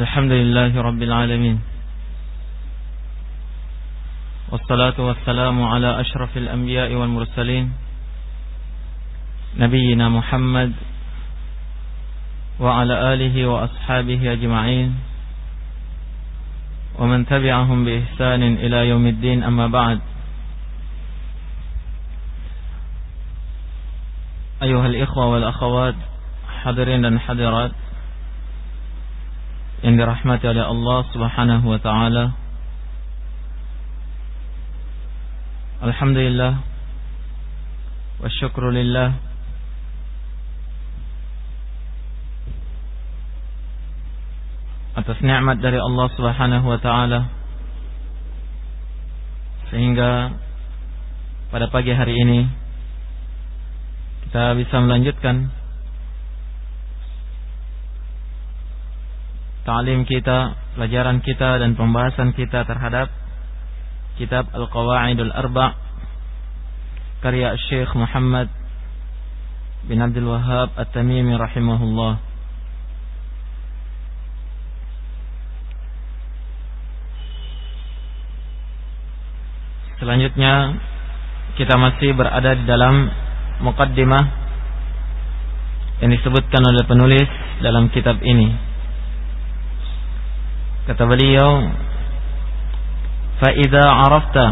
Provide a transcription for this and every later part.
الحمد لله رب العالمين. والصلاة والسلام على أشرف الأنبياء والمرسلين نبينا محمد وعلى آله وأصحابه أجمعين. ومن تبعهم بإحسان إلى يوم الدين أما بعد. أيها الإخوة والأخوات حضرين hadirat yang dirahmati oleh Allah Subhanahu wa taala. Alhamdulillah. Wa syukru lillah. Atas nikmat dari Allah Subhanahu wa taala. Sehingga pada pagi hari ini kita bisa melanjutkan ta'lim kita, pelajaran kita dan pembahasan kita terhadap kitab Al-Qawaidul Arba' karya Syekh Muhammad bin Abdul Wahhab At-Tamimi rahimahullah. Selanjutnya kita masih berada di dalam muqaddimah yang disebutkan oleh penulis dalam kitab ini. Kata beliau, "Fa'idza 'arafta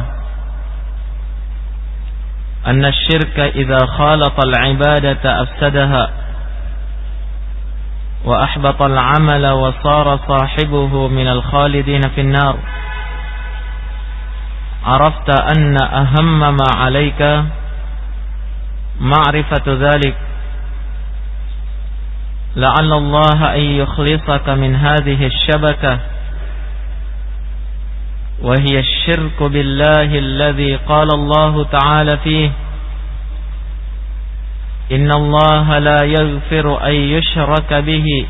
anna asy-syirka idza khalata al-'ibadata afsadaha wa ahbata al-'amala wa sara sahibuhu min al-khalidina fi an-nar." عرفت أن أهم ما عليك معرفة ذلك لعل الله أن يخلصك من هذه الشبكة وهي الشرك بالله الذي قال الله تعالى فيه إن الله لا يغفر أن يشرك به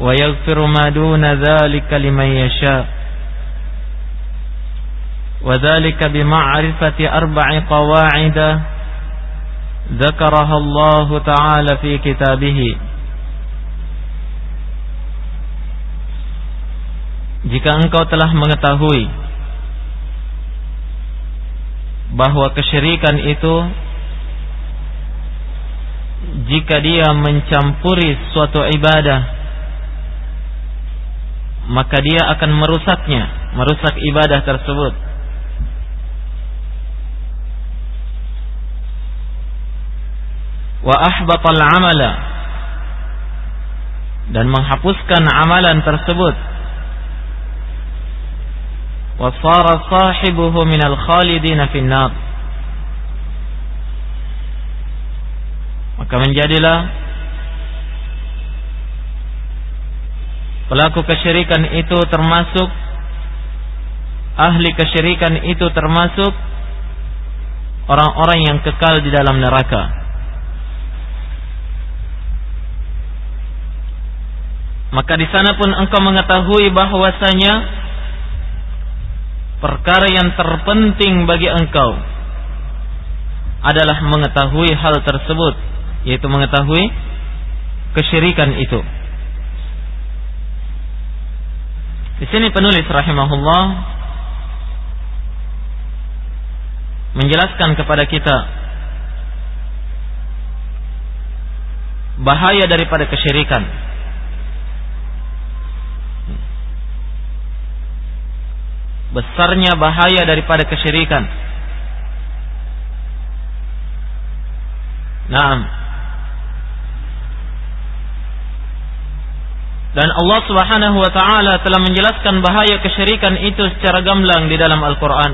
ويغفر ما دون ذلك لمن يشاء وذلك بمعرفة أربع قواعد ذكرها الله تعالى في كتابه Jika engkau telah mengetahui bahwa kesyirikan itu jika dia mencampuri suatu ibadah maka dia akan merusaknya, merusak ibadah tersebut. Wa ahbatal amala dan menghapuskan amalan tersebut وصار صاحبه من الخالدين في النار maka menjadilah pelaku kesyirikan itu termasuk ahli kesyirikan itu termasuk orang-orang yang kekal di dalam neraka. Maka di sana pun engkau mengetahui bahwasanya perkara yang terpenting bagi engkau adalah mengetahui hal tersebut yaitu mengetahui kesyirikan itu. Di sini penulis rahimahullah menjelaskan kepada kita bahaya daripada kesyirikan besarnya bahaya daripada kesyirikan. Naam. Dan Allah Subhanahu wa taala telah menjelaskan bahaya kesyirikan itu secara gamblang di dalam Al-Qur'an.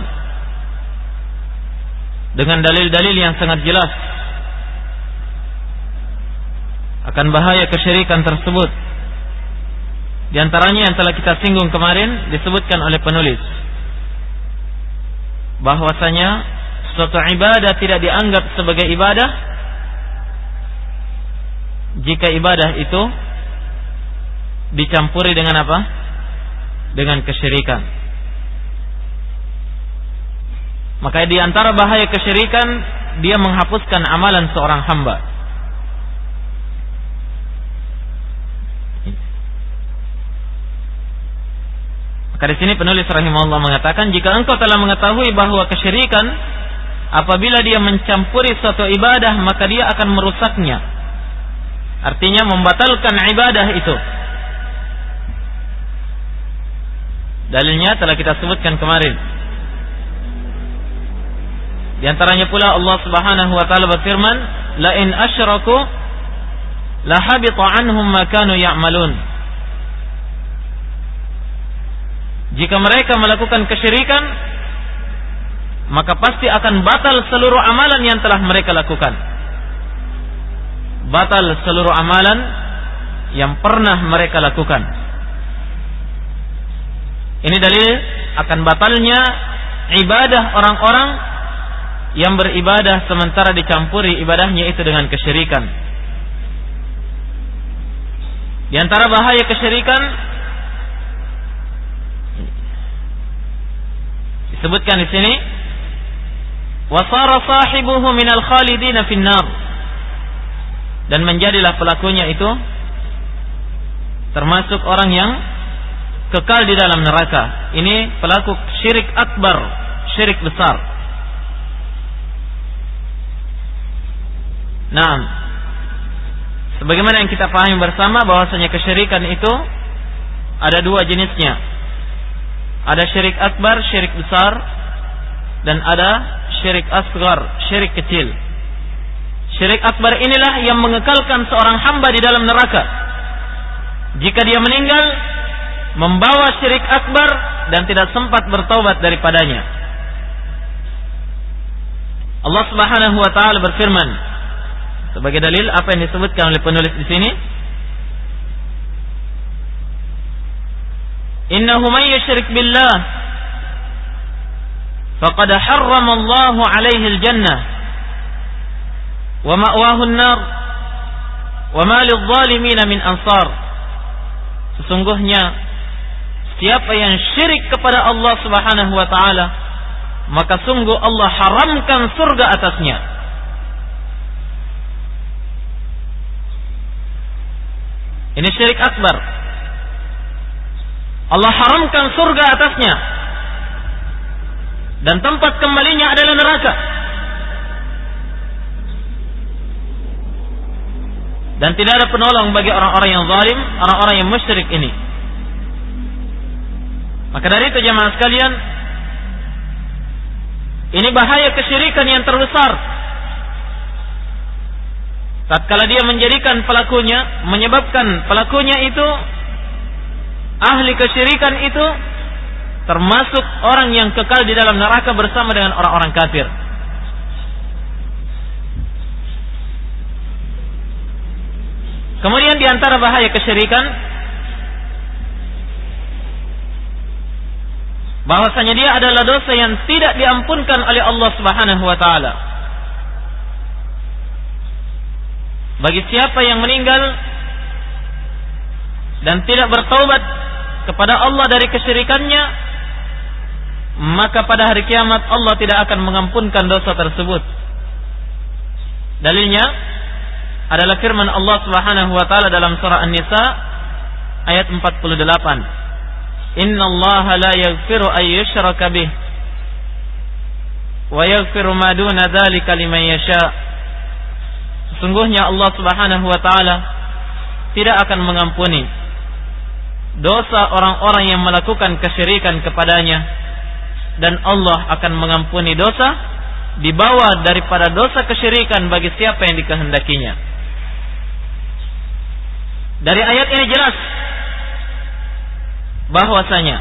Dengan dalil-dalil yang sangat jelas akan bahaya kesyirikan tersebut. Di antaranya yang telah kita singgung kemarin disebutkan oleh penulis bahwasanya suatu ibadah tidak dianggap sebagai ibadah jika ibadah itu dicampuri dengan apa? Dengan kesyirikan. Maka di antara bahaya kesyirikan dia menghapuskan amalan seorang hamba. Maka di sini penulis rahimahullah mengatakan jika engkau telah mengetahui bahwa kesyirikan apabila dia mencampuri suatu ibadah maka dia akan merusaknya. Artinya membatalkan ibadah itu. Dalilnya telah kita sebutkan kemarin. Di antaranya pula Allah Subhanahu wa taala berfirman, "La in asyraku la habita anhum ma kanu ya'malun." Jika mereka melakukan kesyirikan, maka pasti akan batal seluruh amalan yang telah mereka lakukan. Batal seluruh amalan yang pernah mereka lakukan. Ini dalil akan batalnya ibadah orang-orang yang beribadah sementara dicampuri ibadahnya itu dengan kesyirikan. Di antara bahaya kesyirikan disebutkan di sini wasara sahibuhu minal khalidina finnar dan menjadilah pelakunya itu termasuk orang yang kekal di dalam neraka. Ini pelaku syirik akbar, syirik besar. Nah, sebagaimana yang kita pahami bersama bahwasanya kesyirikan itu ada dua jenisnya. Ada syirik akbar, syirik besar, dan ada syirik asgar, syirik kecil. Syirik akbar inilah yang mengekalkan seorang hamba di dalam neraka. Jika dia meninggal, membawa syirik akbar dan tidak sempat bertobat daripadanya. Allah Subhanahu wa taala berfirman sebagai dalil apa yang disebutkan oleh penulis di sini Yusyrik billah faqad harrama Allah 'alaihi al-jannah wa ma'wahu an-nar wa ma lidh-dhalimin min ansar Sesungguhnya Siapa yang syirik kepada Allah Subhanahu wa taala, maka sungguh Allah haramkan surga atasnya. Ini syirik akbar. Allah haramkan surga atasnya. Dan tempat kembalinya adalah neraka. Dan tidak ada penolong bagi orang-orang yang zalim, orang-orang yang musyrik ini. Maka dari itu jemaah sekalian, ini bahaya kesyirikan yang terbesar. Tatkala dia menjadikan pelakunya, menyebabkan pelakunya itu ahli kesyirikan itu termasuk orang yang kekal di dalam neraka bersama dengan orang-orang kafir. Kemudian di antara bahaya kesyirikan bahwasanya dia adalah dosa yang tidak diampunkan oleh Allah Subhanahu wa taala. Bagi siapa yang meninggal dan tidak bertaubat kepada Allah dari kesyirikannya, maka pada hari kiamat Allah tidak akan mengampunkan dosa tersebut. Dalilnya adalah firman Allah Subhanahu wa taala dalam surah An-Nisa ayat 48. Inna Allah la yaghfiru an yushraka bih wa yaghfiru ma duna dzalika liman yasha. Sesungguhnya Allah Subhanahu wa taala tidak akan mengampuni dosa orang-orang yang melakukan kesyirikan kepadanya dan Allah akan mengampuni dosa di bawah daripada dosa kesyirikan bagi siapa yang dikehendakinya. Dari ayat ini jelas bahwasanya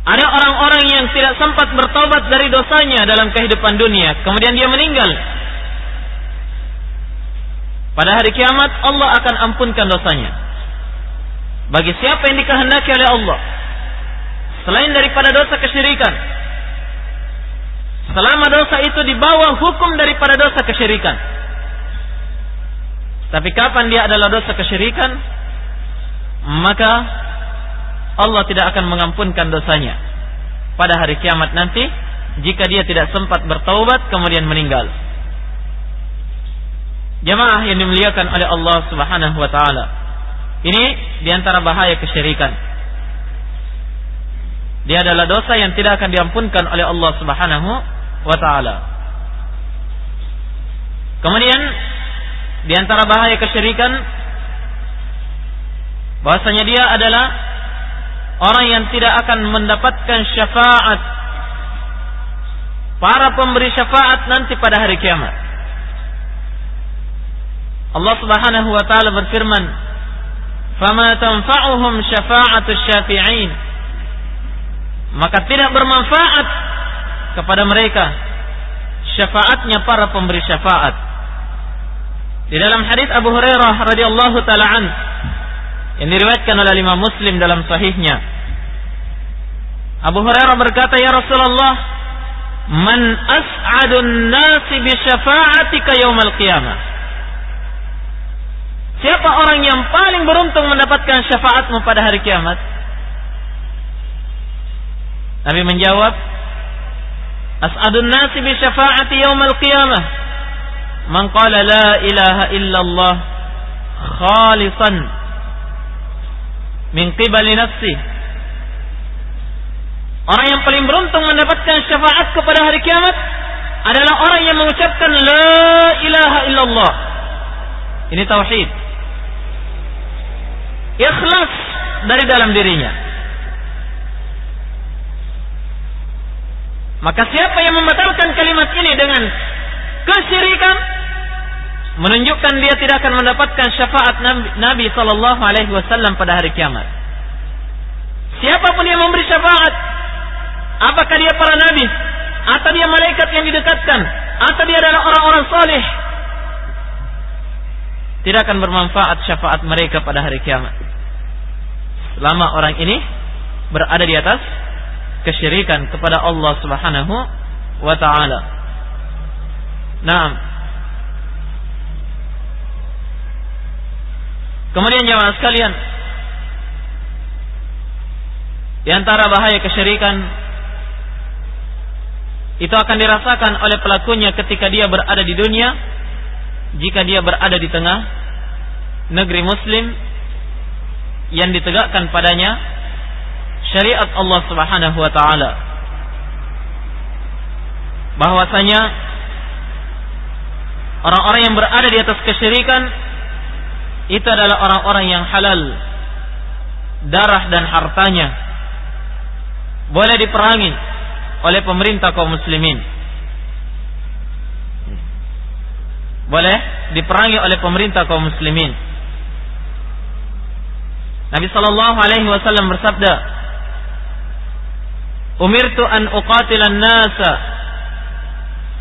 ada orang-orang yang tidak sempat bertobat dari dosanya dalam kehidupan dunia, kemudian dia meninggal. Pada hari kiamat Allah akan ampunkan dosanya. Bagi siapa yang dikehendaki oleh Allah. Selain daripada dosa kesyirikan. Selama dosa itu di bawah hukum daripada dosa kesyirikan. Tapi kapan dia adalah dosa kesyirikan? maka Allah tidak akan mengampunkan dosanya pada hari kiamat nanti jika dia tidak sempat bertaubat kemudian meninggal. Jamaah yang dimuliakan oleh Allah Subhanahu wa taala. Ini di antara bahaya kesyirikan. Dia adalah dosa yang tidak akan diampunkan oleh Allah Subhanahu wa taala. Kemudian di antara bahaya kesyirikan bahwasanya dia adalah orang yang tidak akan mendapatkan syafaat para pemberi syafaat nanti pada hari kiamat. Allah Subhanahu wa taala berfirman, "Fama tanfa'uhum syafa'atus syafi'in." Maka tidak bermanfaat kepada mereka syafaatnya para pemberi syafaat. Di dalam hadis Abu Hurairah radhiyallahu taala an yang diriwayatkan oleh Imam Muslim dalam sahihnya. Abu Hurairah berkata, "Ya Rasulullah, man as'adun nasi bi syafa'atika yaumal qiyamah?" Siapa orang yang paling beruntung mendapatkan syafaatmu pada hari kiamat? Nabi menjawab, As'adun nasi bi syafa'ati yaumal qiyamah. Man qala la ilaha illallah khalisan min qibali nafsi. Orang yang paling beruntung mendapatkan syafaat kepada hari kiamat adalah orang yang mengucapkan la ilaha illallah. Ini tauhid. Ikhlas dari dalam dirinya. Maka siapa yang membatalkan kalimat ini dengan kesyirikan menunjukkan dia tidak akan mendapatkan syafaat Nabi, Shallallahu Alaihi Wasallam pada hari kiamat. Siapa pun yang memberi syafaat, apakah dia para nabi, atau dia malaikat yang didekatkan, atau dia adalah orang-orang soleh, tidak akan bermanfaat syafaat mereka pada hari kiamat. Selama orang ini berada di atas kesyirikan kepada Allah Subhanahu wa taala. Naam. Kemudian jemaah sekalian, di antara bahaya kesyirikan itu akan dirasakan oleh pelakunya ketika dia berada di dunia jika dia berada di tengah negeri muslim yang ditegakkan padanya syariat Allah Subhanahu wa taala. Bahwasanya orang-orang yang berada di atas kesyirikan itu adalah orang-orang yang halal darah dan hartanya boleh diperangi oleh pemerintah kaum muslimin. Boleh diperangi oleh pemerintah kaum muslimin. Nabi sallallahu alaihi wasallam bersabda, umirtu an uqatilan nasa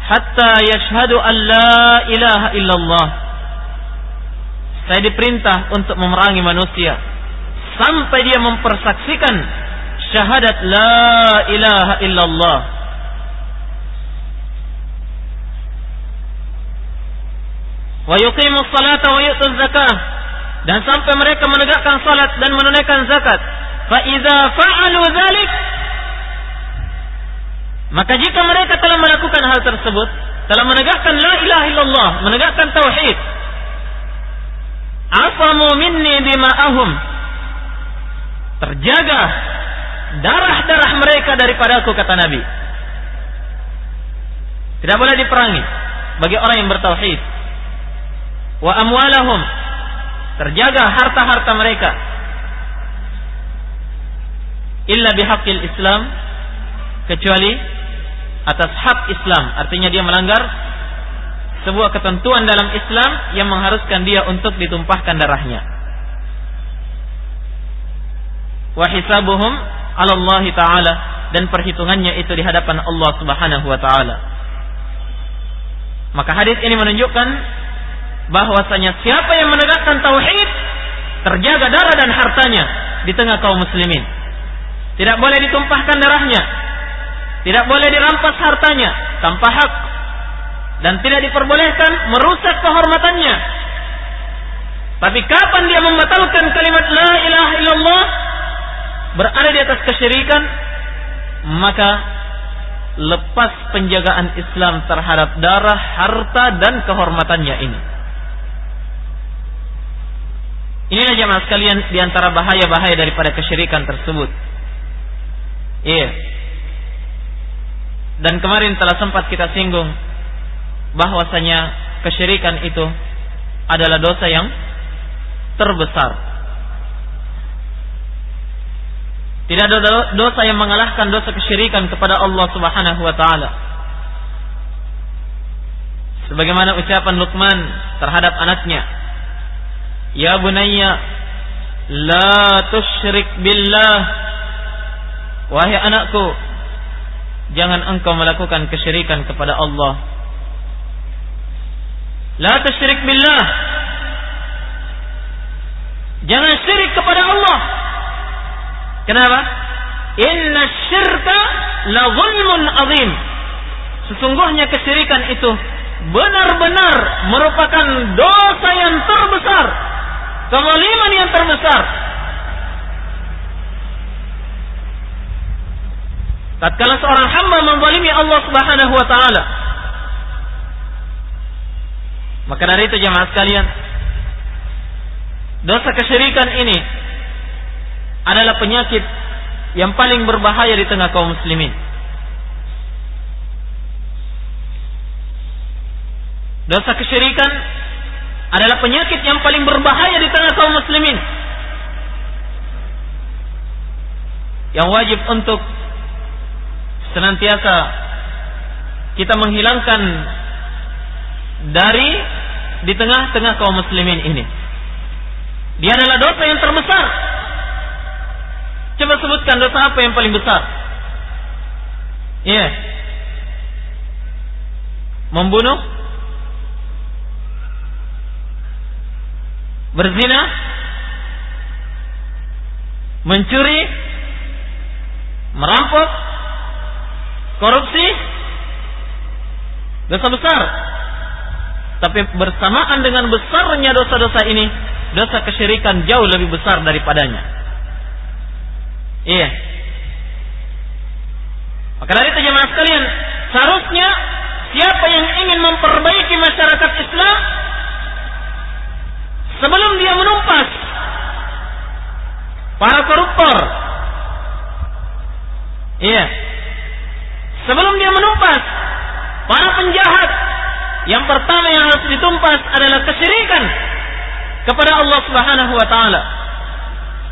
hatta yashhadu an la ilaha illallah. Saya diperintah untuk memerangi manusia sampai dia mempersaksikan syahadat la ilaha illallah. Wa yuqimu salata wa yu'tu zakah dan sampai mereka menegakkan salat dan menunaikan zakat fa idza fa'alu dzalik maka jika mereka telah melakukan hal tersebut, telah menegakkan la ilaha illallah, menegakkan tauhid, asamu minni dima'ahum. Terjaga darah-darah mereka daripada aku kata Nabi. Tidak boleh diperangi bagi orang yang bertauhid. Wa amwalahum terjaga harta-harta mereka illa bihaqqil Islam kecuali atas hak Islam, artinya dia melanggar sebuah ketentuan dalam Islam yang mengharuskan dia untuk ditumpahkan darahnya. Wa hisabuhum 'ala Allah taala dan perhitungannya itu di hadapan Allah Subhanahu wa taala. Maka hadis ini menunjukkan bahwasanya siapa yang menegakkan tauhid terjaga darah dan hartanya di tengah kaum muslimin. Tidak boleh ditumpahkan darahnya, tidak boleh dirampas hartanya tanpa hak dan tidak diperbolehkan merusak kehormatannya. Tapi kapan dia membatalkan kalimat la ilaha illallah berada di atas kesyirikan maka lepas penjagaan Islam terhadap darah, harta dan kehormatannya ini. Inilah jemaah sekalian di antara bahaya-bahaya daripada kesyirikan tersebut. Iya. Dan kemarin telah sempat kita singgung bahwasanya kesyirikan itu adalah dosa yang terbesar. Tidak ada dosa yang mengalahkan dosa kesyirikan kepada Allah Subhanahu wa taala. Sebagaimana ucapan Luqman terhadap anaknya, "Ya bunayya, la tusyrik billah." Wahai anakku, jangan engkau melakukan kesyirikan kepada Allah. La tusyrik billah. Jangan syirik kepada Allah. Kenapa? Inna syirka la zulmun azim. Sesungguhnya kesyirikan itu benar-benar merupakan dosa yang terbesar. Kezaliman yang terbesar. Tatkala seorang hamba menzalimi Allah Subhanahu wa taala. Maka dari itu jemaah sekalian, dosa kesyirikan ini adalah penyakit yang paling berbahaya di tengah kaum muslimin. Dosa kesyirikan adalah penyakit yang paling berbahaya di tengah kaum muslimin. Yang wajib untuk senantiasa kita menghilangkan dari di tengah-tengah kaum muslimin ini. Dia adalah dosa yang terbesar. Coba sebutkan dosa apa yang paling besar? Iya. Yeah. Membunuh? Berzina? Mencuri? Merampok? Korupsi? Dosa besar. Tapi bersamaan dengan besarnya dosa-dosa ini, dosa kesyirikan jauh lebih besar daripadanya. Iya. Maka dari itu jemaah sekalian, seharusnya siapa yang ingin memperbaiki masyarakat Islam sebelum dia menumpas para koruptor. Iya. Sebelum dia menumpas para penjahat, yang pertama yang harus ditumpas adalah kesyirikan kepada Allah Subhanahu wa taala.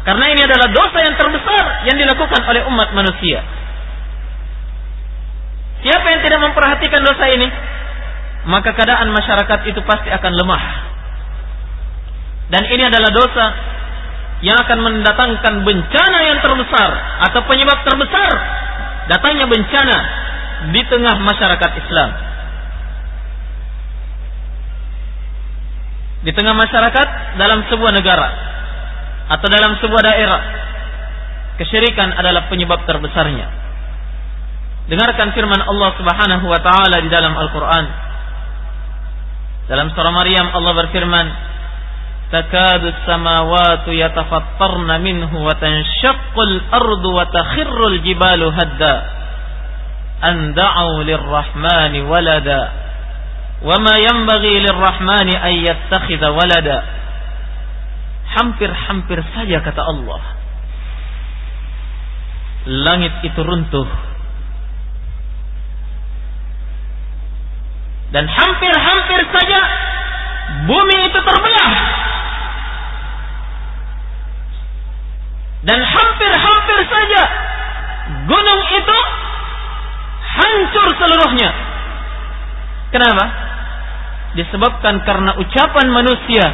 Karena ini adalah dosa yang terbesar yang dilakukan oleh umat manusia. Siapa yang tidak memperhatikan dosa ini, maka keadaan masyarakat itu pasti akan lemah. Dan ini adalah dosa yang akan mendatangkan bencana yang terbesar atau penyebab terbesar datangnya bencana di tengah masyarakat Islam. di tengah masyarakat dalam sebuah negara atau dalam sebuah daerah kesyirikan adalah penyebab terbesarnya dengarkan firman Allah Subhanahu wa taala di dalam Al-Qur'an dalam surah Maryam Allah berfirman takadu samawatu yatafattarna minhu wa tanshaqqul ardu wa takhirrul jibalu hadda للرحمن ولدا. وما ينبغي للرحمن أن lirrahmani ولدا. hampir-hampir saja kata Allah. Langit itu runtuh. Dan hampir-hampir saja bumi itu terbelah. Dan hampir-hampir saja gunung itu hancur seluruhnya. Kenapa? Disebabkan karena ucapan manusia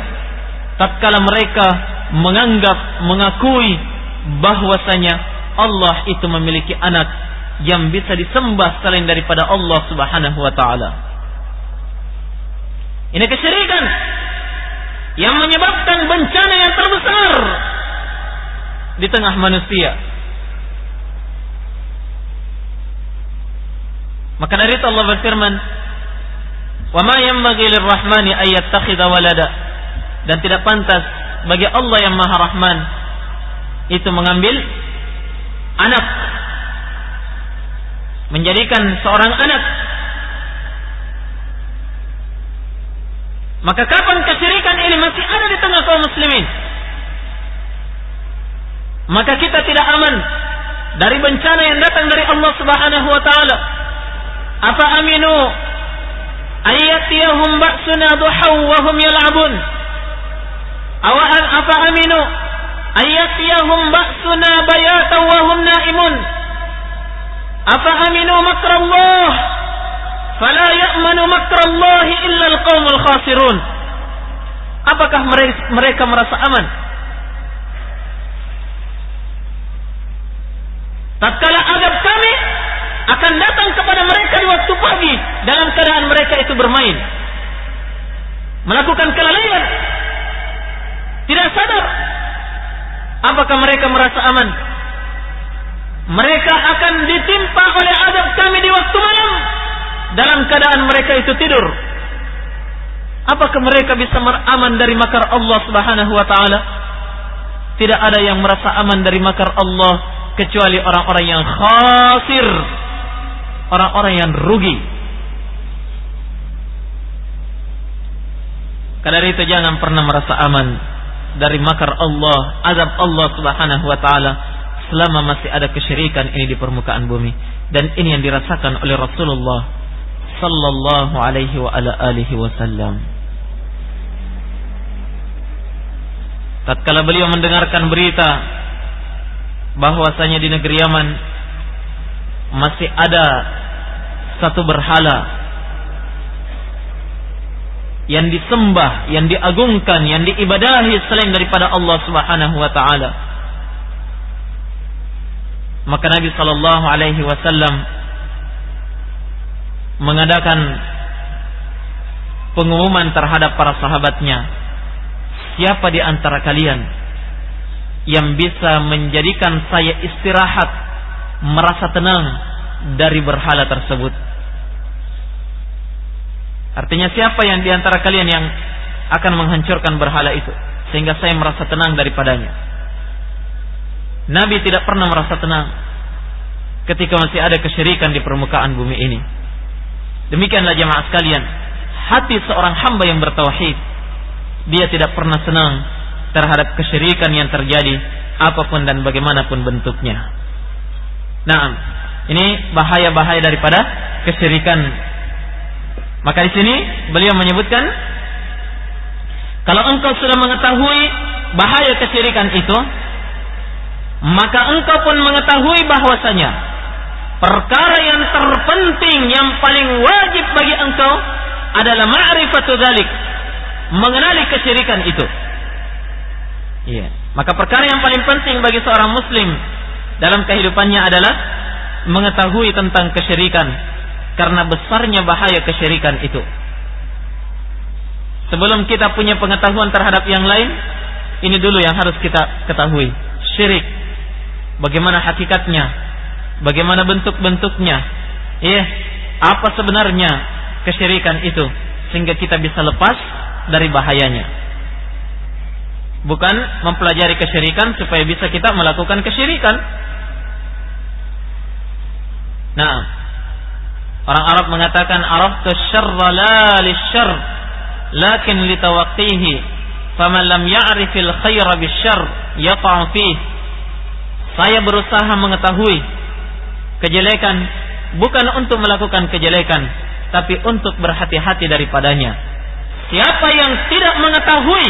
tatkala mereka menganggap mengakui bahwasanya Allah itu memiliki anak yang bisa disembah selain daripada Allah Subhanahu wa taala. Ini kesyirikan yang menyebabkan bencana yang terbesar di tengah manusia. Maka dari itu Allah berfirman, Wa ma yanbaghi lirrahmani ayyattakhidha walada. Dan tidak pantas bagi Allah yang Maha Rahman itu mengambil anak menjadikan seorang anak maka kapan kesyirikan ini masih ada di tengah kaum muslimin maka kita tidak aman dari bencana yang datang dari Allah Subhanahu wa taala. Apa aminu ayatiyahum ba'suna duhaw wa hum yal'abun? Awan apa aminu ayatiyahum ba'suna bayatan wa hum naimun? Apa aminu makrallah? Fala ya'manu makrallah illa al-qaumul khasirun. Apakah mereka merasa aman? Tatkala adab kami akan datang kepada mereka di waktu pagi dalam keadaan mereka itu bermain. Melakukan kelalaian. Tidak sadar. Apakah mereka merasa aman? Mereka akan ditimpa oleh adab kami di waktu malam dalam keadaan mereka itu tidur. Apakah mereka bisa aman dari makar Allah Subhanahu wa taala? Tidak ada yang merasa aman dari makar Allah kecuali orang-orang yang khasir, orang-orang yang rugi. Karena itu jangan pernah merasa aman dari makar Allah, azab Allah Subhanahu wa taala selama masih ada kesyirikan ini di permukaan bumi dan ini yang dirasakan oleh Rasulullah sallallahu alaihi wa ala alihi wasallam. Tatkala beliau mendengarkan berita bahwasanya di negeri Yaman masih ada satu berhala yang disembah, yang diagungkan, yang diibadahi selain daripada Allah Subhanahu wa taala. Maka Nabi sallallahu alaihi wasallam mengadakan pengumuman terhadap para sahabatnya, siapa di antara kalian yang bisa menjadikan saya istirahat, merasa tenang dari berhala tersebut. Artinya siapa yang di antara kalian yang akan menghancurkan berhala itu sehingga saya merasa tenang daripadanya. Nabi tidak pernah merasa tenang ketika masih ada kesyirikan di permukaan bumi ini. Demikianlah jemaah sekalian, hati seorang hamba yang bertauhid dia tidak pernah senang terhadap kesyirikan yang terjadi apa pun dan bagaimanapun bentuknya. Nah, ini bahaya-bahaya daripada kesyirikan. Maka di sini beliau menyebutkan kalau engkau sudah mengetahui bahaya kesyirikan itu, maka engkau pun mengetahui bahwasanya perkara yang terpenting yang paling wajib bagi engkau adalah ma'rifatu dzalik, mengenali kesyirikan itu. Iya. Maka perkara yang paling penting bagi seorang muslim dalam kehidupannya adalah mengetahui tentang kesyirikan karena besarnya bahaya kesyirikan itu. Sebelum kita punya pengetahuan terhadap yang lain, ini dulu yang harus kita ketahui. Syirik. Bagaimana hakikatnya? Bagaimana bentuk-bentuknya? Iya, apa sebenarnya kesyirikan itu sehingga kita bisa lepas dari bahayanya bukan mempelajari kesyirikan supaya bisa kita melakukan kesyirikan. Nah, orang Arab mengatakan araftu syarra la lisyarr lakin litawaqqihi faman lam ya'rifil khaira bisyarr yaqa'u fih. Saya berusaha mengetahui kejelekan bukan untuk melakukan kejelekan tapi untuk berhati-hati daripadanya. Siapa yang tidak mengetahui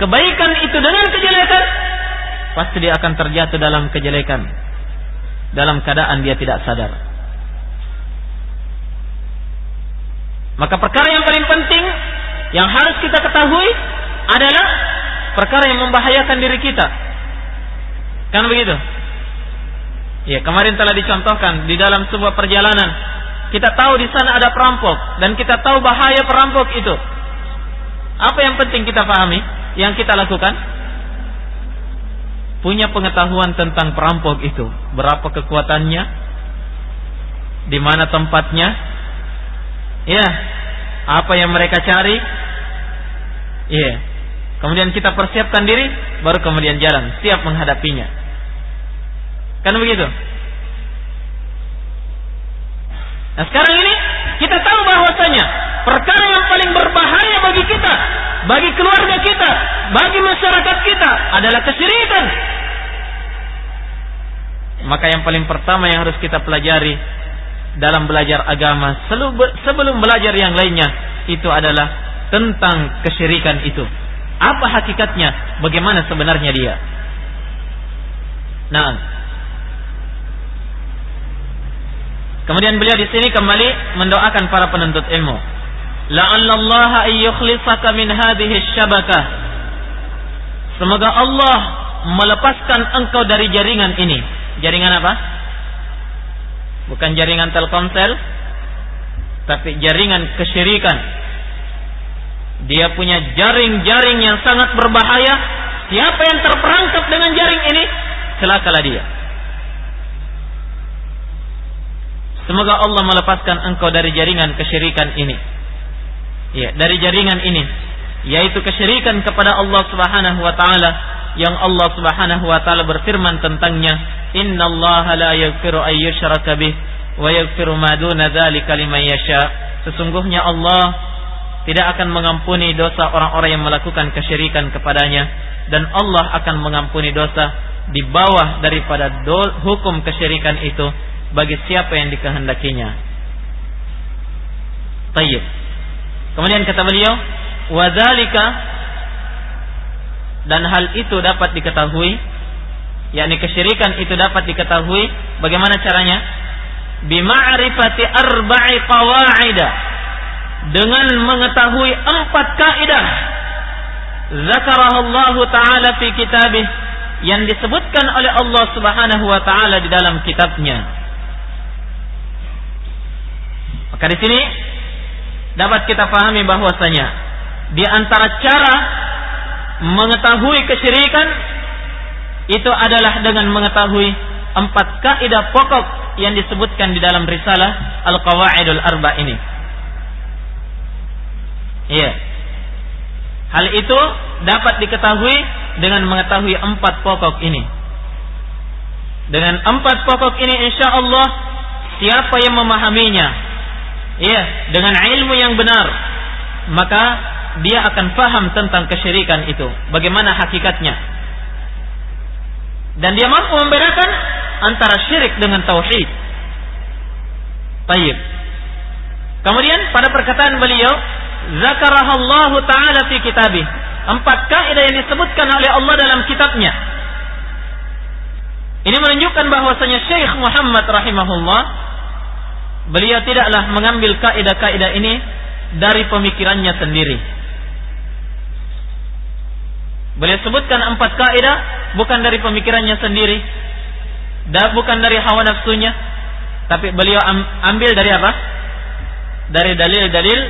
kebaikan itu dengan kejelekan, pasti dia akan terjatuh dalam kejelekan. Dalam keadaan dia tidak sadar. Maka perkara yang paling penting yang harus kita ketahui adalah perkara yang membahayakan diri kita. Kan begitu? Ya, kemarin telah dicontohkan di dalam sebuah perjalanan. Kita tahu di sana ada perampok dan kita tahu bahaya perampok itu. Apa yang penting kita pahami? Yang kita lakukan? Punya pengetahuan tentang perampok itu. Berapa kekuatannya? Di mana tempatnya? Ya. Apa yang mereka cari? Ya. Kemudian kita persiapkan diri, baru kemudian jalan, siap menghadapinya. Kan begitu? Nah sekarang ini kita tahu bahwasanya perkara yang paling berbahaya bagi kita bagi keluarga kita, bagi masyarakat kita adalah kesyirikan. Maka yang paling pertama yang harus kita pelajari dalam belajar agama sebelum belajar yang lainnya itu adalah tentang kesyirikan itu. Apa hakikatnya? Bagaimana sebenarnya dia? Nah, kemudian beliau di sini kembali mendoakan para penuntut ilmu. La'allallaha ayyukhlisaka min hadhihi syabakah. Semoga Allah melepaskan engkau dari jaringan ini. Jaringan apa? Bukan jaringan Telkomsel, tapi jaringan kesyirikan. Dia punya jaring-jaring yang sangat berbahaya. Siapa yang terperangkap dengan jaring ini, celakalah dia. Semoga Allah melepaskan engkau dari jaringan kesyirikan ini. Ya, dari jaringan ini, yaitu kesyirikan kepada Allah Subhanahu wa taala yang Allah Subhanahu wa taala berfirman tentangnya, "Innallaha la yaghfiru ay yushraka bih wa yaghfiru ma duna dzalika liman yasha." Sesungguhnya Allah tidak akan mengampuni dosa orang-orang yang melakukan kesyirikan kepadanya dan Allah akan mengampuni dosa di bawah daripada do, hukum kesyirikan itu bagi siapa yang dikehendakinya. Tayyib. Kemudian kata beliau, "Wadzalika dan hal itu dapat diketahui yakni kesyirikan itu dapat diketahui bagaimana caranya bima'rifati arba'i qawaida dengan mengetahui empat kaidah zakarahullah taala fi kitabih yang disebutkan oleh Allah Subhanahu wa taala di dalam kitabnya maka di sini dapat kita pahami bahwasanya di antara cara mengetahui kesyirikan itu adalah dengan mengetahui empat kaidah pokok yang disebutkan di dalam risalah Al-Qawaidul Arba ini. Iya. Hal itu dapat diketahui dengan mengetahui empat pokok ini. Dengan empat pokok ini insya Allah siapa yang memahaminya, iya, dengan ilmu yang benar, maka dia akan faham tentang kesyirikan itu. Bagaimana hakikatnya. Dan dia mampu membedakan antara syirik dengan tauhid. Baik. Kemudian pada perkataan beliau, zakarahallahu taala fi kitabih. Empat kaidah yang disebutkan oleh Allah dalam kitabnya. Ini menunjukkan bahwasanya Syekh Muhammad rahimahullah beliau tidaklah mengambil kaidah-kaidah ini dari pemikirannya sendiri. Beliau sebutkan empat kaidah bukan dari pemikirannya sendiri, dan bukan dari hawa nafsunya, tapi beliau ambil dari apa? Dari dalil-dalil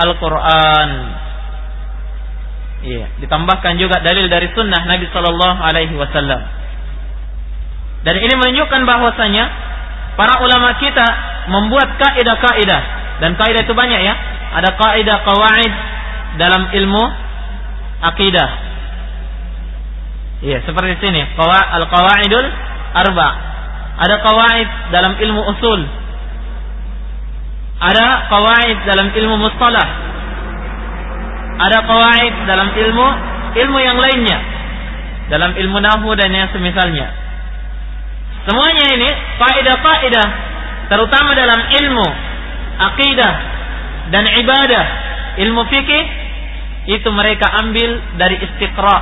Al-Quran. Iya, ditambahkan juga dalil dari sunnah Nabi Shallallahu Alaihi Wasallam. Dan ini menunjukkan bahwasanya para ulama kita membuat kaidah-kaidah dan kaidah itu banyak ya. Ada kaidah kawaid dalam ilmu akidah Iya, seperti sini. Al-qawaidul arba. Ada qawaid dalam ilmu usul. Ada qawaid dalam ilmu mustalah. Ada qawaid dalam ilmu ilmu yang lainnya. Dalam ilmu nahwu dan yang semisalnya. Semuanya ini faedah-faedah terutama dalam ilmu akidah dan ibadah, ilmu fikih itu mereka ambil dari istiqra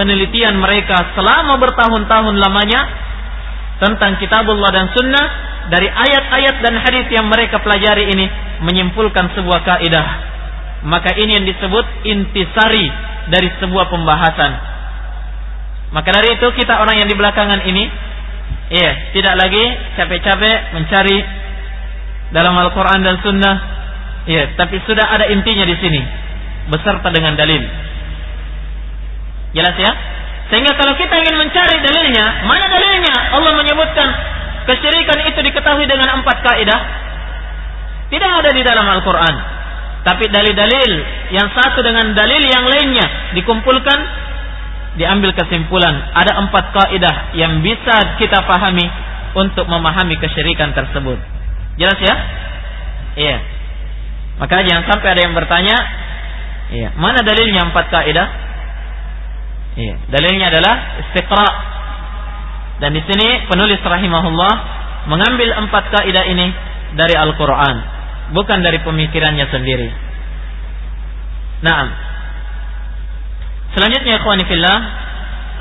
penelitian mereka selama bertahun-tahun lamanya tentang kitabullah dan sunnah. Dari ayat-ayat dan hadis yang mereka pelajari ini menyimpulkan sebuah kaidah. Maka ini yang disebut intisari dari sebuah pembahasan. Maka dari itu kita orang yang di belakangan ini ya tidak lagi capek-capek mencari dalam Al-Quran dan Sunnah ya tapi sudah ada intinya di sini beserta dengan dalil Jelas ya? Sehingga kalau kita ingin mencari dalilnya, mana dalilnya? Allah menyebutkan kesyirikan itu diketahui dengan empat kaidah. Tidak ada di dalam Al-Quran. Tapi dalil-dalil yang satu dengan dalil yang lainnya dikumpulkan, diambil kesimpulan. Ada empat kaidah yang bisa kita pahami untuk memahami kesyirikan tersebut. Jelas ya? Iya. Maka jangan sampai ada yang bertanya, iya, mana dalilnya empat kaidah? Iya. Dalilnya adalah istiqra. Dan di sini penulis rahimahullah mengambil empat kaidah ini dari Al-Quran, bukan dari pemikirannya sendiri. Nah, selanjutnya fillah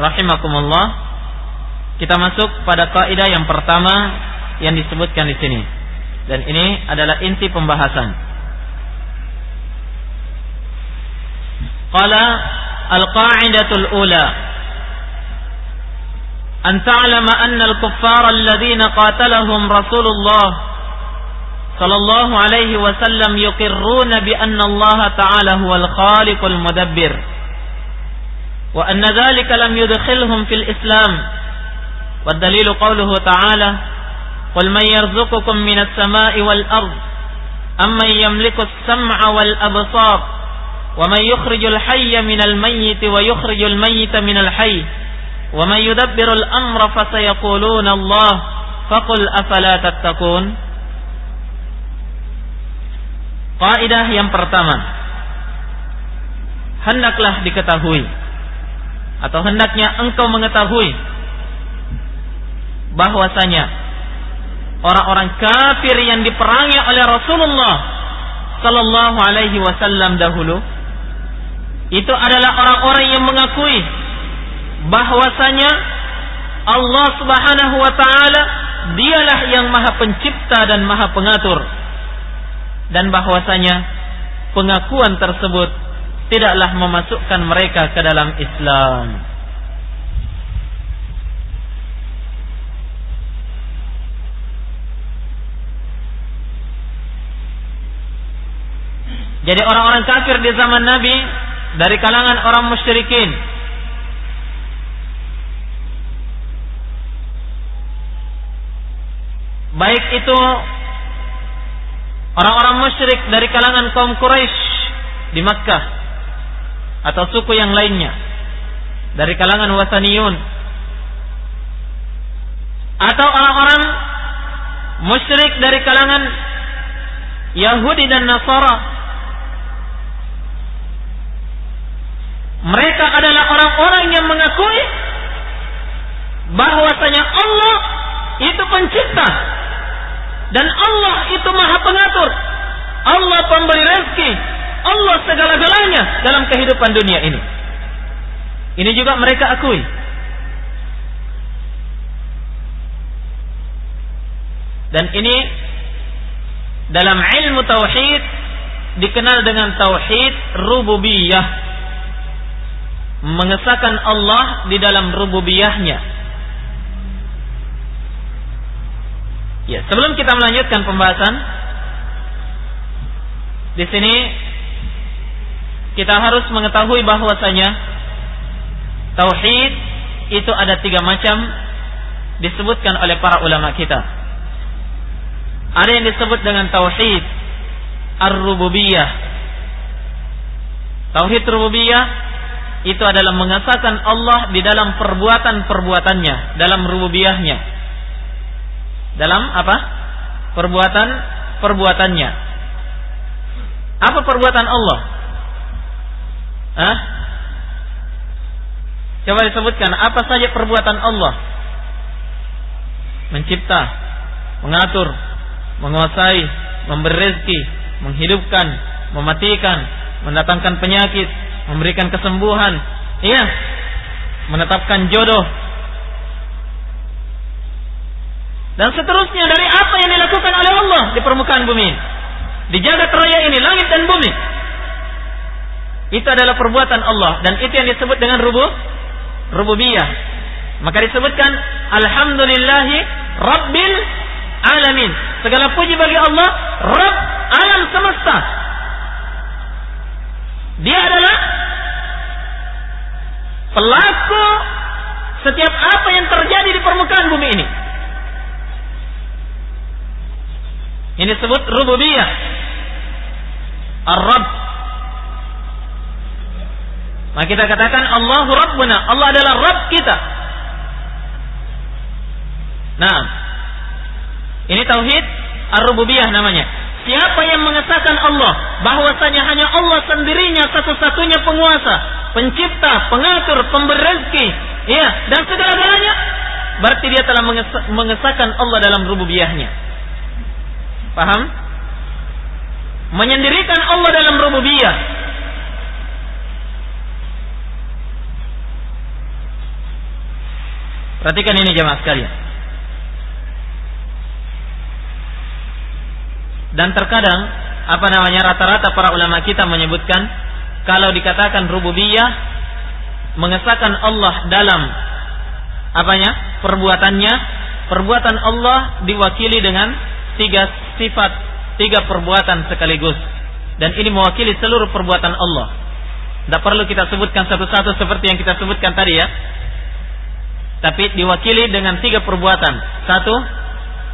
rahimakumullah, kita masuk pada kaidah yang pertama yang disebutkan di sini. Dan ini adalah inti pembahasan. Qala al-qa'idatul ula أن تعلم أن الكفار الذين قاتلهم رسول الله صلى الله عليه وسلم يقرون بأن الله تعالى هو الخالق المدبر وأن ذلك لم يدخلهم في الإسلام. والدليل قوله تعالى قل من يرزقكم من السماء والأرض أمن يملك السمع والأبصار ومن يخرج الحي من الميت ويخرج الميت من الحي ومن يدبر الأمر فسيقولون الله فقل أفلا تتقون؟ Kaidah yang pertama. Hendaklah diketahui Atau hendaknya engkau mengetahui bahwasanya Orang-orang kafir yang diperangi oleh Rasulullah Sallallahu alaihi wasallam dahulu Itu adalah orang-orang yang mengakui bahwasanya Allah Subhanahu wa taala dialah yang Maha Pencipta dan Maha Pengatur. Dan bahwasanya pengakuan tersebut tidaklah memasukkan mereka ke dalam Islam. Jadi orang-orang kafir di zaman Nabi dari kalangan orang musyrikin baik itu orang-orang musyrik dari kalangan kaum Quraisy di Makkah atau suku yang lainnya dari kalangan Wasaniyun atau orang-orang musyrik dari kalangan Yahudi dan Nasara mereka adalah orang-orang yang mengakui bahwasanya Allah itu pencipta dan Allah itu maha pengatur. Allah pemberi rezeki. Allah segala-galanya dalam kehidupan dunia ini. Ini juga mereka akui. Dan ini dalam ilmu tauhid dikenal dengan tauhid rububiyah. Mengesahkan Allah di dalam rububiyahnya Ya, sebelum kita melanjutkan pembahasan di sini kita harus mengetahui bahwasanya tauhid itu ada tiga macam disebutkan oleh para ulama kita. Ada yang disebut dengan tauhid ar-rububiyah. Tauhid rububiyah itu adalah mengesahkan Allah di dalam perbuatan-perbuatannya, dalam rububiyahnya dalam apa? Perbuatan perbuatannya. Apa perbuatan Allah? Hah? Coba disebutkan apa saja perbuatan Allah? Mencipta, mengatur, menguasai, memberi rezeki, menghidupkan, mematikan, mendatangkan penyakit, memberikan kesembuhan, iya, menetapkan jodoh, dan seterusnya dari apa yang dilakukan oleh Allah di permukaan bumi Di jagat raya ini, langit dan bumi. Itu adalah perbuatan Allah dan itu yang disebut dengan rubu rububiyah. Maka disebutkan alhamdulillahi rabbil alamin. Segala puji bagi Allah, Rabb alam semesta. Dia adalah pelaku setiap apa yang terjadi di permukaan bumi ini. Ini disebut rububiyah. Ar-Rabb. Maka kita katakan Allahu Rabbuna. Allah adalah Rabb kita. Nah, ini tauhid ar-rububiyah namanya. Siapa yang mengesahkan Allah bahwasanya hanya Allah sendirinya satu-satunya penguasa, pencipta, pengatur, pemberi rezeki, ya, dan segala-galanya, berarti dia telah mengesahkan Allah dalam rububiyahnya. Paham? Menyendirikan Allah dalam rububiyah. Perhatikan ini jemaah sekalian. Dan terkadang apa namanya rata-rata para ulama kita menyebutkan kalau dikatakan rububiyah mengesahkan Allah dalam apanya perbuatannya perbuatan Allah diwakili dengan tiga sifat tiga perbuatan sekaligus. Dan ini mewakili seluruh perbuatan Allah. Tidak perlu kita sebutkan satu-satu seperti yang kita sebutkan tadi ya tapi diwakili dengan tiga perbuatan satu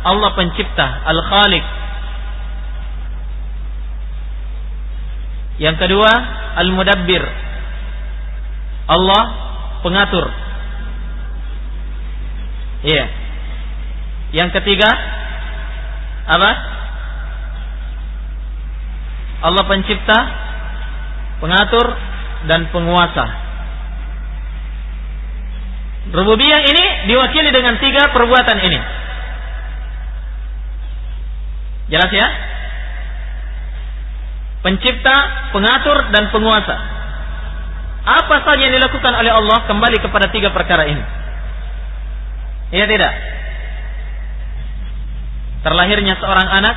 Allah pencipta Al-Khaliq yang kedua Al-Mudabbir Allah pengatur. Iya. Yang ketiga apa? Allah pencipta, pengatur dan penguasa. Rububiyah ini diwakili dengan tiga perbuatan ini. Jelas ya? Pencipta, pengatur dan penguasa. Apa saja yang dilakukan oleh Allah kembali kepada tiga perkara ini. Iya tidak? Terlahirnya seorang anak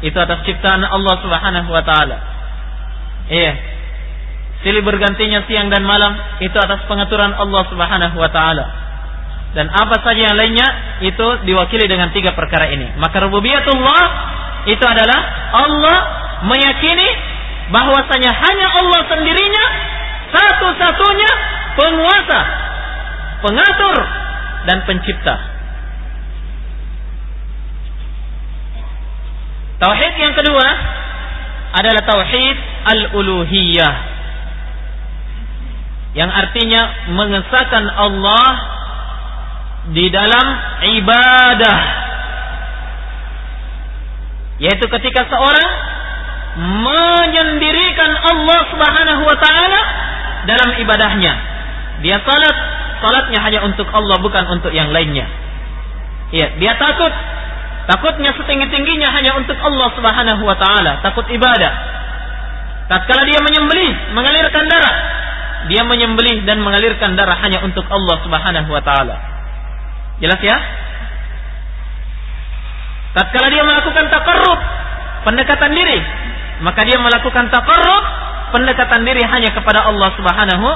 itu atas ciptaan Allah Subhanahu wa taala. Iya. Silih bergantinya siang dan malam itu atas pengaturan Allah Subhanahu wa taala. Dan apa saja yang lainnya itu diwakili dengan tiga perkara ini. Maka rububiyatullah itu adalah Allah meyakini bahwasanya hanya Allah sendirinya satu-satunya penguasa, pengatur dan pencipta. Tauhid yang kedua adalah tauhid al-uluhiyah. Yang artinya mengesahkan Allah di dalam ibadah. Yaitu ketika seorang menyendirikan Allah Subhanahu wa taala dalam ibadahnya. Dia salat, salatnya hanya untuk Allah bukan untuk yang lainnya. Iya, dia takut. Takutnya setinggi-tingginya hanya untuk Allah Subhanahu wa taala, takut ibadah. Tatkala dia menyembelih, mengalirkan darah, dia menyembelih dan mengalirkan darah hanya untuk Allah Subhanahu wa taala. Jelas ya? Tatkala dia melakukan takarrub, pendekatan diri, maka dia melakukan takarrub pendekatan diri hanya kepada Allah Subhanahu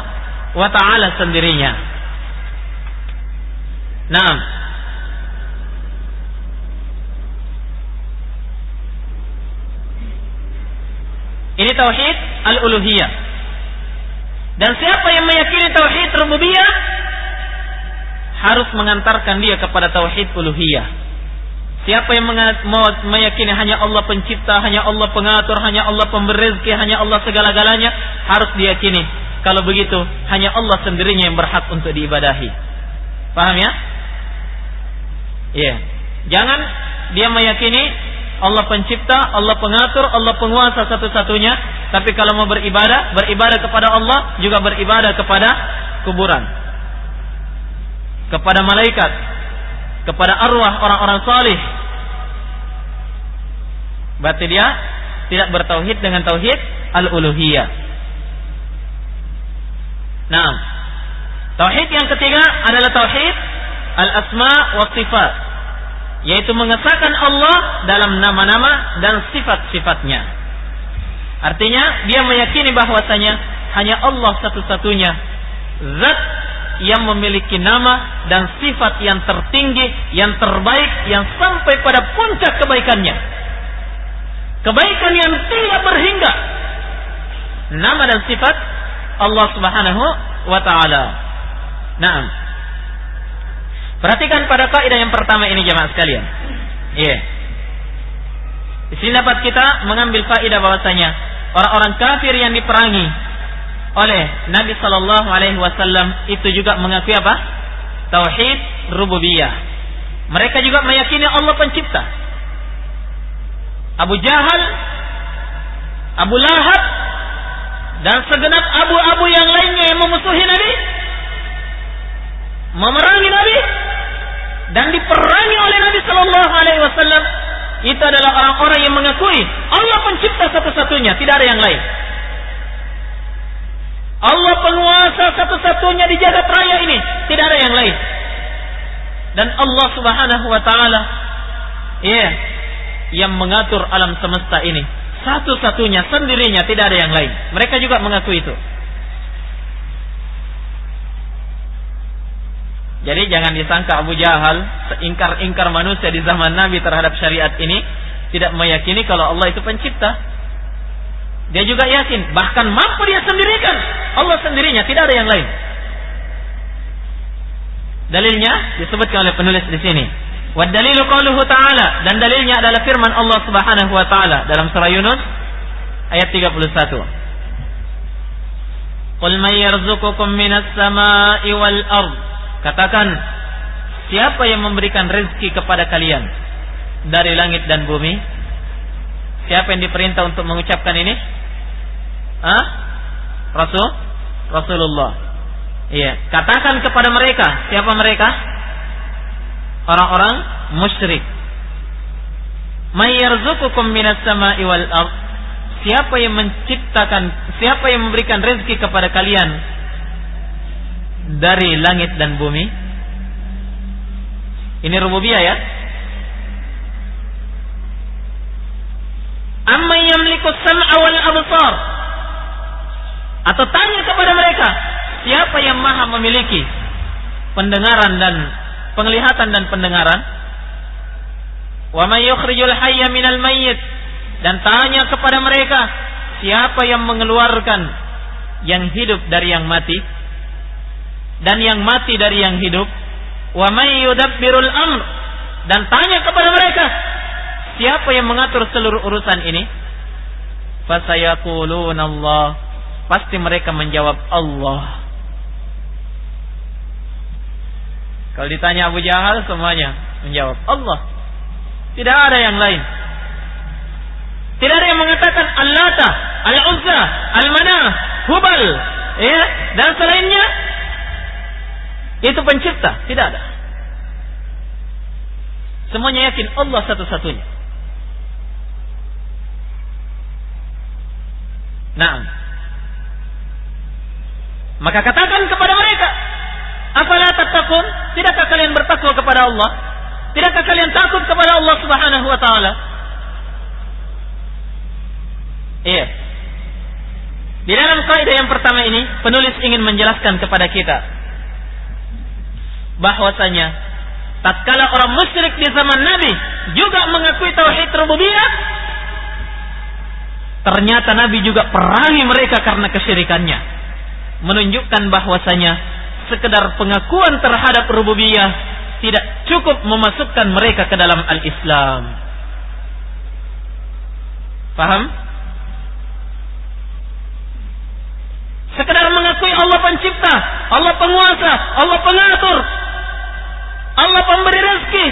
wa taala sendirinya. Nah, Ini tauhid al-uluhiyah. Dan siapa yang meyakini tauhid rububiyah harus mengantarkan dia kepada tauhid uluhiyah. Siapa yang meyakini hanya Allah pencipta, hanya Allah pengatur, hanya Allah pemberi rezeki, hanya Allah segala-galanya, harus diyakini. Kalau begitu, hanya Allah sendirinya yang berhak untuk diibadahi. Paham ya? Iya. Yeah. Jangan dia meyakini Allah pencipta, Allah pengatur, Allah penguasa satu-satunya. Tapi kalau mau beribadah, beribadah kepada Allah, juga beribadah kepada kuburan. Kepada malaikat, kepada arwah orang-orang salih. Berarti dia tidak bertauhid dengan tauhid al-uluhiyah. Nah, tauhid yang ketiga adalah tauhid al-asma wa sifat, yaitu mengesahkan Allah dalam nama-nama dan sifat-sifatnya. Artinya dia meyakini bahwasanya hanya Allah satu-satunya zat yang memiliki nama dan sifat yang tertinggi, yang terbaik, yang sampai pada puncak kebaikannya. Kebaikan yang tidak berhingga. Nama dan sifat Allah Subhanahu wa taala. Nah, perhatikan pada kaidah yang pertama ini jemaah sekalian. Iya. Yeah. Di sini dapat kita mengambil faedah bahwasanya orang-orang kafir yang diperangi oleh Nabi Shallallahu Alaihi Wasallam itu juga mengakui apa? Tauhid rububiyah. Mereka juga meyakini Allah pencipta. Abu Jahal, Abu Lahab, dan segenap abu-abu yang lainnya yang memusuhi Nabi, memerangi Nabi, dan diperangi oleh Nabi Shallallahu Alaihi Wasallam itu adalah orang-orang yang mengakui Allah pencipta satu-satunya, tidak ada yang lain. Allah penguasa satu-satunya di jagat raya ini, tidak ada yang lain. Dan Allah Subhanahu wa taala ya yeah, yang mengatur alam semesta ini satu-satunya sendirinya tidak ada yang lain. Mereka juga mengaku itu. Jadi jangan disangka Abu Jahal seingkar-ingkar manusia di zaman Nabi terhadap syariat ini tidak meyakini kalau Allah itu pencipta. Dia juga yakin, bahkan mampu dia sendirikan. Allah sendirinya, tidak ada yang lain. Dalilnya disebutkan oleh penulis di sini. Dalilu qauluhu ta'ala dan dalilnya adalah firman Allah Subhanahu wa taala dalam surah Yunus ayat 31. Qul may yarzuqukum minas sama'i wal ardh Katakan, siapa yang memberikan rezeki kepada kalian dari langit dan bumi? Siapa yang diperintah untuk mengucapkan ini? Hah? Rasul? Rasulullah. Iya, katakan kepada mereka, siapa mereka? Orang-orang musyrik. Mayyarzuqukum minas sama'i wal ard. Siapa yang menciptakan, siapa yang memberikan rezeki kepada kalian dari langit dan bumi. Ini rububiyah ya. Amma yamliku sam'a wal absar. Atau tanya kepada mereka, siapa yang maha memiliki pendengaran dan penglihatan dan pendengaran? Wa may yukhrijul hayya minal mayyit dan tanya kepada mereka, siapa yang mengeluarkan yang hidup dari yang mati? Dan yang mati dari yang hidup wa may yudabbirul amr dan tanya kepada mereka siapa yang mengatur seluruh urusan ini? Fasayaquluna Allah pasti mereka menjawab Allah. Kalau ditanya Abu Jahal semuanya menjawab Allah. Tidak ada yang lain. Tidak ada yang mengatakan Al-Lata, Al-Uzza, Al-Manah, Hubal, ya, dan selainnya itu pencipta, tidak ada. Semuanya yakin Allah satu-satunya. Nah, maka katakan kepada mereka, apalah tatakun? Tidakkah kalian bertakwa kepada Allah? Tidakkah kalian takut kepada Allah Subhanahu wa taala? Iya. Di dalam kaidah yang pertama ini, penulis ingin menjelaskan kepada kita bahwasanya tatkala orang musyrik di zaman Nabi juga mengakui tauhid rububiyah ternyata Nabi juga perangi mereka karena kesyirikannya. Menunjukkan bahwasanya sekedar pengakuan terhadap rububiyah tidak cukup memasukkan mereka ke dalam al-Islam. Paham sekedar mengakui Allah pencipta Allah penguasa Allah pengatur Allah pemberi rezeki.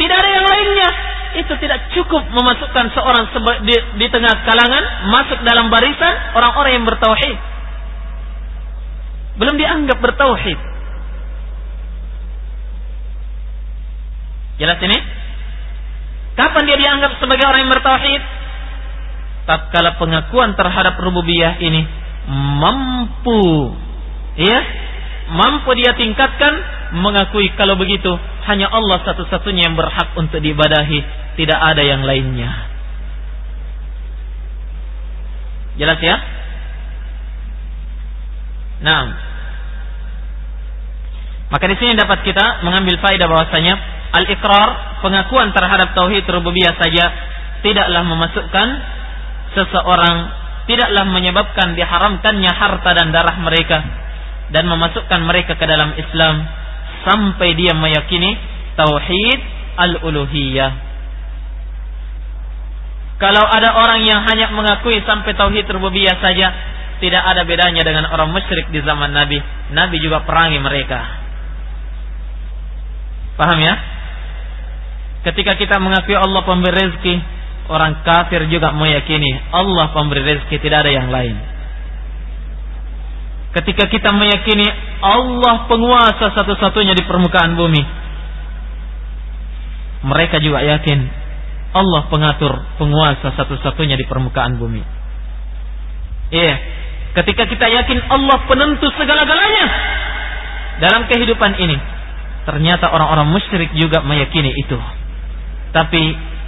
Tidak ada yang lainnya. Itu tidak cukup memasukkan seorang di, di tengah kalangan masuk dalam barisan orang-orang yang bertauhid. Belum dianggap bertauhid. Jelas ini? Kapan dia dianggap sebagai orang yang bertauhid? Tatkala pengakuan terhadap rububiyah ini mampu ya mampu dia tingkatkan mengakui kalau begitu hanya Allah satu-satunya yang berhak untuk diibadahi, tidak ada yang lainnya. Jelas ya? Nah, maka di sini dapat kita mengambil faedah bahwasanya al-iqrar, pengakuan terhadap tauhid rububiyah saja tidaklah memasukkan seseorang tidaklah menyebabkan diharamkannya harta dan darah mereka dan memasukkan mereka ke dalam Islam sampai dia meyakini tauhid al-uluhiyah. Kalau ada orang yang hanya mengakui sampai tauhid rububiyah saja, tidak ada bedanya dengan orang musyrik di zaman Nabi. Nabi juga perangi mereka. Paham ya? Ketika kita mengakui Allah pemberi rezeki, orang kafir juga meyakini Allah pemberi rezeki, tidak ada yang lain. Ketika kita meyakini Allah penguasa satu-satunya di permukaan bumi. mereka juga yakin Allah pengatur, penguasa satu-satunya di permukaan bumi. Iya, ketika kita yakin Allah penentu segala-galanya dalam kehidupan ini, ternyata orang-orang musyrik juga meyakini itu. Tapi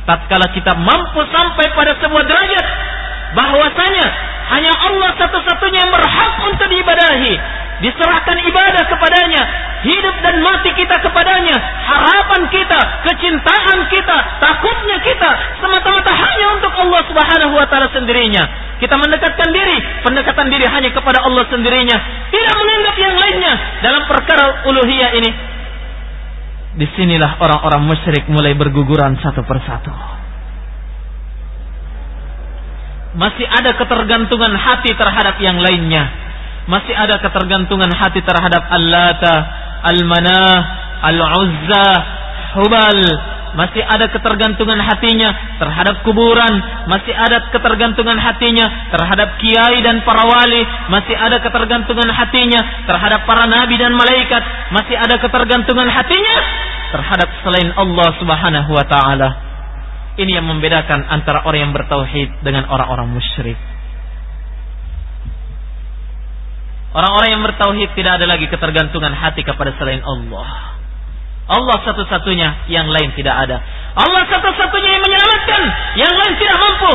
tatkala kita mampu sampai pada sebuah derajat bahwasanya hanya Allah satu-satunya yang berhak untuk diibadahi, diserahkan ibadah kepadanya, hidup dan mati kita kepadanya, harapan kita, kecintaan kita, takutnya kita semata-mata hanya untuk Allah Subhanahu wa taala sendirinya. Kita mendekatkan diri, pendekatan diri hanya kepada Allah sendirinya, tidak menganggap yang lainnya dalam perkara uluhiyah ini. Di sinilah orang-orang musyrik mulai berguguran satu persatu. Masih ada ketergantungan hati terhadap yang lainnya. Masih ada ketergantungan hati terhadap Al-Lata, Al-Manah, Al-Uzza, Hubal, masih ada ketergantungan hatinya terhadap kuburan, masih ada ketergantungan hatinya terhadap kiai dan para wali, masih ada ketergantungan hatinya terhadap para nabi dan malaikat, masih ada ketergantungan hatinya terhadap selain Allah Subhanahu wa taala. Ini yang membedakan antara orang yang bertauhid dengan orang-orang musyrik. Orang-orang yang bertauhid tidak ada lagi ketergantungan hati kepada selain Allah. Allah satu-satunya, yang lain tidak ada. Allah satu-satunya yang menyelamatkan, yang lain tidak mampu.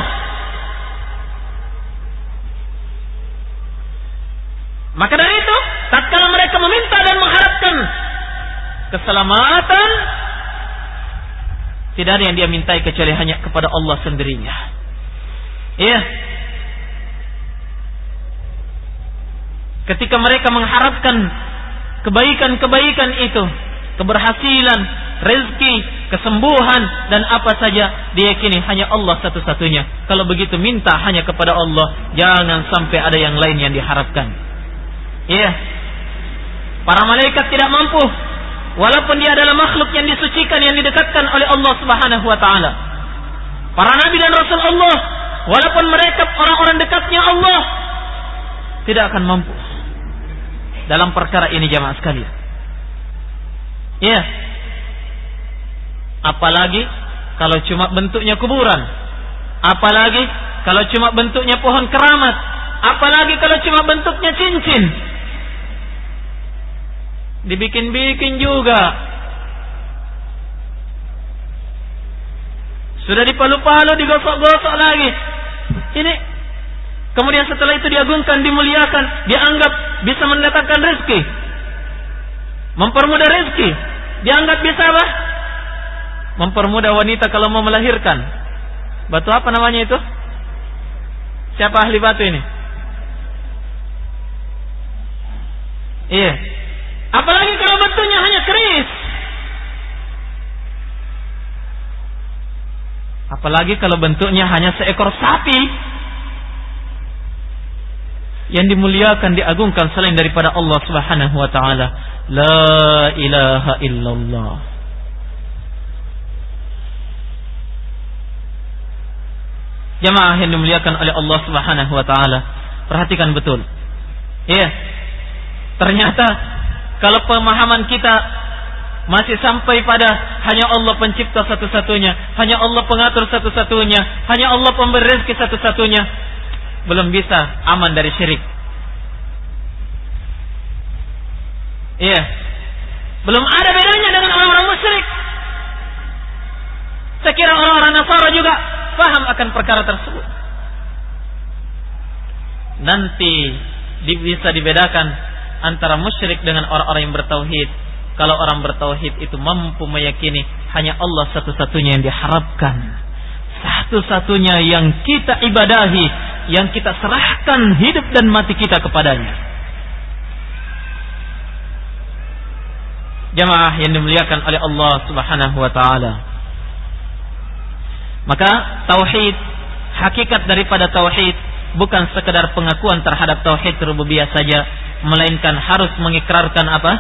Maka dari itu, tatkala mereka meminta dan mengharapkan keselamatan, tidak ada yang dia mintai kecuali hanya kepada Allah sendirinya. Iya, ketika mereka mengharapkan kebaikan-kebaikan itu, keberhasilan, rezeki, kesembuhan dan apa saja diyakini hanya Allah satu-satunya. Kalau begitu minta hanya kepada Allah, jangan sampai ada yang lain yang diharapkan. Iya. Para malaikat tidak mampu walaupun dia adalah makhluk yang disucikan yang didekatkan oleh Allah Subhanahu wa taala. Para nabi dan rasul Allah walaupun mereka orang-orang dekatnya Allah tidak akan mampu dalam perkara ini jamaah sekalian. Ya. Apalagi kalau cuma bentuknya kuburan. Apalagi kalau cuma bentuknya pohon keramat. Apalagi kalau cuma bentuknya cincin. Dibikin-bikin juga. Sudah dipalu-palu, digosok-gosok lagi. Ini Kemudian setelah itu diagungkan, dimuliakan, dianggap bisa mendatangkan rezeki. Mempermudah rezeki. Dianggap bisa apa? Mempermudah wanita kalau mau melahirkan. Batu apa namanya itu? Siapa ahli batu ini? Iya. Apalagi kalau batunya hanya keris. Apalagi kalau bentuknya hanya seekor sapi. Yang dimuliakan diagungkan selain daripada Allah Subhanahu wa taala. La ilaha illallah. Jamaah yang dimuliakan oleh Allah Subhanahu wa taala perhatikan betul. Ya ternyata kalau pemahaman kita masih sampai pada hanya Allah pencipta satu-satunya, hanya Allah pengatur satu-satunya, hanya Allah pemberi rezeki satu-satunya, belum bisa aman dari syirik. Iya. Belum ada bedanya dengan orang-orang musyrik. Saya kira orang-orang Nasara juga paham akan perkara tersebut. Nanti bisa dibedakan antara musyrik dengan orang-orang yang bertauhid. Kalau orang bertauhid itu mampu meyakini hanya Allah satu-satunya yang diharapkan satu-satunya yang kita ibadahi, yang kita serahkan hidup dan mati kita kepadanya. Jamaah yang dimuliakan oleh Allah Subhanahu wa taala. Maka tauhid, hakikat daripada tauhid bukan sekedar pengakuan terhadap tauhid rububiyah saja, melainkan harus mengikrarkan apa?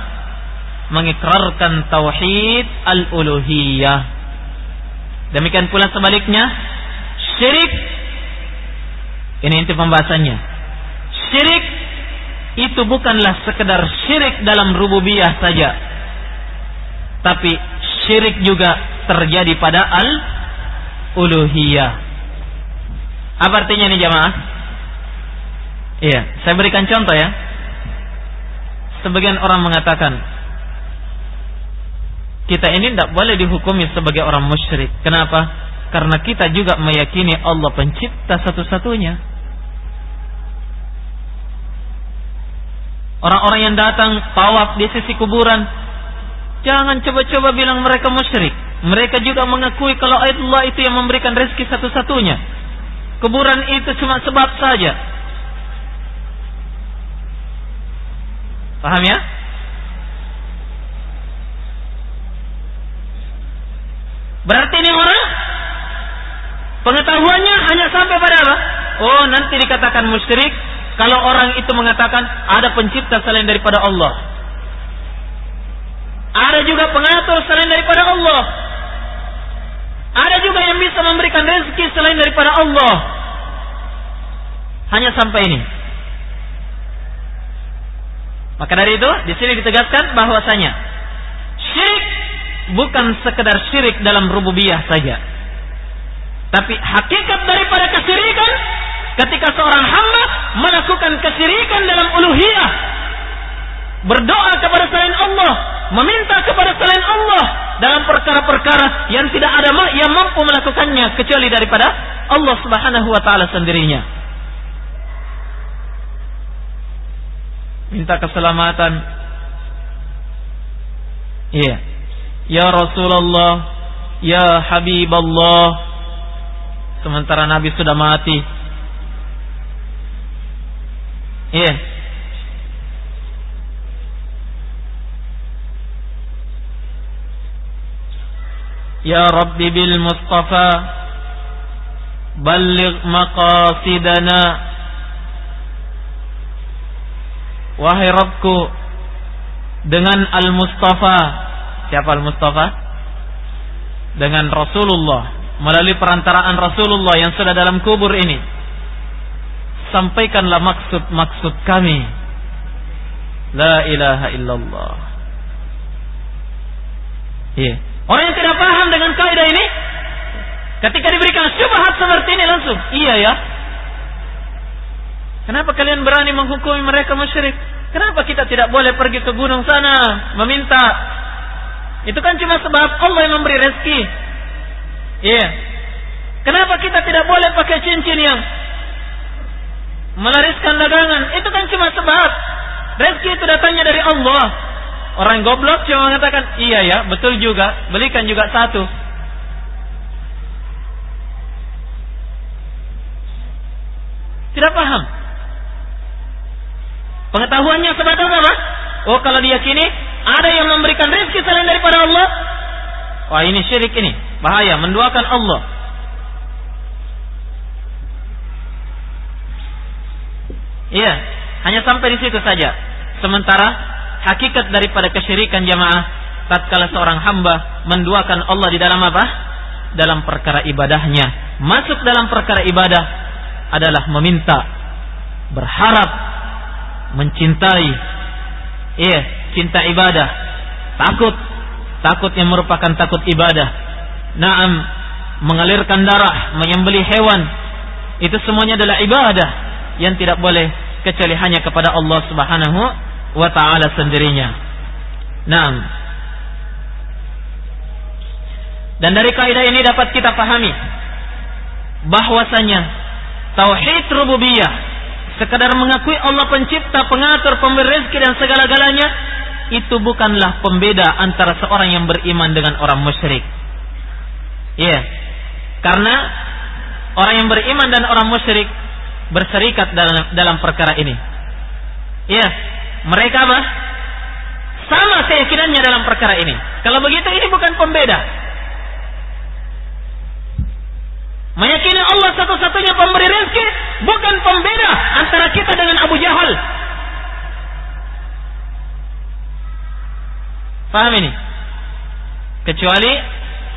Mengikrarkan tauhid al-uluhiyah Demikian pula sebaliknya, syirik ini inti pembahasannya. Syirik itu bukanlah sekedar syirik dalam rububiyah saja. Tapi syirik juga terjadi pada al uluhiyah. Apa artinya ini jamaah? Iya, saya berikan contoh ya. Sebagian orang mengatakan kita ini tidak boleh dihukumi sebagai orang musyrik. Kenapa? Karena kita juga meyakini Allah pencipta satu-satunya. Orang-orang yang datang tawaf di sisi kuburan, jangan coba-coba bilang mereka musyrik. Mereka juga mengakui kalau Allah itu yang memberikan rezeki satu-satunya. Kuburan itu cuma sebab saja. Paham ya? Berarti ini orang pengetahuannya hanya sampai pada apa? Oh, nanti dikatakan musyrik kalau orang itu mengatakan ada pencipta selain daripada Allah. Ada juga pengatur selain daripada Allah. Ada juga yang bisa memberikan rezeki selain daripada Allah. Hanya sampai ini. Maka dari itu di sini ditegaskan bahwasanya syirik bukan sekedar syirik dalam rububiyah saja. Tapi hakikat daripada kesyirikan ketika seorang hamba melakukan kesyirikan dalam uluhiyah berdoa kepada selain Allah, meminta kepada selain Allah dalam perkara-perkara yang tidak ada yang mampu melakukannya kecuali daripada Allah Subhanahu wa taala sendirinya. Minta keselamatan. Iya. Ya Rasulullah, ya Habiballah. Sementara Nabi sudah mati. Iya. Ya Rabbi bil Mustafa balligh maqasidana Wahai Rabbku dengan Al-Mustafa Siapa Al-Mustafa? Dengan Rasulullah Melalui perantaraan Rasulullah yang sudah dalam kubur ini. Sampaikanlah maksud-maksud kami. La ilaha illallah. Iya. Orang yang tidak paham dengan kaidah ini Ketika diberikan syubhat seperti ini langsung Iya ya Kenapa kalian berani menghukumi mereka musyrik? Kenapa kita tidak boleh pergi ke gunung sana meminta? Itu kan cuma sebab Allah yang memberi rezeki. Iya. Yeah. Kenapa kita tidak boleh pakai cincin yang melariskan dagangan? Itu kan cuma sebab rezeki itu datangnya dari Allah. Orang goblok cuma mengatakan, iya ya, betul juga, belikan juga satu. Tidak paham. Pengetahuannya sebatas apa? Oh kalau diyakini ada yang memberikan rezeki selain daripada Allah. Wah ini syirik ini. Bahaya. Menduakan Allah. Iya. Hanya sampai di situ saja. Sementara hakikat daripada kesyirikan jamaah. Tatkala seorang hamba menduakan Allah di dalam apa? Dalam perkara ibadahnya. Masuk dalam perkara ibadah adalah meminta. Berharap mencintai. Iya cinta ibadah. Takut. Takut yang merupakan takut ibadah. Naam mengalirkan darah menyembelih hewan. Itu semuanya adalah ibadah yang tidak boleh kecuali hanya kepada Allah Subhanahu wa taala sendirinya. Naam. Dan dari kaidah ini dapat kita pahami bahwasanya tauhid rububiyah Sekadar mengakui Allah pencipta, pengatur, pemberi rezeki dan segala-galanya, itu bukanlah pembeda antara seorang yang beriman dengan orang musyrik. Iya. Yeah. Karena orang yang beriman dan orang musyrik berserikat dalam dalam perkara ini. Iya. Yeah. Mereka apa? Sama keyakinannya dalam perkara ini. Kalau begitu ini bukan pembeda. Meyakini Allah satu-satunya pemberi rezeki bukan pembeda antara kita dengan Abu Jahal. Paham ini? Kecuali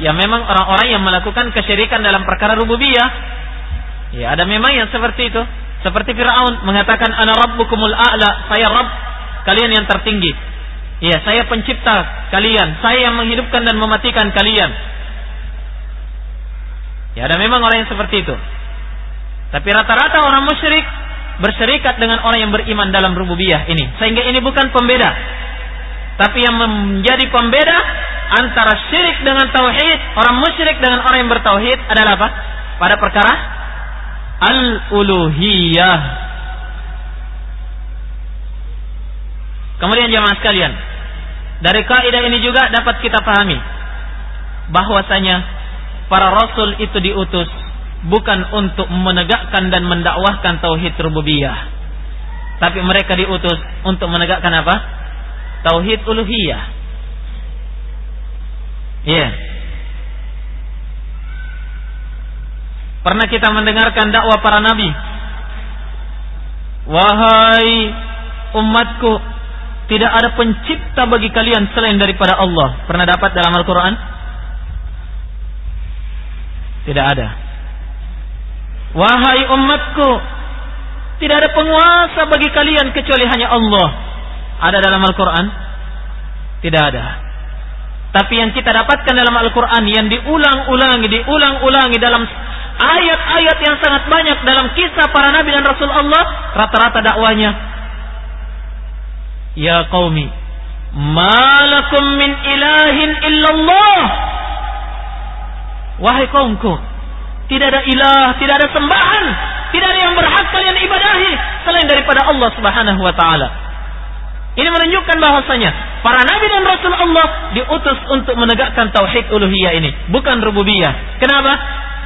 ya memang orang-orang yang melakukan kesyirikan dalam perkara rububiyah. Ya, ada memang yang seperti itu. Seperti Firaun mengatakan ana rabbukumul a'la, saya rabb kalian yang tertinggi. Ya, saya pencipta kalian, saya yang menghidupkan dan mematikan kalian. Ya ada memang orang yang seperti itu. Tapi rata-rata orang musyrik berserikat dengan orang yang beriman dalam rububiyah ini. Sehingga ini bukan pembeda. Tapi yang menjadi pembeda antara syirik dengan tauhid, orang musyrik dengan orang yang bertauhid adalah apa? Pada perkara al-uluhiyah. Kemudian jemaah sekalian, dari kaidah ini juga dapat kita pahami bahwasanya para rasul itu diutus bukan untuk menegakkan dan mendakwahkan tauhid rububiyah. Tapi mereka diutus untuk menegakkan apa? Tauhid uluhiyah. Iya. Yeah. Pernah kita mendengarkan dakwah para nabi. Wahai umatku, tidak ada pencipta bagi kalian selain daripada Allah. Pernah dapat dalam Al-Quran? Tidak ada. Wahai umatku, tidak ada penguasa bagi kalian kecuali hanya Allah. Ada dalam Al-Quran? Tidak ada. Tapi yang kita dapatkan dalam Al-Quran yang diulang-ulangi, diulang-ulangi dalam ayat-ayat yang sangat banyak dalam kisah para nabi dan rasul Allah, rata-rata dakwanya. Ya qaumi, malakum min ilahin illallah. Wahai kaumku, tidak ada ilah, tidak ada sembahan, tidak ada yang berhak kalian ibadahi selain daripada Allah Subhanahu wa taala. Ini menunjukkan bahwasanya para nabi dan rasul Allah diutus untuk menegakkan tauhid uluhiyah ini, bukan rububiyah. Kenapa?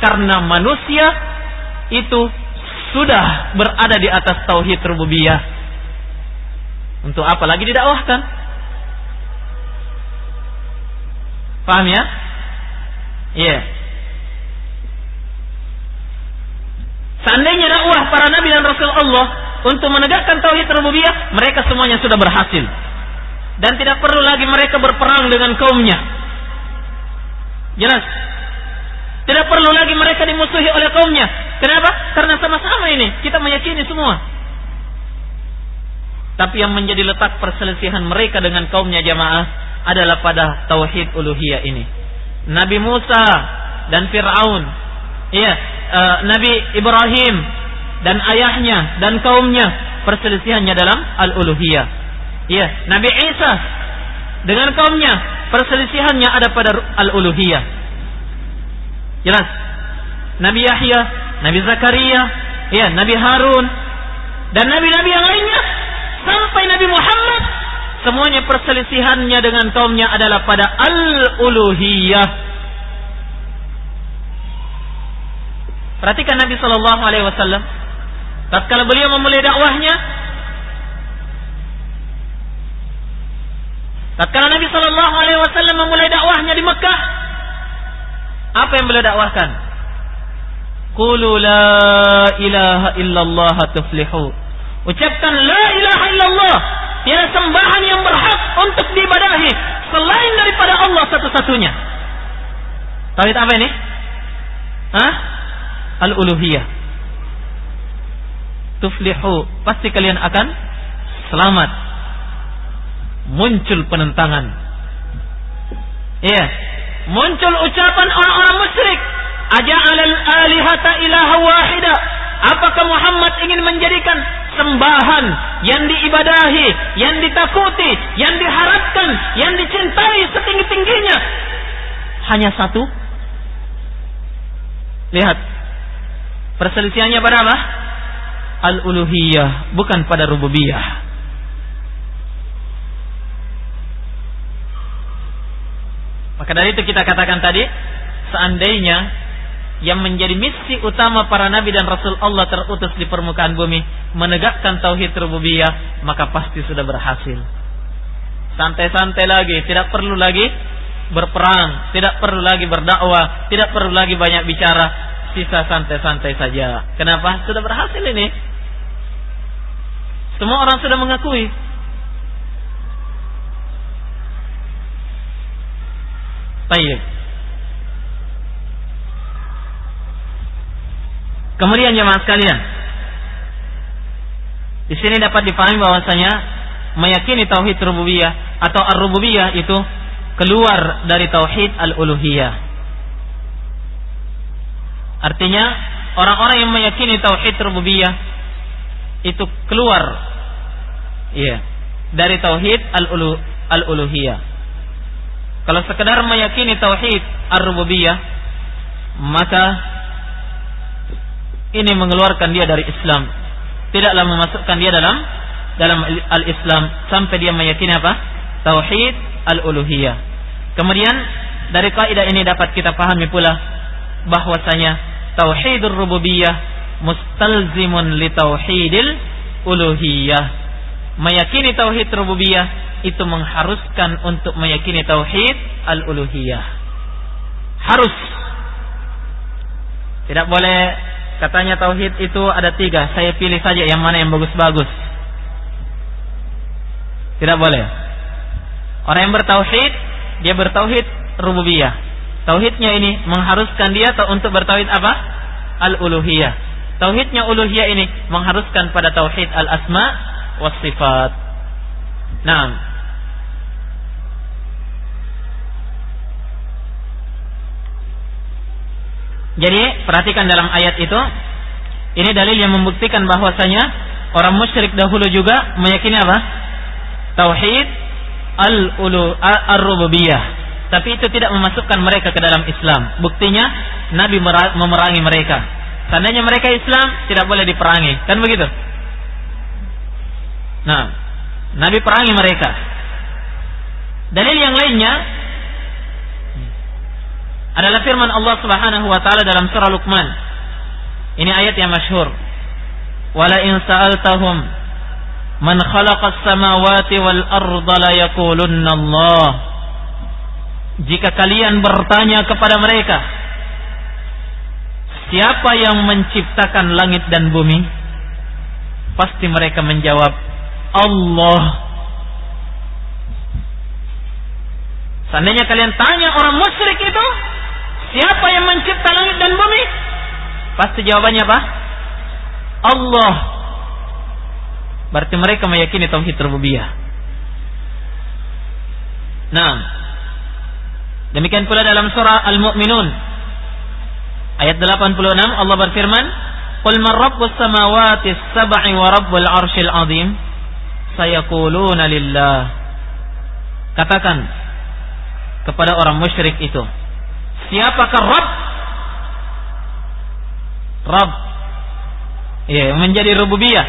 Karena manusia itu sudah berada di atas tauhid rububiyah. Untuk apa lagi didakwahkan? Paham ya? Iya. Yeah. Seandainya dakwah para nabi dan rasul Allah untuk menegakkan tauhid rububiyah, mereka semuanya sudah berhasil. Dan tidak perlu lagi mereka berperang dengan kaumnya. Jelas? Tidak perlu lagi mereka dimusuhi oleh kaumnya. Kenapa? Karena sama-sama ini kita meyakini semua. Tapi yang menjadi letak perselisihan mereka dengan kaumnya jamaah adalah pada tauhid uluhiyah ini. Nabi Musa dan Fir'aun Iya, uh, Nabi Ibrahim dan ayahnya dan kaumnya perselisihannya dalam al-uluhiyah. Iya, Nabi Isa dengan kaumnya perselisihannya ada pada al-uluhiyah. Jelas. Nabi Yahya, Nabi Zakaria, ya, Nabi Harun dan nabi-nabi yang lainnya sampai Nabi Muhammad semuanya perselisihannya dengan kaumnya adalah pada al-uluhiyah. Perhatikan Nabi Shallallahu Alaihi Wasallam. Tatkala beliau memulai dakwahnya, tatkala Nabi Shallallahu Alaihi Wasallam memulai dakwahnya di Mekah, apa yang beliau dakwahkan? Qulu la ilaha illallah tuflihu. Ucapkan la ilaha illallah. Tiada sembahan yang berhak untuk diibadahi selain daripada Allah satu-satunya. Tauhid apa ini? Hah? Al-uluhiyah. Tuflihu, pasti kalian akan selamat. Muncul penentangan. Iya, muncul ucapan orang-orang musyrik, aja'alal alihata ilaha wahida. Apakah Muhammad ingin menjadikan sembahan yang diibadahi, yang ditakuti, yang diharapkan, yang dicintai setinggi-tingginya hanya satu? Lihat, Perselisihannya pada apa? Al-uluhiyah, bukan pada rububiyah. Maka dari itu kita katakan tadi, seandainya yang menjadi misi utama para nabi dan rasul Allah terutus di permukaan bumi menegakkan tauhid rububiyah, maka pasti sudah berhasil. Santai-santai lagi, tidak perlu lagi berperang, tidak perlu lagi berdakwah, tidak perlu lagi banyak bicara, sisa santai-santai saja. Kenapa? Sudah berhasil ini. Semua orang sudah mengakui. Baik. Kemudian jemaah sekalian, di sini dapat dipahami bahwasanya meyakini tauhid rububiyah atau ar-rububiyah itu keluar dari tauhid al-uluhiyah. Artinya orang-orang yang meyakini tauhid rububiyah itu keluar iya dari tauhid al-ulu al-uluhiyah. Kalau sekedar meyakini tauhid ar-rububiyah maka ini mengeluarkan dia dari Islam. Tidaklah memasukkan dia dalam dalam al-Islam sampai dia meyakini apa? Tauhid al-uluhiyah. Kemudian dari kaidah ini dapat kita pahami pula bahwasanya tauhidur rububiyah mustalzimun li tauhidil uluhiyah. Meyakini tauhid rububiyah itu mengharuskan untuk meyakini tauhid al-uluhiyah. Harus. Tidak boleh katanya tauhid itu ada tiga. Saya pilih saja yang mana yang bagus-bagus. Tidak boleh. Orang yang bertauhid, dia bertauhid rububiyah. Tauhidnya ini mengharuskan dia untuk bertauhid apa? Al-uluhiyah. Tauhidnya uluhiyah ini mengharuskan pada tauhid al-asma was sifat. Nah, Jadi perhatikan dalam ayat itu ini dalil yang membuktikan bahwasanya orang musyrik dahulu juga meyakini apa? Tauhid al-ulu ar-rububiyah tapi itu tidak memasukkan mereka ke dalam Islam. Buktinya Nabi memerangi mereka. Seandainya mereka Islam tidak boleh diperangi, kan begitu? Nah, Nabi perangi mereka. Dalil yang lainnya adalah firman Allah Subhanahu wa taala dalam surah Luqman. Ini ayat yang masyhur. Wala in sa'altahum man khalaqas samawati wal arda la yaqulunna Allah jika kalian bertanya kepada mereka siapa yang menciptakan langit dan bumi? Pasti mereka menjawab Allah. Seandainya kalian tanya orang musyrik itu siapa yang mencipta langit dan bumi? Pasti jawabannya apa? Allah. Berarti mereka meyakini tauhid rububiyah. Nah Demikian pula dalam surah Al-Mu'minun ayat 86 Allah berfirman, "Qul man rabbus samawati sab'i wa rabbul arsyil 'azim?" Sayaquluna lillah. Katakan kepada orang musyrik itu, siapakah Rabb? Rabb. Ya, menjadi rububiyah.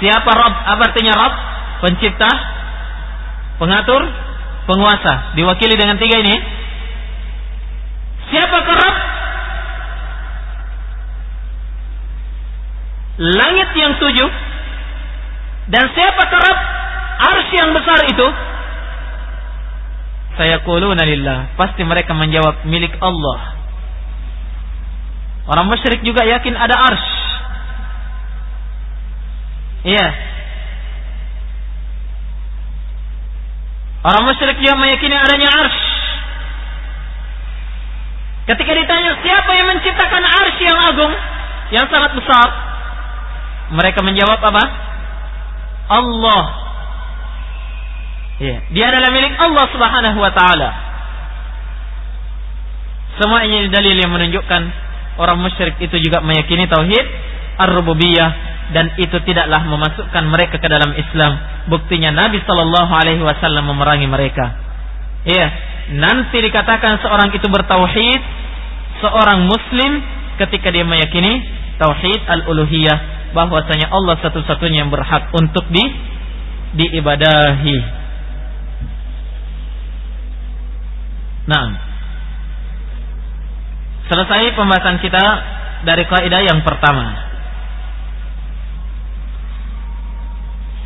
Siapa Rabb? Apa artinya Rabb? Pencipta, pengatur, penguasa. Diwakili dengan tiga ini. Siapa kerap? Langit yang tujuh. Dan siapa kerap? Arsy yang besar itu. Saya kuluna lillah. Pasti mereka menjawab milik Allah. Orang musyrik juga yakin ada ars iya Orang musyrik juga meyakini adanya ars. Ketika ditanya siapa yang menciptakan ars yang agung, yang sangat besar, mereka menjawab apa? Allah. Ya, dia adalah milik Allah Subhanahu wa taala. Semua ini dalil yang menunjukkan orang musyrik itu juga meyakini tauhid ar-rububiyah dan itu tidaklah memasukkan mereka ke dalam Islam. Buktinya Nabi Shallallahu Alaihi Wasallam memerangi mereka. Iya, nanti dikatakan seorang itu bertauhid, seorang Muslim ketika dia meyakini tauhid al-uluhiyah bahwasanya Allah satu-satunya yang berhak untuk di diibadahi. Nah, selesai pembahasan kita dari kaidah yang pertama.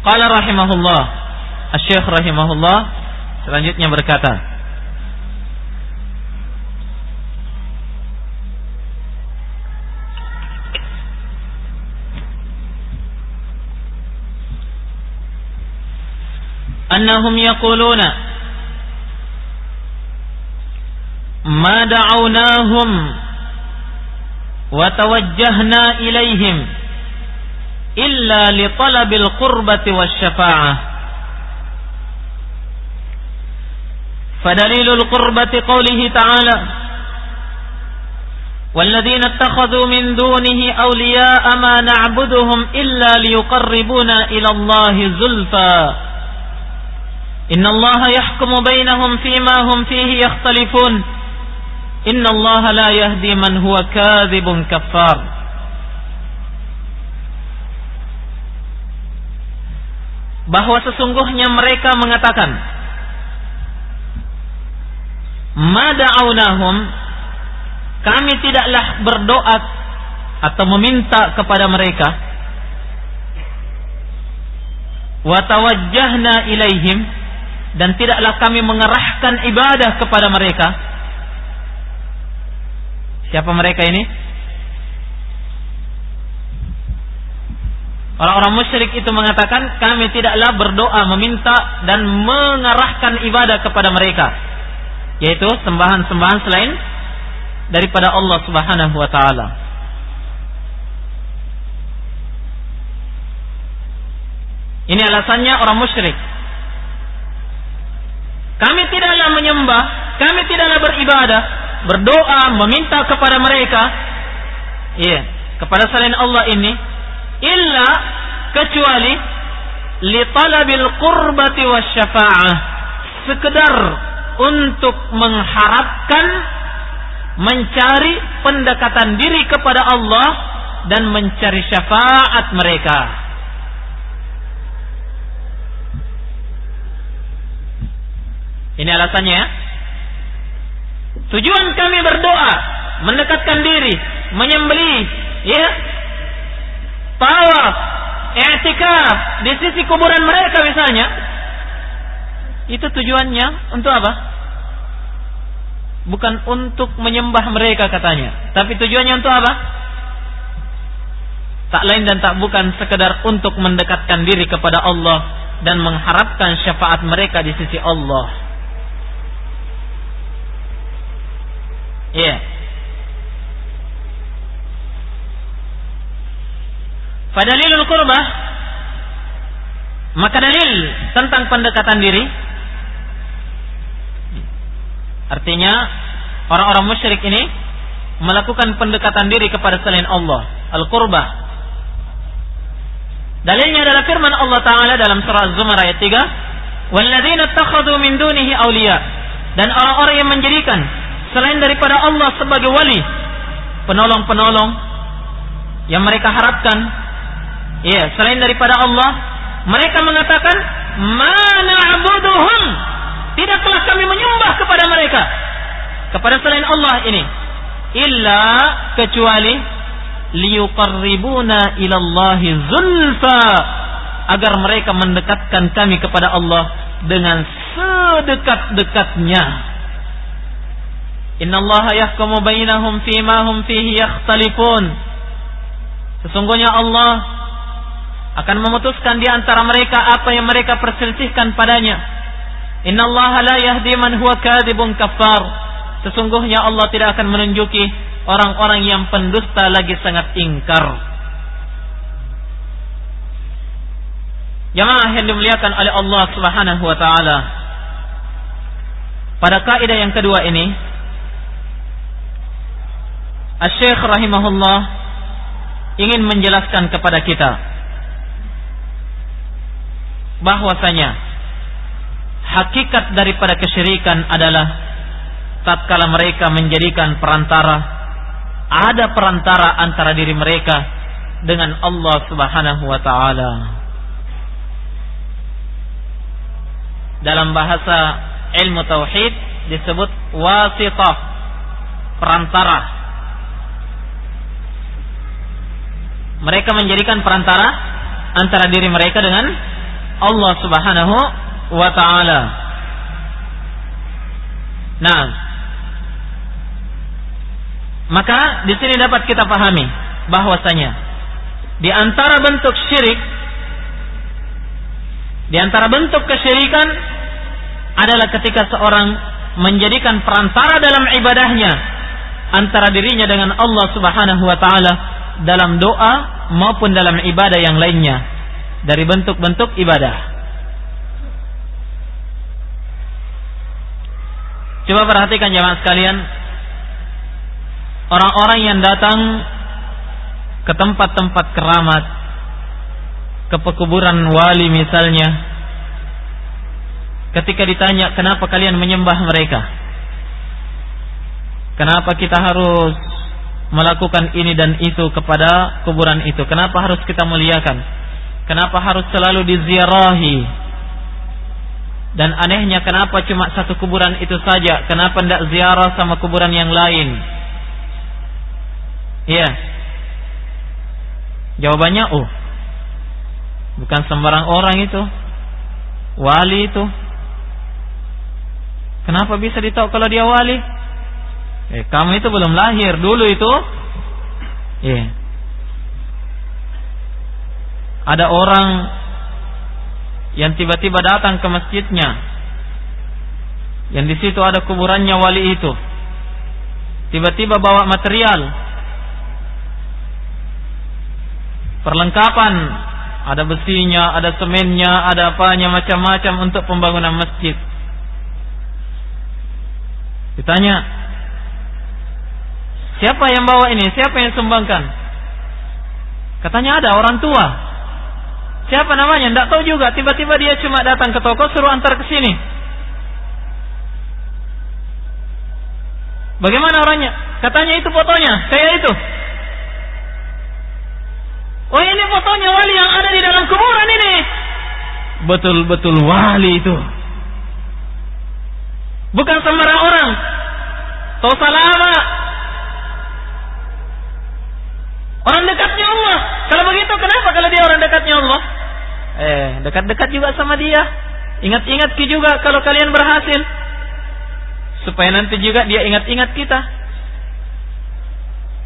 Qala rahimahullah. Asy-Syaikh rahimahullah selanjutnya berkata yaquluna ma da'awnahum wa tawajjahna ilaihim illa li talabil qurbati wasyafa'ah fadalilul qurbati qawlihi ta'ala والذين اتخذوا من دونه أولياء ما نعبدهم إلا ليقربونا إلى الله زلفى. إن الله يحكم بينهم فيما هم فيه يختلفون. إن الله لا يهدي من هو كاذب كفار. Bahwa sesungguhnya mereka mengatakan mada'aunahum kami tidaklah berdoa atau meminta kepada mereka wa tawajjahna ilaihim dan tidaklah kami mengerahkan ibadah kepada mereka. Siapa mereka ini Orang-orang musyrik itu mengatakan kami tidaklah berdoa meminta dan mengarahkan ibadah kepada mereka yaitu sembahan-sembahan selain daripada Allah Subhanahu wa taala. Ini alasannya orang musyrik. Kami tidaklah menyembah, kami tidaklah beribadah, berdoa, meminta kepada mereka, iya, kepada selain Allah ini, illa kecuali li talabil qurbati wasyafa'ah, sekedar untuk mengharapkan mencari pendekatan diri kepada Allah dan mencari syafaat mereka. Ini alasannya ya. Tujuan kami berdoa, mendekatkan diri, menyembelih, ya. Tawaf, i'tikaf di sisi kuburan mereka misalnya. Itu tujuannya untuk apa? bukan untuk menyembah mereka katanya. Tapi tujuannya untuk apa? Tak lain dan tak bukan sekedar untuk mendekatkan diri kepada Allah dan mengharapkan syafaat mereka di sisi Allah. Iya. Yeah. Fadalilul qurbah maka dalil tentang pendekatan diri Artinya orang-orang musyrik ini melakukan pendekatan diri kepada selain Allah, al-qurbah. Dalilnya adalah firman Allah Taala dalam surah Az-Zumar ayat 3, "Walladzina ittakhadhu min dunihi awliya." Dan orang-orang yang menjadikan selain daripada Allah sebagai wali, penolong-penolong yang mereka harapkan, ya, selain daripada Allah, mereka mengatakan, "Mana abuduhum Tidaklah kami menyembah kepada mereka. Kepada selain Allah ini. Illa kecuali liyuqarribuna ilallahi zulfa. Agar mereka mendekatkan kami kepada Allah dengan sedekat-dekatnya. Inna Allah yahkumu bainahum fima hum fihi yakhtalifun. Sesungguhnya Allah akan memutuskan di antara mereka apa yang mereka perselisihkan padanya Inna Allah la yahdi man huwa kadhibun kafar. Sesungguhnya Allah tidak akan menunjuki orang-orang yang pendusta lagi sangat ingkar. Jamaah yang dimuliakan oleh Allah Subhanahu wa taala. Pada kaidah yang kedua ini, Asy-Syaikh rahimahullah ingin menjelaskan kepada kita bahwasanya hakikat daripada kesyirikan adalah tatkala mereka menjadikan perantara ada perantara antara diri mereka dengan Allah Subhanahu wa taala. Dalam bahasa ilmu tauhid disebut wasitah, perantara. Mereka menjadikan perantara antara diri mereka dengan Allah Subhanahu wa taala. Nah, maka di sini dapat kita pahami bahwasanya di antara bentuk syirik di antara bentuk kesyirikan adalah ketika seorang menjadikan perantara dalam ibadahnya antara dirinya dengan Allah Subhanahu wa taala dalam doa maupun dalam ibadah yang lainnya dari bentuk-bentuk ibadah. Coba perhatikan jemaah sekalian. orang-orang yang datang ke tempat-tempat keramat, ke pekuburan wali misalnya, ketika ditanya kenapa kalian menyembah mereka, kenapa kita harus melakukan ini dan itu kepada kuburan itu, kenapa harus kita muliakan, kenapa harus selalu diziarahi, dan anehnya kenapa cuma satu kuburan itu saja? Kenapa tidak ziarah sama kuburan yang lain? Iya. Jawabannya oh. Bukan sembarang orang itu. Wali itu. Kenapa bisa ditahu kalau dia wali? Eh, kamu itu belum lahir dulu itu. Iya. Ada orang yang tiba-tiba datang ke masjidnya. Yang di situ ada kuburannya wali itu. Tiba-tiba bawa material. Perlengkapan. Ada besinya ada semennya ada apanya macam-macam untuk pembangunan masjid. Ditanya siapa yang bawa ini? Siapa yang sumbangkan? Katanya ada orang tua Siapa namanya? Tidak tahu juga. Tiba-tiba dia cuma datang ke toko suruh antar ke sini. Bagaimana orangnya? Katanya itu fotonya. Saya itu. Oh ini fotonya wali yang ada di dalam kuburan ini. Betul-betul wali itu. Bukan sembarang orang. Tahu salama. Orang dekatnya Allah. Kalau begitu kenapa kalau dia orang dekatnya Allah? Eh, dekat-dekat juga sama dia. Ingat-ingat juga kalau kalian berhasil. Supaya nanti juga dia ingat-ingat kita.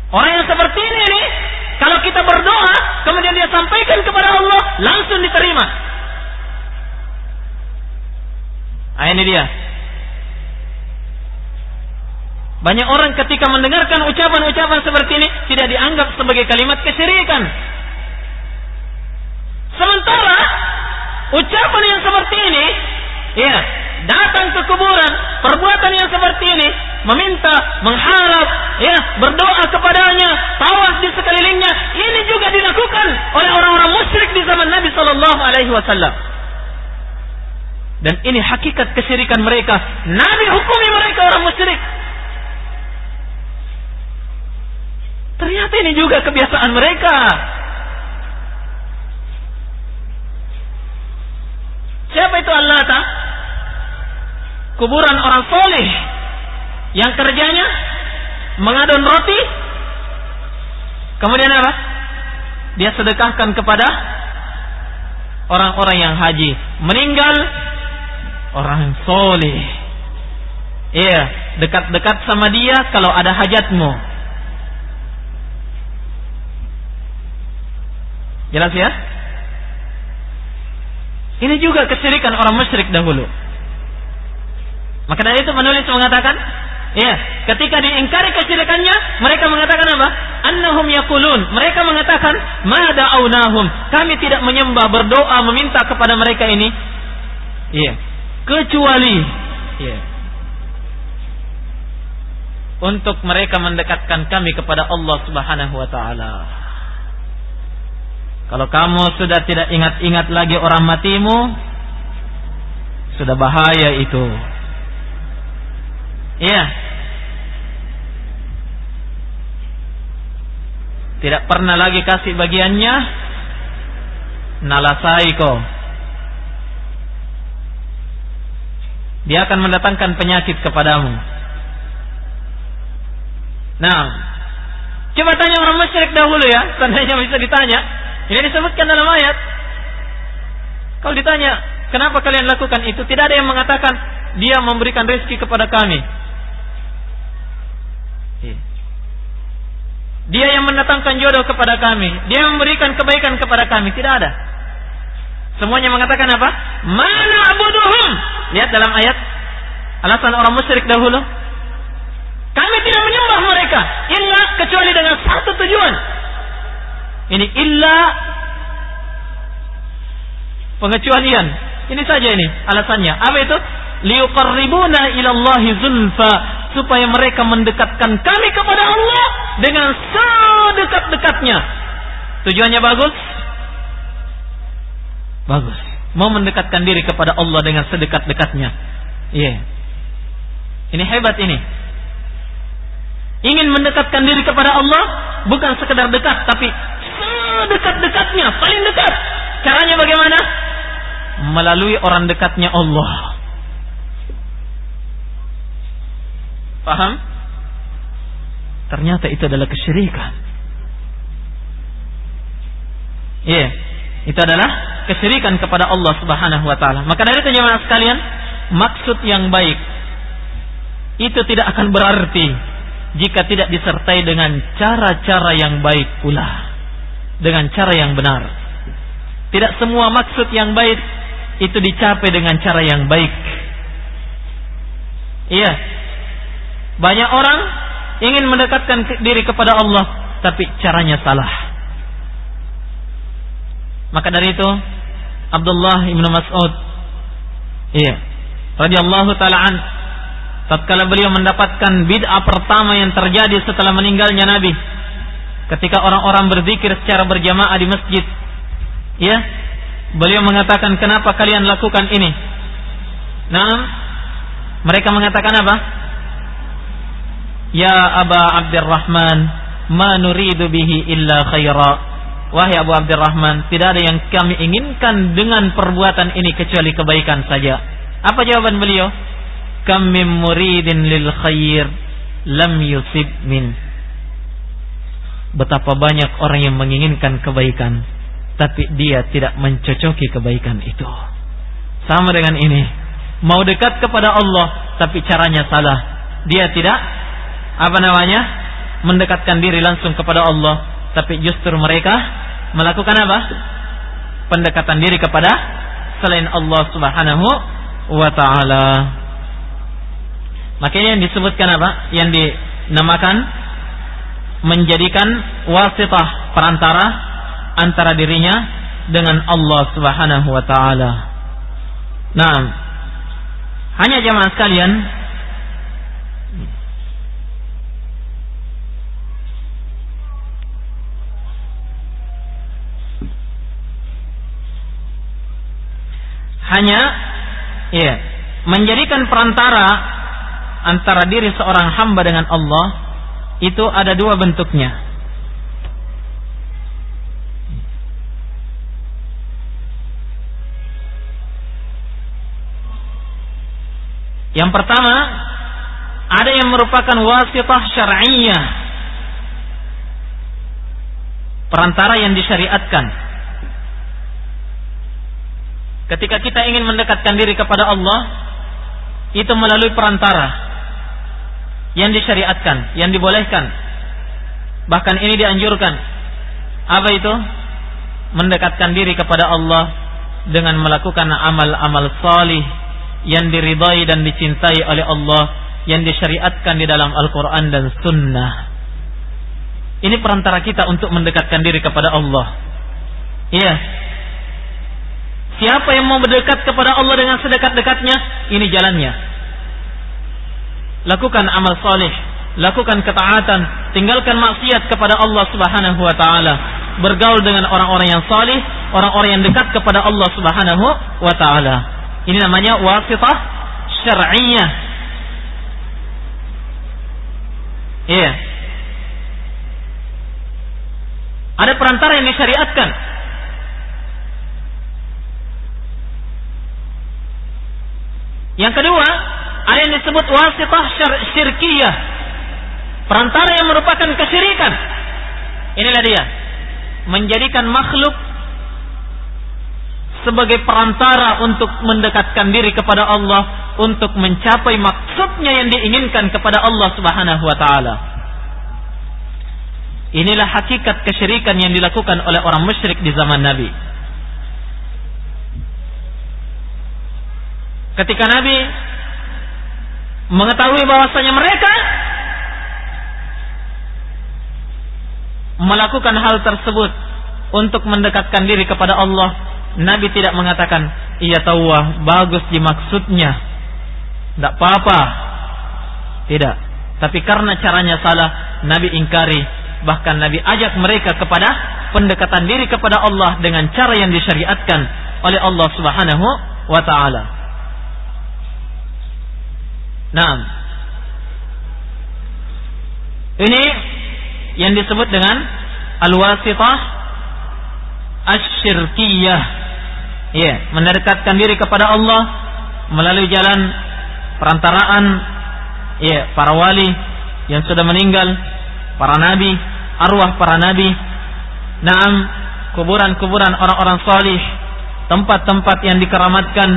Orang yang seperti ini nih, kalau kita berdoa, kemudian dia sampaikan kepada Allah, langsung diterima. Ah, ini dia. Banyak orang ketika mendengarkan ucapan-ucapan seperti ini tidak dianggap sebagai kalimat kesyirikan. Sementara ucapan yang seperti ini, ya, datang ke kuburan, perbuatan yang seperti ini, meminta, mengharap, ya, berdoa kepadanya, tawaf di sekelilingnya, ini juga dilakukan oleh orang-orang musyrik di zaman Nabi Shallallahu Alaihi Wasallam. Dan ini hakikat kesyirikan mereka. Nabi hukumi mereka orang musyrik. Ternyata ini juga kebiasaan mereka. Siapa itu Allah Ta? Kuburan orang soleh yang kerjanya mengadon roti. Kemudian apa? Dia sedekahkan kepada orang-orang yang haji. Meninggal orang soleh. Iya, dekat-dekat sama dia kalau ada hajatmu. Jelas ya? Ini juga kesyirikan orang musyrik dahulu. Maka dari itu penulis mengatakan, ya, ketika diingkari kesyirikannya, mereka mengatakan apa? Annahum yakulun. Mereka mengatakan, "Mada aunahum." Kami tidak menyembah, berdoa, meminta kepada mereka ini. Iya. Kecuali iya. Untuk mereka mendekatkan kami kepada Allah Subhanahu wa taala. Kalau kamu sudah tidak ingat-ingat lagi orang matimu, sudah bahaya itu. Iya. Tidak pernah lagi kasih bagiannya, nalasai kau. Dia akan mendatangkan penyakit kepadamu. Nah, coba tanya orang musyrik dahulu ya, seandainya bisa ditanya. Ini disebutkan dalam ayat. Kalau ditanya, kenapa kalian lakukan itu? Tidak ada yang mengatakan dia memberikan rezeki kepada kami. Iya. Dia yang mendatangkan jodoh kepada kami. Dia yang memberikan kebaikan kepada kami. Tidak ada. Semuanya mengatakan apa? Mana abuduhum? Lihat dalam ayat. Alasan orang musyrik dahulu. Kami tidak menyembah mereka. Illa kecuali dengan satu tujuan. Ini illa pengecualian. Ini saja ini alasannya. Apa itu? Liuqarribuna ilallahi zulfa supaya mereka mendekatkan kami kepada Allah dengan sedekat-dekatnya. Tujuannya bagus? Bagus. Mau mendekatkan diri kepada Allah dengan sedekat-dekatnya. Iya. Yeah. Ini hebat ini. Ingin mendekatkan diri kepada Allah bukan sekedar dekat tapi sedekat-dekatnya, paling dekat. Caranya bagaimana? Melalui orang dekatnya Allah. Paham? Ternyata itu adalah kesyirikan. Iya, yeah. itu adalah kesyirikan kepada Allah Subhanahu wa taala. Maka dari itu jemaah sekalian, maksud yang baik itu tidak akan berarti jika tidak disertai dengan cara-cara yang baik pula. Dengan cara yang benar. Tidak semua maksud yang baik itu dicapai dengan cara yang baik. Iya. Banyak orang ingin mendekatkan diri kepada Allah tapi caranya salah. Maka dari itu Abdullah bin Mas'ud iya radhiyallahu taala an tatkala beliau mendapatkan bid'ah pertama yang terjadi setelah meninggalnya Nabi ketika orang-orang berzikir secara berjamaah di masjid ya beliau mengatakan kenapa kalian lakukan ini? Nah mereka mengatakan apa? Ya Aba Abdurrahman ma nuridu bihi illa khaira. Wahai Abu Abdurrahman tidak ada yang kami inginkan dengan perbuatan ini kecuali kebaikan saja. Apa jawaban beliau? Kam min muridin lil khair lam yusib min betapa banyak orang yang menginginkan kebaikan tapi dia tidak mencocoki kebaikan itu. Sama dengan ini mau dekat kepada Allah tapi caranya salah. Dia tidak apa namanya mendekatkan diri langsung kepada Allah tapi justru mereka melakukan apa? Pendekatan diri kepada selain Allah Subhanahu wa taala. Makanya yang disebutkan apa? Yang dinamakan menjadikan wasitah perantara antara dirinya dengan Allah Subhanahu wa taala. Nah, hanya jamaah sekalian hanya ya menjadikan perantara antara diri seorang hamba dengan Allah itu ada dua bentuknya. Yang pertama, ada yang merupakan wasitah syar'iyah. Perantara yang disyariatkan. Ketika kita ingin mendekatkan diri kepada Allah, itu melalui perantara yang disyariatkan, yang dibolehkan. Bahkan ini dianjurkan. Apa itu? Mendekatkan diri kepada Allah dengan melakukan amal-amal salih yang diridai dan dicintai oleh Allah yang disyariatkan di dalam Al-Quran dan Sunnah. Ini perantara kita untuk mendekatkan diri kepada Allah. Iya. Siapa yang mau mendekat kepada Allah dengan sedekat-dekatnya, ini jalannya lakukan amal saleh, lakukan ketaatan, tinggalkan maksiat kepada Allah Subhanahu wa taala. Bergaul dengan orang-orang yang saleh, orang-orang yang dekat kepada Allah Subhanahu wa taala. Ini namanya wasitah syar'iyyah. Iya. Ada perantara yang disyariatkan. Yang kedua, ada yang disebut wasitah syirkiyah. Perantara yang merupakan kesyirikan. Inilah dia. Menjadikan makhluk sebagai perantara untuk mendekatkan diri kepada Allah untuk mencapai maksudnya yang diinginkan kepada Allah Subhanahu wa taala. Inilah hakikat kesyirikan yang dilakukan oleh orang musyrik di zaman Nabi. Ketika Nabi mengetahui bahwasanya mereka melakukan hal tersebut untuk mendekatkan diri kepada Allah, Nabi tidak mengatakan, "Iya tahu bagus dimaksudnya." Tidak apa-apa. Tidak. Tapi karena caranya salah, Nabi ingkari. Bahkan Nabi ajak mereka kepada pendekatan diri kepada Allah dengan cara yang disyariatkan oleh Allah Subhanahu wa taala. Nah, ini yang disebut dengan al-wasitah asyirkiyah. Ya, mendekatkan diri kepada Allah melalui jalan perantaraan ya para wali yang sudah meninggal, para nabi, arwah para nabi. Naam, kuburan-kuburan orang-orang salih, tempat-tempat yang dikeramatkan,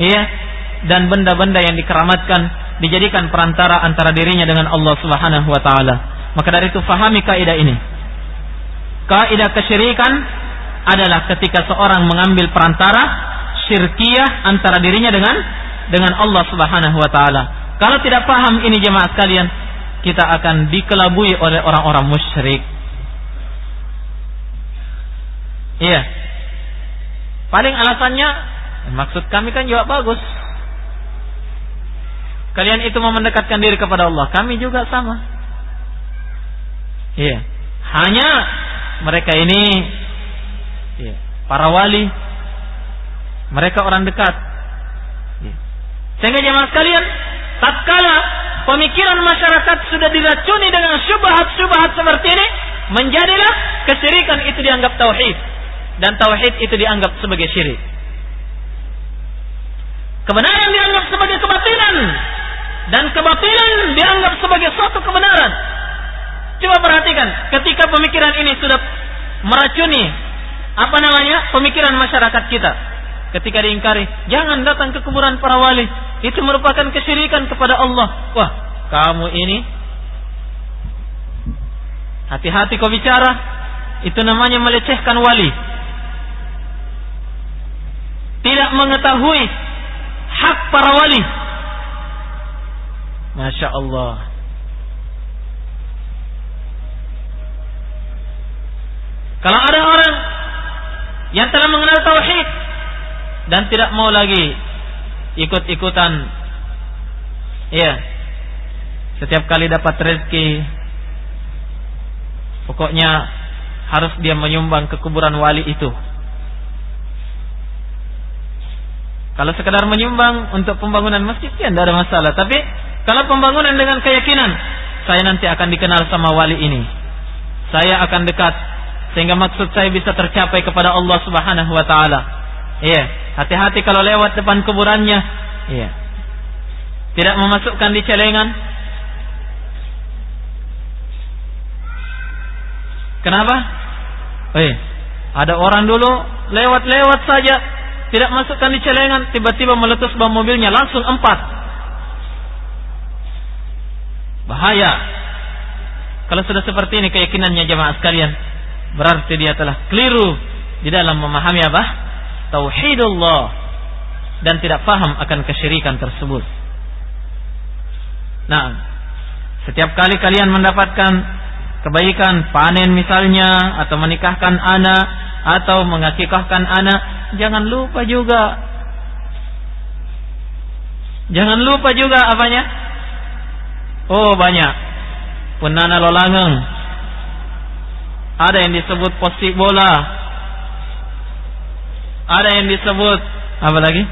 ya, dan benda-benda yang dikeramatkan dijadikan perantara antara dirinya dengan Allah Subhanahu wa taala. Maka dari itu fahami kaidah ini. Kaidah kesyirikan adalah ketika seorang mengambil perantara syirkiyah antara dirinya dengan dengan Allah Subhanahu wa taala. Kalau tidak paham ini jemaah sekalian, kita akan dikelabui oleh orang-orang musyrik. Iya. Paling alasannya maksud kami kan juga bagus. Kalian itu mau mendekatkan diri kepada Allah. Kami juga sama. Iya. Hanya mereka ini iya, para wali. Mereka orang dekat. Iya. Sehingga jemaah sekalian, tatkala pemikiran masyarakat sudah diracuni dengan syubhat-syubhat seperti ini, menjadilah kesyirikan itu dianggap tauhid dan tauhid itu dianggap sebagai syirik. Kebenaran dianggap sebagai kebatilan dan kebatilan dianggap sebagai suatu kebenaran. Coba perhatikan, ketika pemikiran ini sudah meracuni apa namanya pemikiran masyarakat kita, ketika diingkari, jangan datang ke kuburan para wali, itu merupakan kesyirikan kepada Allah. Wah, kamu ini hati-hati kau bicara, itu namanya melecehkan wali. Tidak mengetahui hak para wali Masya Allah. Kalau ada orang yang telah mengenal tauhid dan tidak mau lagi ikut-ikutan, ya, setiap kali dapat rezeki, pokoknya harus dia menyumbang ke kuburan wali itu. Kalau sekedar menyumbang untuk pembangunan masjid ya tidak ada masalah. Tapi kalau pembangunan dengan keyakinan, saya nanti akan dikenal sama wali ini. Saya akan dekat sehingga maksud saya bisa tercapai kepada Allah Subhanahu wa taala. Iya, hati-hati kalau lewat depan kuburannya. Iya. Tidak memasukkan di celengan. Kenapa? Eh, ada orang dulu lewat-lewat saja tidak masukkan di celengan, tiba-tiba meletus bom mobilnya langsung empat Bahaya. Kalau sudah seperti ini keyakinannya jemaah sekalian, berarti dia telah keliru di dalam memahami apa? Tauhidullah dan tidak paham akan kesyirikan tersebut. Nah, setiap kali kalian mendapatkan kebaikan, panen misalnya atau menikahkan anak atau mengakikahkan anak, jangan lupa juga Jangan lupa juga apanya? Oh banyak. Penana lolangeng. Ada yang disebut posik bola. Ada yang disebut apa lagi?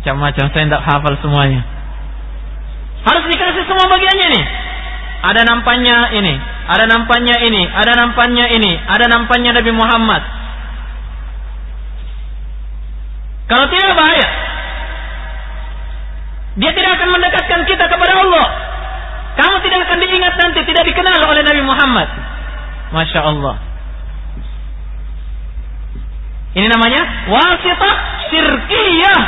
Macam-macam saya tidak hafal semuanya. Harus dikasih semua bagiannya nih. Ada nampaknya ini, ada nampaknya ini, ada nampaknya ini, ada nampaknya Nabi Muhammad. Kalau tidak bahaya. Dia tidak akan mendekatkan kita kepada Allah. Kamu tidak akan diingat nanti, tidak dikenal oleh Nabi Muhammad. Masya Allah. Ini namanya wasitah syirkiyah.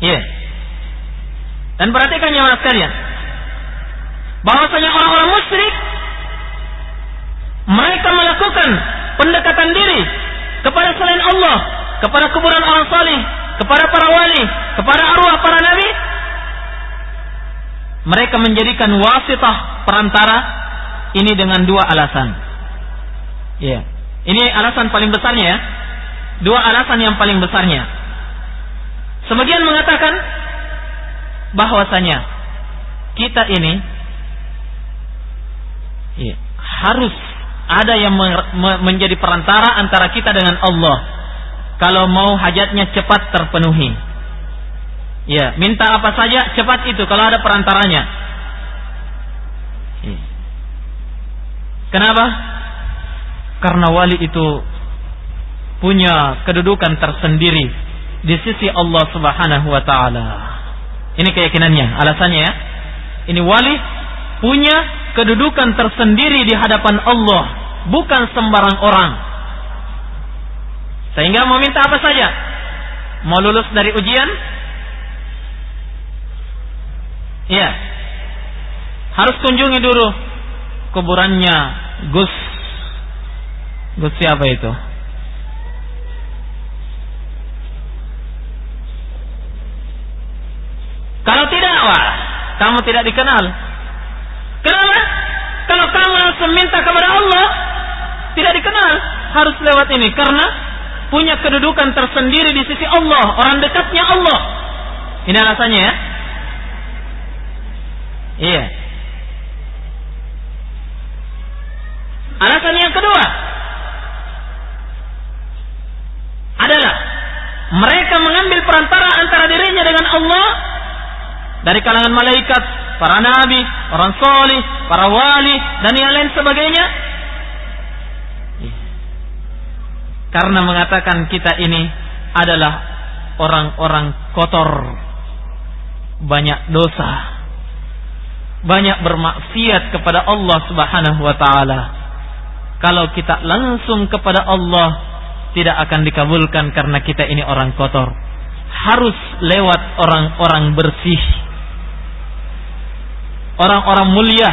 Iya. Yeah. Dan perhatikan ya sekalian. Bahwasanya orang-orang musyrik mereka melakukan pendekatan diri kepada selain Allah, kepada kuburan orang saleh, kepada para wali, kepada arwah para nabi, mereka menjadikan wasitah perantara ini dengan dua alasan. Ya. Ini alasan paling besarnya ya. Dua alasan yang paling besarnya. Sebagian mengatakan bahwasanya kita ini ya, harus ada yang menjadi perantara antara kita dengan Allah kalau mau hajatnya cepat terpenuhi. Ya, minta apa saja cepat itu kalau ada perantaranya. Ya. Kenapa? Karena wali itu punya kedudukan tersendiri di sisi Allah Subhanahu wa taala. Ini keyakinannya, alasannya ya. Ini wali punya kedudukan tersendiri di hadapan Allah, bukan sembarang orang. Sehingga mau minta apa saja, mau lulus dari ujian, ya harus kunjungi dulu kuburannya Gus Gus siapa itu? Kalau tidak, wah, kamu tidak dikenal. Kenapa? Kalau kamu langsung minta kepada Allah, tidak dikenal. Harus lewat ini. Karena punya kedudukan tersendiri di sisi Allah. Orang dekatnya Allah. Ini alasannya ya. Iya. Alasan yang kedua adalah mereka mengambil perantara antara dirinya dengan Allah dari kalangan malaikat, para nabi, orang solih, para wali, dan yang lain sebagainya. Karena mengatakan kita ini adalah orang-orang kotor, banyak dosa, banyak bermaksiat kepada Allah Subhanahu wa taala. Kalau kita langsung kepada Allah tidak akan dikabulkan karena kita ini orang kotor. Harus lewat orang-orang bersih orang-orang mulia,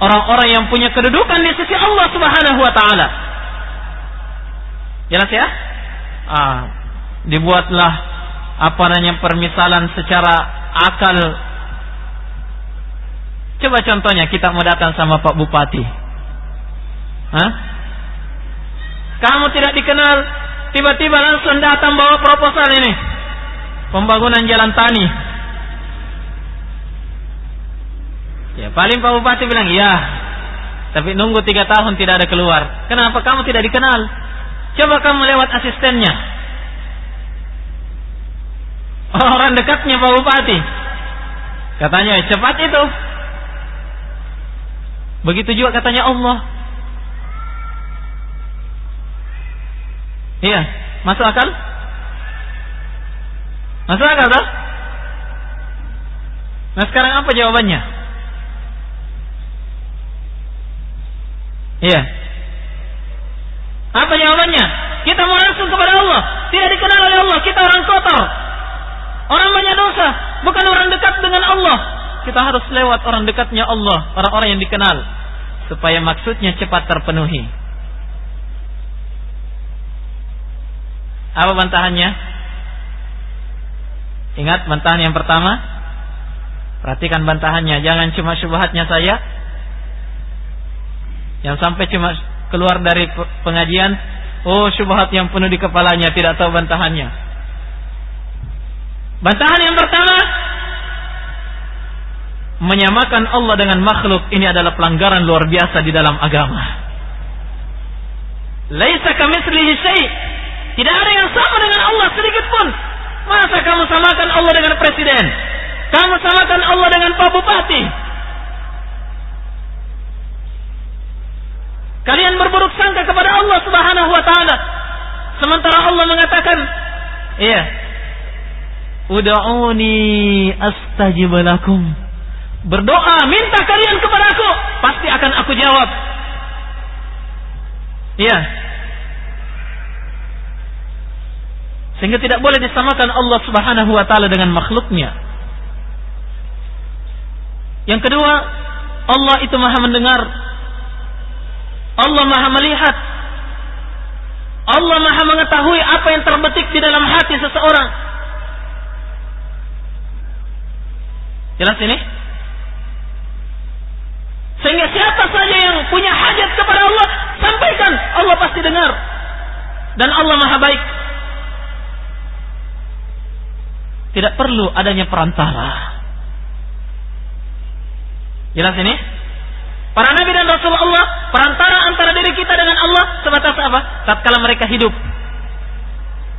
orang-orang yang punya kedudukan di sisi Allah Subhanahu wa taala. Jelas ya? Ah, dibuatlah apa namanya permisalan secara akal. Coba contohnya kita mau datang sama Pak Bupati. Hah? Kamu tidak dikenal, tiba-tiba langsung datang bawa proposal ini. Pembangunan jalan tani Ya, paling Pak Bupati bilang, iya. Tapi nunggu tiga tahun tidak ada keluar. Kenapa kamu tidak dikenal? Coba kamu lewat asistennya. Orang dekatnya Pak Bupati. Katanya cepat itu. Begitu juga katanya Allah. Iya, masuk akal? Masuk akal tak? Nah sekarang apa jawabannya? Iya. Apa jawabannya? Kita mau langsung kepada Allah. Tidak dikenal oleh Allah. Kita orang kotor. Orang banyak dosa. Bukan orang dekat dengan Allah. Kita harus lewat orang dekatnya Allah. Orang-orang yang dikenal. Supaya maksudnya cepat terpenuhi. Apa bantahannya? Ingat bantahan yang pertama? Perhatikan bantahannya. Jangan cuma syubhatnya saya yang sampai cuma keluar dari pengajian, oh syubhat yang penuh di kepalanya, tidak tahu bantahannya. Bantahan yang pertama, menyamakan Allah dengan makhluk ini adalah pelanggaran luar biasa di dalam agama. Laisa kamitslihi syai'. Tidak ada yang sama dengan Allah sedikit pun. Masa kamu samakan Allah dengan presiden? Kamu samakan Allah dengan Pak Bupati? Kalian berburuk sangka kepada Allah Subhanahu wa taala. Sementara Allah mengatakan, iya. Ud'uni astajib lakum. Berdoa, minta kalian kepada aku, pasti akan aku jawab. Iya. Sehingga tidak boleh disamakan Allah Subhanahu wa taala dengan makhluknya. Yang kedua, Allah itu Maha mendengar Allah maha melihat. Allah maha mengetahui apa yang terbetik di dalam hati seseorang. Jelas ini? Sehingga siapa saja yang punya hajat kepada Allah, sampaikan. Allah pasti dengar. Dan Allah maha baik. Tidak perlu adanya perantara. Jelas ini? Para nabi dan rasul Allah perantara antara diri kita dengan Allah sebatas apa? Tatkala mereka hidup.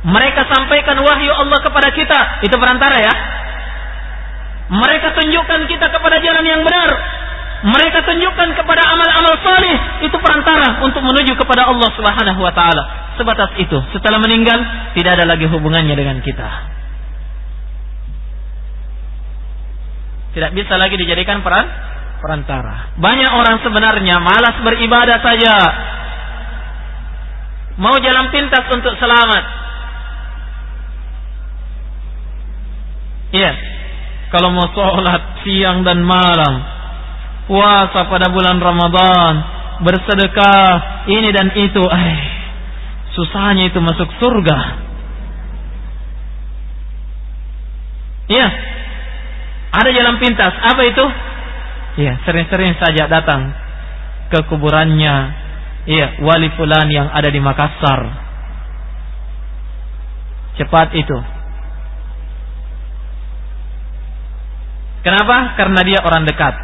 Mereka sampaikan wahyu Allah kepada kita, itu perantara ya. Mereka tunjukkan kita kepada jalan yang benar. Mereka tunjukkan kepada amal-amal saleh, itu perantara untuk menuju kepada Allah Subhanahu wa taala. Sebatas itu, setelah meninggal tidak ada lagi hubungannya dengan kita. Tidak bisa lagi dijadikan peran perantara. Banyak orang sebenarnya malas beribadah saja. Mau jalan pintas untuk selamat. Iya. Kalau mau sholat siang dan malam. Puasa pada bulan Ramadan. Bersedekah. Ini dan itu. Eh, susahnya itu masuk surga. Iya. Ada jalan pintas. Apa itu? Iya, sering-sering saja datang ke kuburannya. Iya, wali fulan yang ada di Makassar. Cepat itu. Kenapa? Karena dia orang dekat.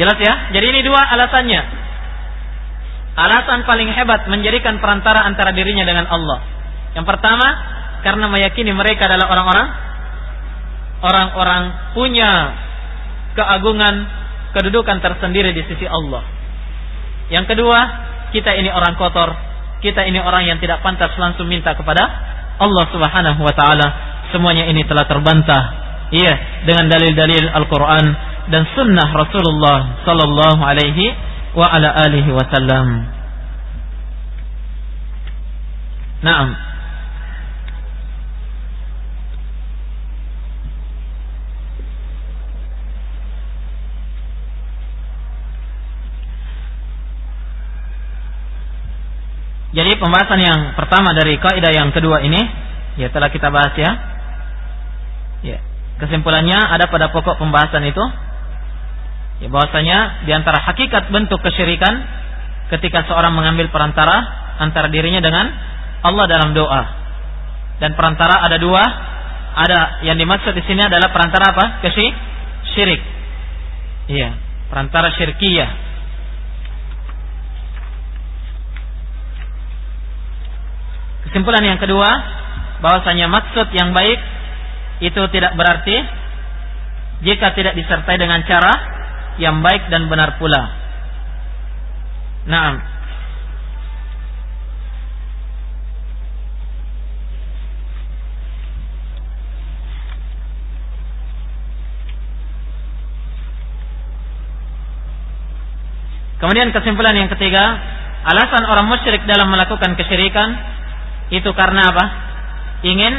Jelas ya? Jadi ini dua alasannya. Alasan paling hebat menjadikan perantara antara dirinya dengan Allah. Yang pertama, karena meyakini mereka adalah orang-orang orang-orang punya keagungan kedudukan tersendiri di sisi Allah. Yang kedua, kita ini orang kotor, kita ini orang yang tidak pantas langsung minta kepada Allah Subhanahu wa taala. Semuanya ini telah terbantah iya dengan dalil-dalil Al-Qur'an dan sunnah Rasulullah sallallahu alaihi wa ala alihi wasallam. Naam. Pembahasan yang pertama dari kaidah yang kedua ini ya telah kita bahas ya. Ya. Kesimpulannya ada pada pokok pembahasan itu ya bahwasanya di antara hakikat bentuk kesyirikan ketika seorang mengambil perantara antara dirinya dengan Allah dalam doa. Dan perantara ada dua, ada yang dimaksud di sini adalah perantara apa? Kesy syirik. Iya, perantara syirkiyah Kesimpulan yang kedua, bahwasanya maksud yang baik itu tidak berarti jika tidak disertai dengan cara yang baik dan benar pula. Naam. Kemudian kesimpulan yang ketiga, alasan orang musyrik dalam melakukan kesyirikan itu karena apa? Ingin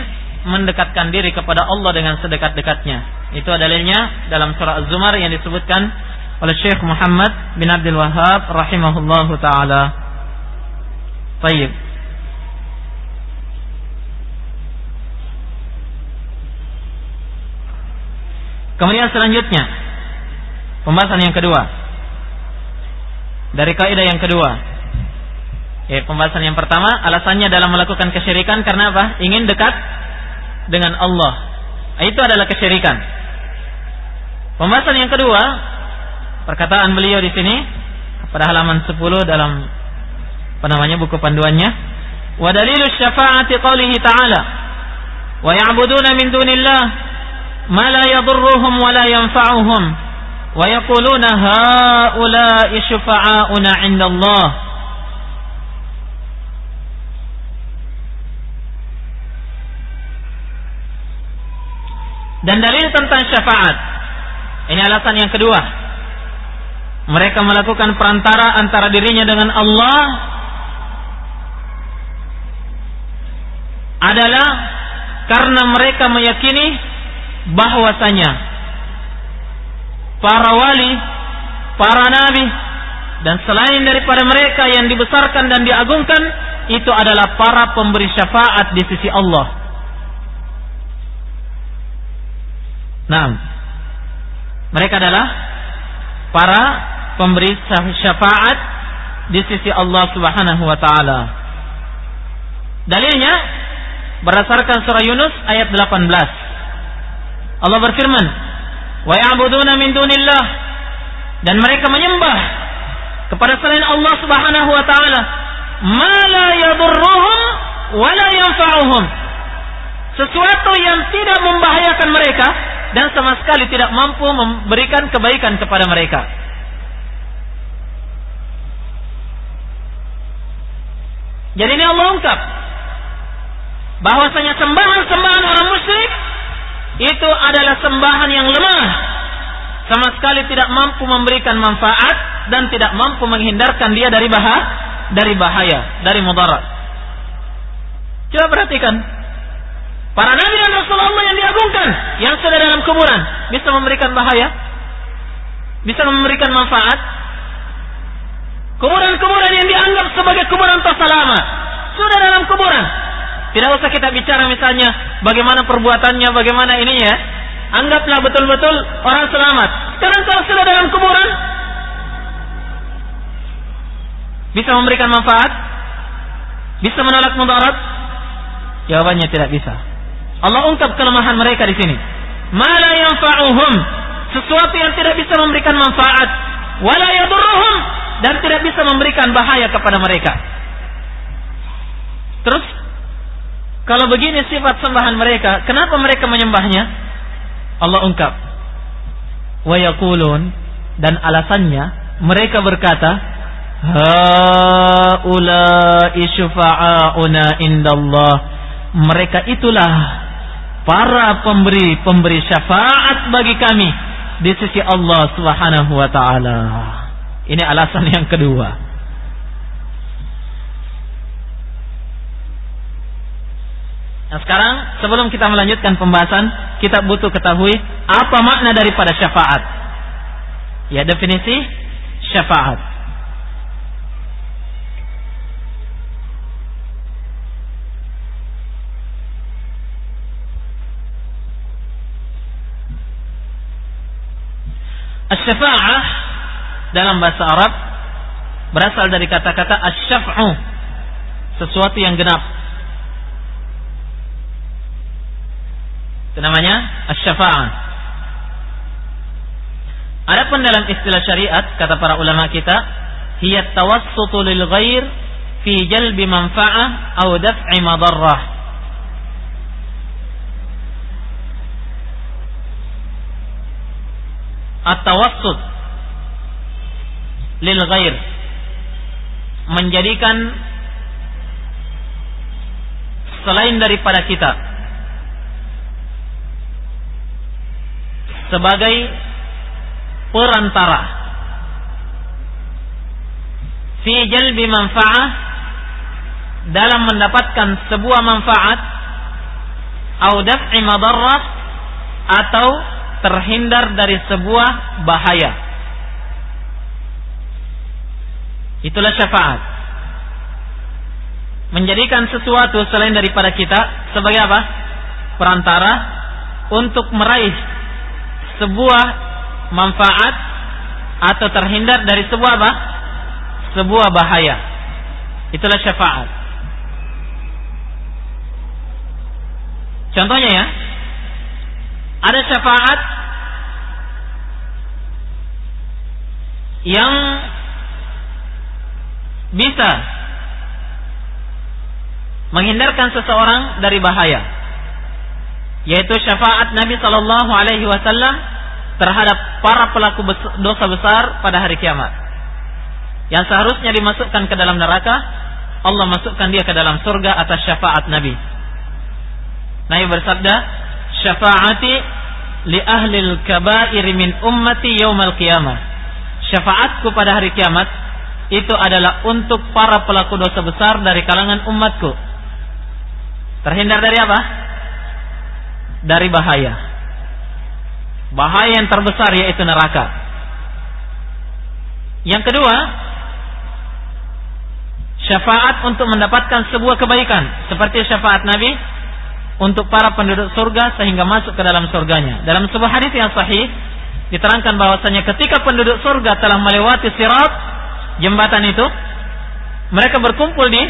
mendekatkan diri kepada Allah dengan sedekat-dekatnya. Itu dalilnya dalam surah Az-Zumar yang disebutkan oleh Syekh Muhammad bin Abdul Wahab rahimahullahu taala. Baik. Kemudian selanjutnya pembahasan yang kedua dari kaidah yang kedua Ya, pembahasan yang pertama, alasannya dalam melakukan kesyirikan karena apa? Ingin dekat dengan Allah. Nah, itu adalah kesyirikan. Pembahasan yang kedua, perkataan beliau di sini pada halaman 10 dalam apa namanya buku panduannya, wa dalilu syafa'ati qaulihi ta'ala wa ya'buduna min dunillah ma la yadurruhum wa la yanfa'uhum wa yaquluna ha'ula'i syufa'auna 'inda Allah Dan dalil tentang syafaat. Ini alasan yang kedua. Mereka melakukan perantara antara dirinya dengan Allah adalah karena mereka meyakini bahwasanya para wali, para nabi dan selain daripada mereka yang dibesarkan dan diagungkan itu adalah para pemberi syafaat di sisi Allah. Nah, mereka adalah para pemberi syafaat di sisi Allah Subhanahu wa taala. Dalilnya berdasarkan surah Yunus ayat 18. Allah berfirman, "Wa ya'buduna min dunillah dan mereka menyembah kepada selain Allah Subhanahu wa taala ma la yadurruhum wa la yanfa'uhum sesuatu yang tidak membahayakan mereka dan sama sekali tidak mampu memberikan kebaikan kepada mereka. Jadi ini Allah ungkap bahwasanya sembahan-sembahan orang musyrik itu adalah sembahan yang lemah. Sama sekali tidak mampu memberikan manfaat dan tidak mampu menghindarkan dia dari bahaya dari bahaya dari mudarat. Coba perhatikan para nabi dan rasulullah yang diagungkan yang sudah dalam kuburan bisa memberikan bahaya bisa memberikan manfaat kuburan-kuburan yang dianggap sebagai kuburan tasalama sudah dalam kuburan tidak usah kita bicara misalnya bagaimana perbuatannya, bagaimana ininya. Anggaplah betul-betul orang selamat. Sekarang kalau sudah dalam kuburan, bisa memberikan manfaat? Bisa menolak mudarat? Jawabannya tidak bisa. Allah ungkap kelemahan mereka di sini. Mala yanfa'uhum. Sesuatu yang tidak bisa memberikan manfaat. Wala yadurruhum. Dan tidak bisa memberikan bahaya kepada mereka. Terus kalau begini sifat sembahan mereka, kenapa mereka menyembahnya? Allah ungkap. Wa yaqulun dan alasannya mereka berkata, Haula'i syufa'auna indallah. Mereka itulah para pemberi-pemberi syafaat bagi kami di sisi Allah Subhanahu wa taala. Ini alasan yang kedua. Nah sekarang sebelum kita melanjutkan pembahasan, kita butuh ketahui apa makna daripada syafaat. Ya definisi syafaat. Asy-syafa'ah dalam bahasa Arab berasal dari kata-kata asy-syaf'u, sesuatu yang genap Itu namanya asy-syafa'ah. Adapun dalam istilah syariat kata para ulama kita, hiya tawassutu lil ghair fi jalbi manfa'ah aw daf'i madarrah. At-tawassut lil ghair. Menjadikan selain daripada kita. Sebagai perantara. Fi jalbi manfaah. Dalam mendapatkan sebuah manfaat. Au daf'i madarrah atau terhindar dari sebuah bahaya itulah syafaat menjadikan sesuatu selain daripada kita sebagai apa perantara untuk meraih sebuah manfaat atau terhindar dari sebuah apa? Sebuah bahaya. Itulah syafaat. Contohnya ya, ada syafaat yang bisa menghindarkan seseorang dari bahaya yaitu syafaat Nabi Shallallahu Alaihi Wasallam terhadap para pelaku dosa besar pada hari kiamat. Yang seharusnya dimasukkan ke dalam neraka, Allah masukkan dia ke dalam surga atas syafaat Nabi. Nabi bersabda, syafaati li ahlil kabair min ummati yaumal qiyamah. Syafaatku pada hari kiamat itu adalah untuk para pelaku dosa besar dari kalangan umatku. Terhindar dari apa? dari bahaya. Bahaya yang terbesar yaitu neraka. Yang kedua, syafaat untuk mendapatkan sebuah kebaikan seperti syafaat Nabi untuk para penduduk surga sehingga masuk ke dalam surganya. Dalam sebuah hadis yang sahih diterangkan bahwasanya ketika penduduk surga telah melewati sirat jembatan itu mereka berkumpul di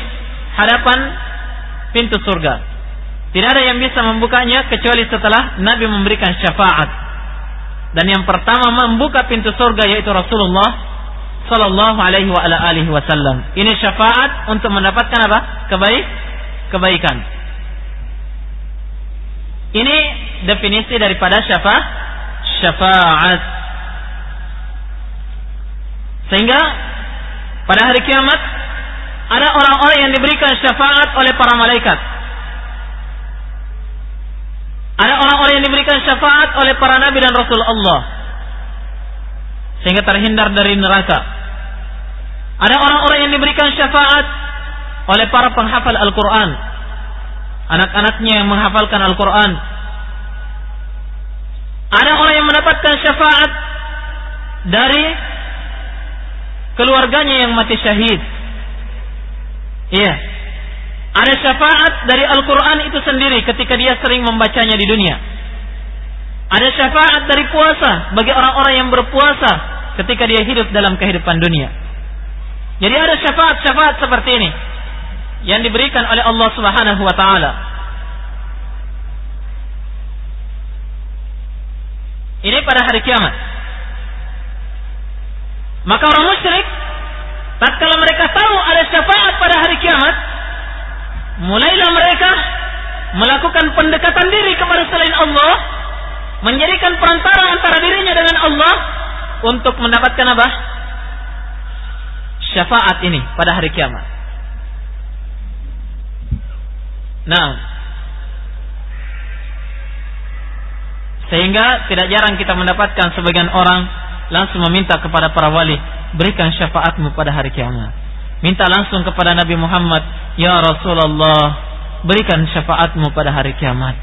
hadapan pintu surga tidak ada yang bisa membukanya kecuali setelah Nabi memberikan syafaat. Dan yang pertama membuka pintu surga yaitu Rasulullah sallallahu alaihi wasallam. Ini syafaat untuk mendapatkan apa? Kebaik kebaikan. Ini definisi daripada syafaat syafaat. Sehingga pada hari kiamat ada orang-orang yang diberikan syafaat oleh para malaikat. Ada orang-orang yang diberikan syafaat oleh para nabi dan rasul Allah. Sehingga terhindar dari neraka. Ada orang-orang yang diberikan syafaat oleh para penghafal Al-Quran. Anak-anaknya yang menghafalkan Al-Quran. Ada orang yang mendapatkan syafaat dari keluarganya yang mati syahid. Iya. Ada syafaat dari Al-Quran itu sendiri ketika dia sering membacanya di dunia. Ada syafaat dari puasa bagi orang-orang yang berpuasa ketika dia hidup dalam kehidupan dunia. Jadi ada syafaat-syafaat seperti ini yang diberikan oleh Allah Subhanahu wa taala. Ini pada hari kiamat. Maka orang musyrik tatkala mereka tahu ada syafaat pada hari kiamat, mulailah mereka melakukan pendekatan diri kepada selain Allah, menjadikan perantara antara dirinya dengan Allah untuk mendapatkan apa? Syafaat ini pada hari kiamat. Nah, sehingga tidak jarang kita mendapatkan sebagian orang langsung meminta kepada para wali, berikan syafaatmu pada hari kiamat. Minta langsung kepada Nabi Muhammad, Ya Rasulullah, berikan syafaatmu pada hari kiamat.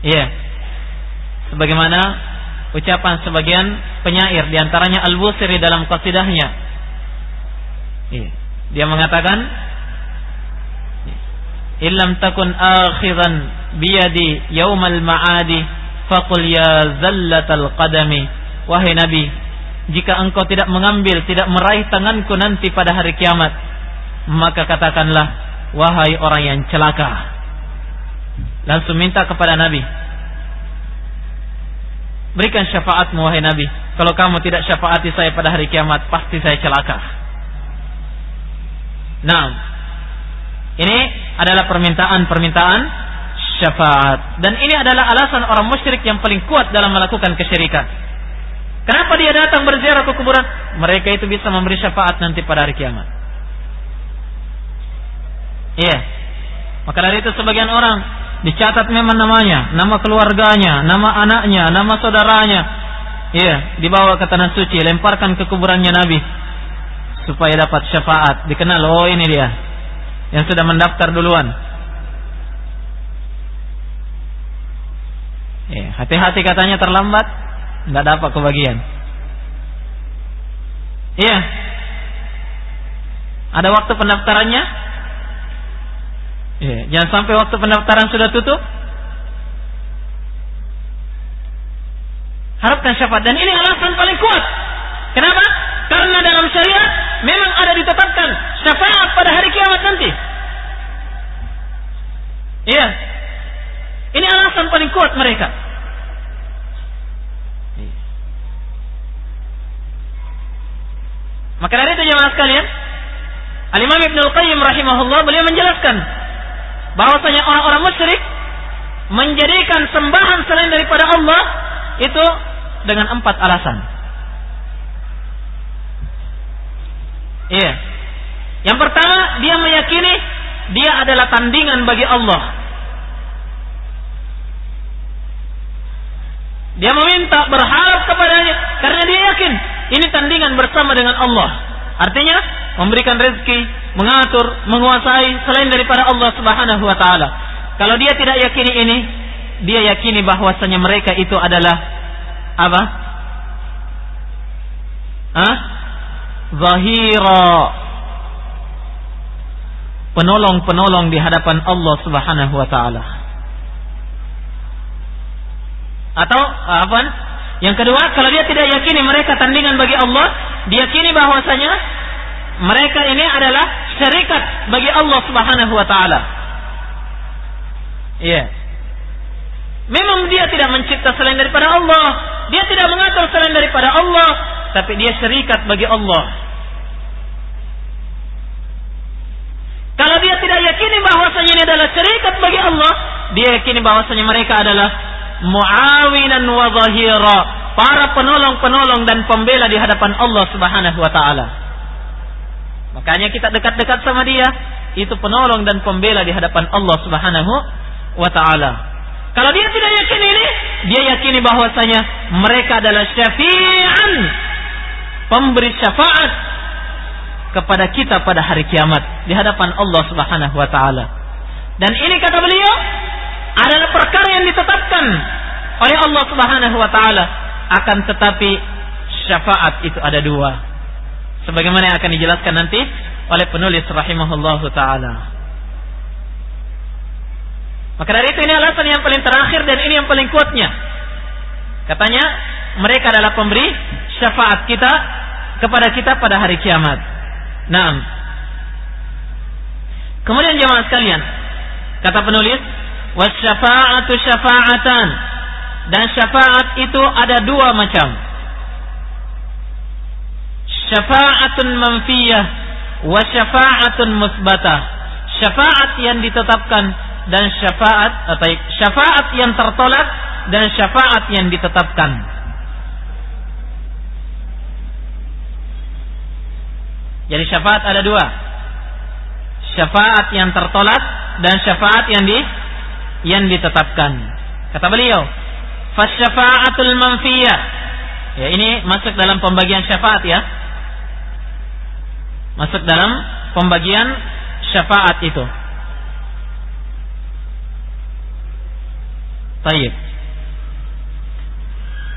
Iya. Yeah. Sebagaimana ucapan sebagian penyair di antaranya Al-Busiri dalam qasidahnya. Iya. Dia mengatakan, Illam takun akhiran biyadi yaumal ma'adi faqul ya zallatal qadami. Wahai nabi jika engkau tidak mengambil tidak meraih tanganku nanti pada hari kiamat maka katakanlah wahai orang yang celaka. Langsung minta kepada nabi berikan syafaatmu wahai nabi. Kalau kamu tidak syafaati saya pada hari kiamat pasti saya celaka. Nah ini adalah permintaan-permintaan syafaat dan ini adalah alasan orang musyrik yang paling kuat dalam melakukan kesyirikan Kenapa dia datang berziarah ke kuburan? Mereka itu bisa memberi syafaat nanti pada hari kiamat. Iya. Maka dari itu sebagian orang dicatat memang namanya, nama keluarganya, nama anaknya, nama saudaranya. Iya, dibawa ke tanah suci, lemparkan ke kuburannya Nabi supaya dapat syafaat. Dikenal, oh ini dia yang sudah mendaftar duluan. Iya, hati-hati katanya terlambat nggak dapat kebagian. Iya. Ada waktu pendaftarannya? Iya, jangan sampai waktu pendaftaran sudah tutup. Harapkan syafaat dan ini alasan paling kuat. Kenapa? Karena dalam syariat memang ada ditetapkan syafaat pada hari kiamat nanti. Iya. Ini alasan paling kuat mereka. Maka dari itu jemaah sekalian, Al-Imam Ibnu Qayyim rahimahullah beliau menjelaskan bahwasanya orang-orang musyrik menjadikan sembahan selain daripada Allah itu dengan empat alasan. Iya. Yang pertama, dia meyakini dia adalah tandingan bagi Allah. Dia meminta berharap kepadanya karena dia yakin ini tandingan bersama dengan Allah. Artinya memberikan rezeki, mengatur, menguasai selain daripada Allah Subhanahu wa taala. Kalau dia tidak yakini ini, dia yakini bahwasanya mereka itu adalah apa? Hah? Zahira. Penolong-penolong di hadapan Allah Subhanahu wa taala. Atau apa? Yang kedua, kalau dia tidak yakini mereka tandingan bagi Allah, dia yakini bahwasanya mereka ini adalah syarikat bagi Allah Subhanahu wa taala. Iya. Memang dia tidak mencipta selain daripada Allah. Dia tidak mengatur selain daripada Allah, tapi dia syarikat bagi Allah. Kalau dia tidak yakini bahwasanya ini adalah syarikat bagi Allah, dia yakini bahwasanya mereka adalah muawinan wa zahira, para penolong-penolong dan pembela di hadapan Allah Subhanahu wa taala. Makanya kita dekat-dekat sama dia, itu penolong dan pembela di hadapan Allah Subhanahu wa taala. Kalau dia tidak yakin ini, dia yakini bahwasanya mereka adalah syafi'an, pemberi syafaat kepada kita pada hari kiamat di hadapan Allah Subhanahu wa taala. Dan ini kata beliau adalah perkara yang ditetapkan oleh Allah Subhanahu wa taala akan tetapi syafaat itu ada dua. Sebagaimana yang akan dijelaskan nanti oleh penulis rahimahullahu taala. Maka dari itu ini alasan yang paling terakhir dan ini yang paling kuatnya. Katanya mereka adalah pemberi syafaat kita kepada kita pada hari kiamat. Nah, kemudian jemaah sekalian, kata penulis, wasyafa'atu syafa'atan dan syafaat itu ada dua macam. Syafa'atun manfiyah wa syafa'atun musbatah. Syafaat yang ditetapkan dan syafaat atau syafaat yang tertolak dan syafaat yang ditetapkan. Jadi syafaat ada dua. Syafaat yang tertolak dan syafaat yang di yang ditetapkan. Kata beliau, fasyafa'atul manfiyah. Ya, ini masuk dalam pembagian syafaat ya. Masuk dalam pembagian syafaat itu. Tayyib.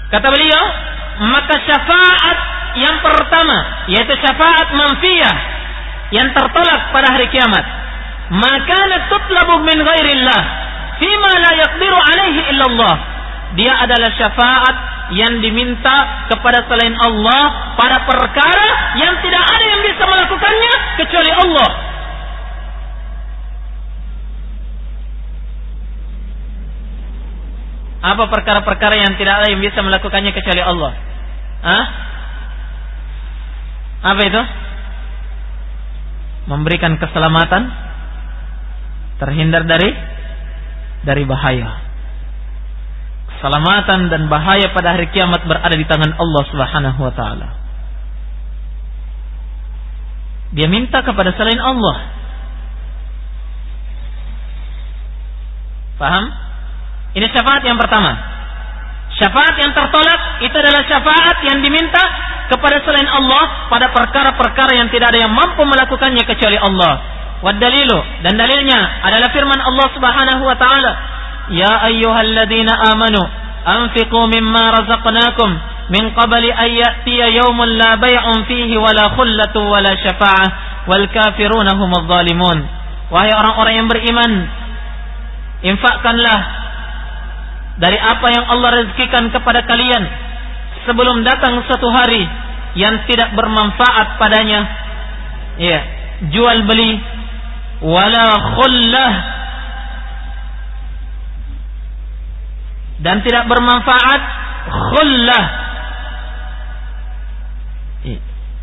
Kata beliau, maka syafaat yang pertama yaitu syafaat manfiyah yang tertolak pada hari kiamat. Maka tutlabu min ghairillah fima la yaqdiru alaihi illallah dia adalah syafaat yang diminta kepada selain Allah pada perkara yang tidak ada yang bisa melakukannya kecuali Allah. Apa perkara-perkara yang tidak ada yang bisa melakukannya kecuali Allah? Hah? Apa itu? Memberikan keselamatan terhindar dari dari bahaya keselamatan dan bahaya pada hari kiamat berada di tangan Allah Subhanahu wa taala. Dia minta kepada selain Allah. Paham? Ini syafaat yang pertama. Syafaat yang tertolak itu adalah syafaat yang diminta kepada selain Allah pada perkara-perkara yang tidak ada yang mampu melakukannya kecuali Allah. Wadalilu dan dalilnya adalah firman Allah Subhanahu wa taala, "Ya ayyuhalladzina amanu anfiqu mimma razaqnakum min qabli an ya'tiya yawmun la bay'un fihi wala khullatu wala syafa'ah wal kafiruna humudz zalimun." Wahai orang-orang yang beriman, infakkanlah dari apa yang Allah rezekikan kepada kalian Sebelum datang satu hari Yang tidak bermanfaat padanya. Ya Jual beli. Wala khullah. Dan tidak bermanfaat khullah.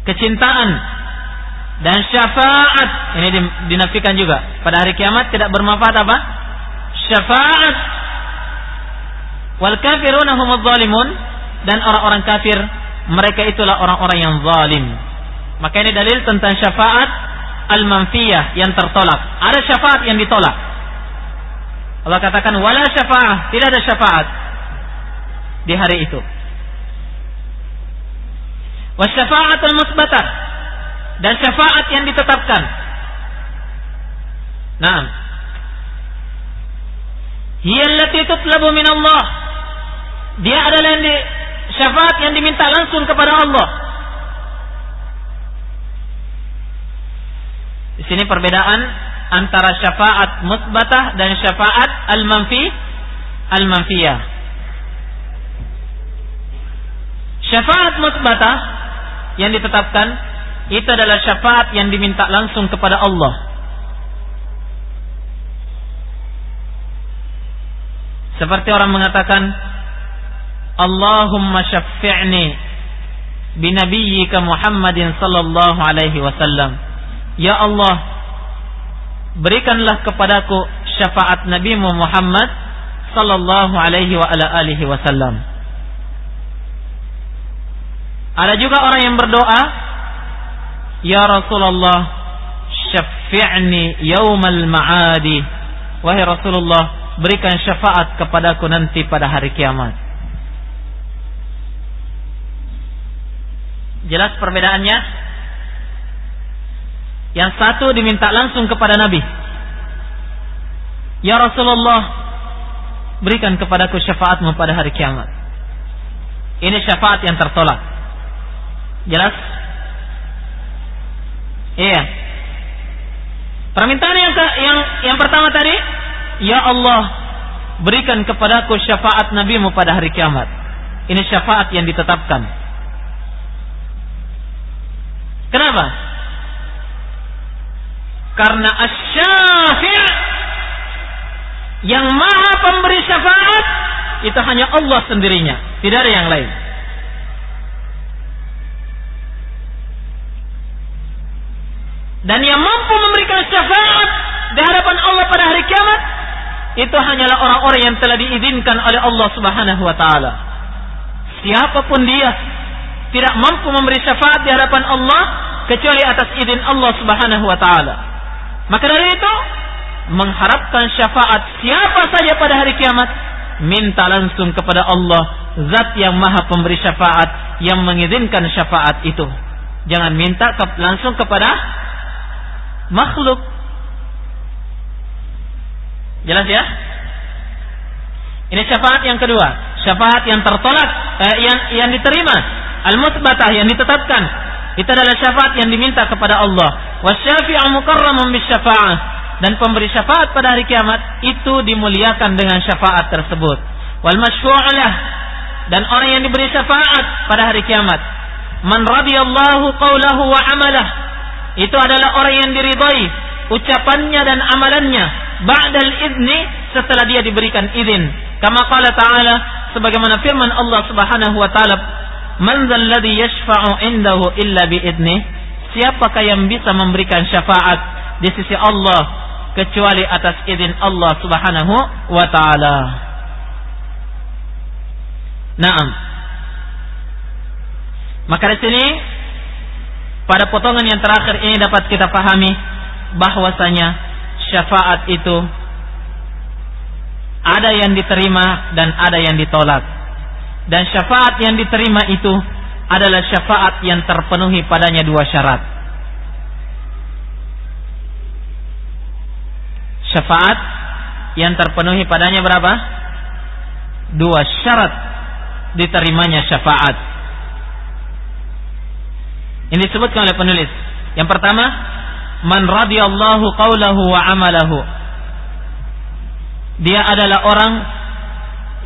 Kecintaan dan syafaat. Ini dinafikan juga. Pada hari kiamat tidak bermanfaat apa? Syafaat wal kafiruna zalimun. Dan orang-orang kafir mereka itulah orang-orang yang zalim. Maka ini dalil tentang syafaat al-manfiyah yang tertolak. Ada syafaat yang ditolak. Allah katakan wala syafaat, tidak ada syafaat di hari itu. Wasyafa'atul musbatah dan syafaat yang ditetapkan. Nah, hiya allati tutlabu min Allah. Dia adalah yang di, syafaat yang diminta langsung kepada Allah. Di sini perbedaan antara syafaat musbatah dan syafaat al-manfi al-manfiyah. Syafaat musbatah yang ditetapkan itu adalah syafaat yang diminta langsung kepada Allah. Seperti orang mengatakan Allahumma syaffi'ni binabiyyika Muhammadin sallallahu alaihi wasallam. Ya Allah, berikanlah kepadaku syafaat Nabi Muhammad sallallahu alaihi wa ala alihi wasallam. Ada juga orang yang berdoa, Ya Rasulullah, syafi'ni yaumal ma'adi. Wahai Rasulullah, berikan syafaat kepadaku nanti pada hari kiamat. Jelas perbedaannya? Yang satu diminta langsung kepada Nabi. Ya Rasulullah, berikan kepadaku syafaatmu pada hari kiamat. Ini syafaat yang tertolak. Jelas? Iya. Permintaan yang yang yang pertama tadi, ya Allah, berikan kepadaku syafaat nabimu pada hari kiamat. Ini syafaat yang ditetapkan. Kenapa? Karena asy yang maha pemberi syafaat itu hanya Allah sendirinya, tidak ada yang lain. Dan yang mampu memberikan syafaat di hadapan Allah pada hari kiamat itu hanyalah orang-orang yang telah diizinkan oleh Allah Subhanahu wa taala. Siapa pun dia tidak mampu memberi syafaat di hadapan Allah kecuali atas izin Allah Subhanahu wa taala. Maka dari itu mengharapkan syafaat siapa saja pada hari kiamat minta langsung kepada Allah zat yang maha pemberi syafaat yang mengizinkan syafaat itu jangan minta langsung kepada makhluk. Jelas ya? Ini syafaat yang kedua, syafaat yang tertolak, eh, yang yang diterima, al-musbatah yang ditetapkan. Itu adalah syafaat yang diminta kepada Allah. Wasyafi'u mukarramun bisyafa'ah dan pemberi syafaat pada hari kiamat itu dimuliakan dengan syafaat tersebut. Wal masyfu'alah dan orang yang diberi syafaat pada hari kiamat. Man radiyallahu qawlahu wa amalah itu adalah orang yang diridhai ucapannya dan amalannya ba'dal idni setelah dia diberikan izin kama qala ta'ala sebagaimana firman Allah Subhanahu wa taala man dzalladzi yashfa'u indahu illa bi idni siapakah yang bisa memberikan syafaat di sisi Allah kecuali atas izin Allah Subhanahu wa taala? Naam. Maka di sini pada potongan yang terakhir ini dapat kita pahami bahwasanya syafaat itu ada yang diterima dan ada yang ditolak. Dan syafaat yang diterima itu adalah syafaat yang terpenuhi padanya dua syarat. Syafaat yang terpenuhi padanya berapa? Dua syarat diterimanya syafaat. Ini disebutkan oleh penulis. Yang pertama, man radiyallahu qawlahu wa amalahu. Dia adalah orang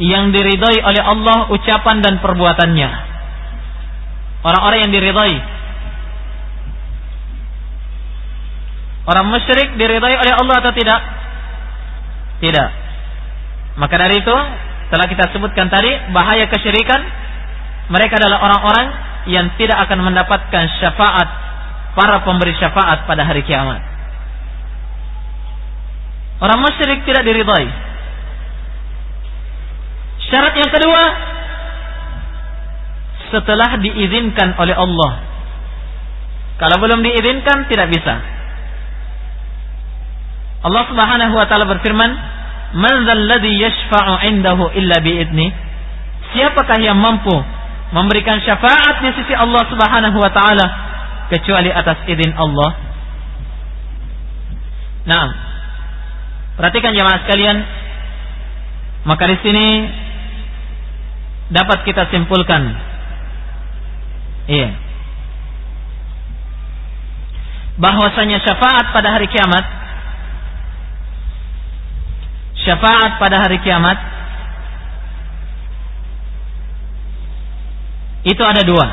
yang diridhai oleh Allah ucapan dan perbuatannya. Orang-orang yang diridhai. Orang musyrik diridhai oleh Allah atau tidak? Tidak. Maka dari itu, telah kita sebutkan tadi bahaya kesyirikan, mereka adalah orang-orang yang tidak akan mendapatkan syafaat para pemberi syafaat pada hari kiamat. Orang musyrik tidak diridhai. Syarat yang kedua setelah diizinkan oleh Allah. Kalau belum diizinkan tidak bisa. Allah Subhanahu wa taala berfirman, "Man dzalladzi yashfa'u 'indahu illa bi'idni?" Siapakah yang mampu memberikan syafaat di sisi Allah Subhanahu wa taala kecuali atas izin Allah. Nah, perhatikan jemaah sekalian, maka di sini dapat kita simpulkan iya bahwasanya syafaat pada hari kiamat syafaat pada hari kiamat itu ada dua.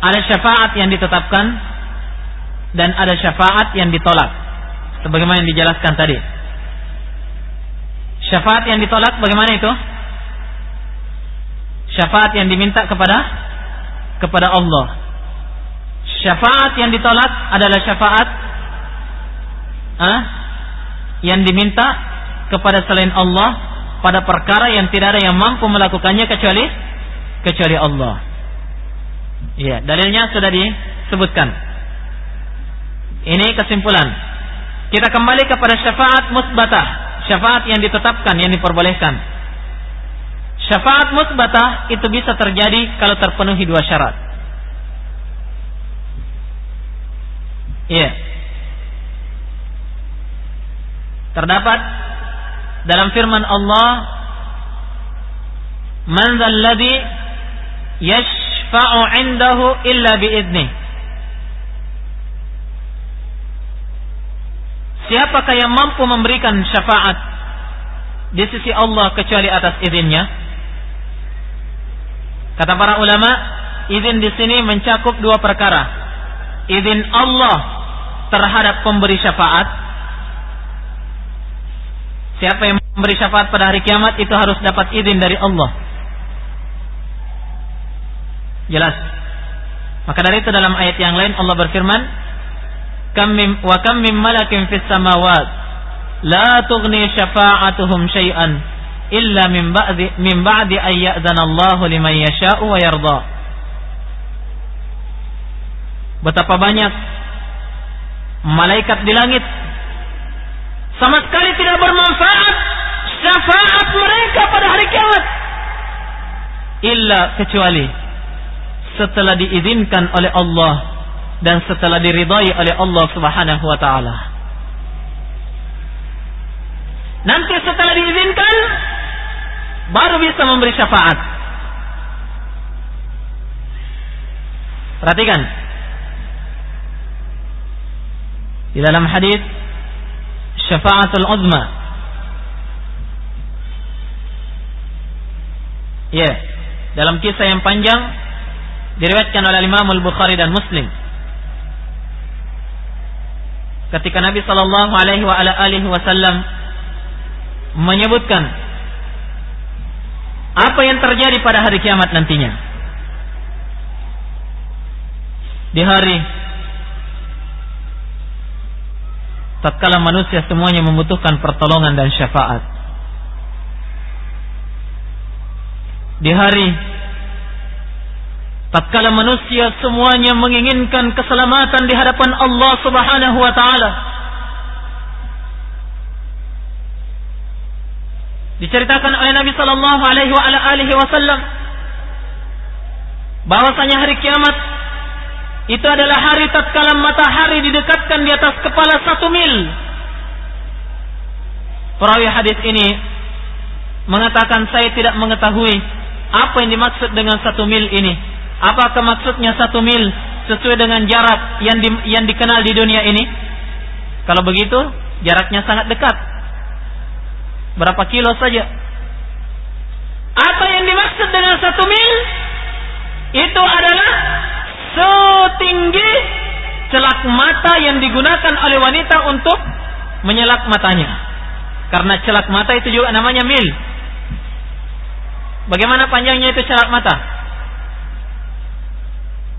Ada syafaat yang ditetapkan dan ada syafaat yang ditolak. Sebagaimana yang dijelaskan tadi. Syafaat yang ditolak bagaimana itu? Syafaat yang diminta kepada kepada Allah. Syafaat yang ditolak adalah syafaat yang diminta kepada selain Allah pada perkara yang tidak ada yang mampu melakukannya kecuali kecuali Allah. Iya, dalilnya sudah disebutkan. Ini kesimpulan. Kita kembali kepada syafaat musbatah, syafaat yang ditetapkan, yang diperbolehkan. Syafaat musbatah itu bisa terjadi kalau terpenuhi dua syarat. Iya. Terdapat dalam firman Allah, "Man dzalladzi yashfa'u 'indahu illa bi'idnih." Siapakah yang mampu memberikan syafaat di sisi Allah kecuali atas izinnya? Kata para ulama, izin di sini mencakup dua perkara. Izin Allah terhadap pemberi syafaat. Siapa yang memberi syafaat pada hari kiamat itu harus dapat izin dari Allah. Jelas. Maka dari itu dalam ayat yang lain Allah berfirman, kam mim wa kam mim malakin fis samawat la tughni syafa'atuhum syai'an illa min ba'di min ba'di ay ya'zana Allah liman yasha'u wa yarda. Betapa banyak malaikat di langit sama sekali tidak bermanfaat syafaat mereka pada hari kiamat. Illa kecuali setelah diizinkan oleh Allah dan setelah diridhai oleh Allah Subhanahu wa taala. Nanti setelah diizinkan baru bisa memberi syafaat. Perhatikan. Di dalam hadis syafaatul uzma. Ya, yeah. dalam kisah yang panjang diriwayatkan oleh Imam Al-Bukhari dan Muslim ketika Nabi Shallallahu Alaihi Wasallam menyebutkan apa yang terjadi pada hari kiamat nantinya. Di hari tatkala manusia semuanya membutuhkan pertolongan dan syafaat. Di hari tatkala manusia semuanya menginginkan keselamatan di hadapan Allah Subhanahu wa taala diceritakan oleh Nabi sallallahu alaihi wa alihi wasallam bahwasanya hari kiamat itu adalah hari tatkala matahari didekatkan di atas kepala satu mil. Perawi hadis ini mengatakan saya tidak mengetahui apa yang dimaksud dengan satu mil ini. Apakah maksudnya satu mil sesuai dengan jarak yang di, yang dikenal di dunia ini? Kalau begitu, jaraknya sangat dekat. Berapa kilo saja? Apa yang dimaksud dengan satu mil? Itu adalah setinggi celak mata yang digunakan oleh wanita untuk menyelak matanya. Karena celak mata itu juga namanya mil. Bagaimana panjangnya itu celak mata?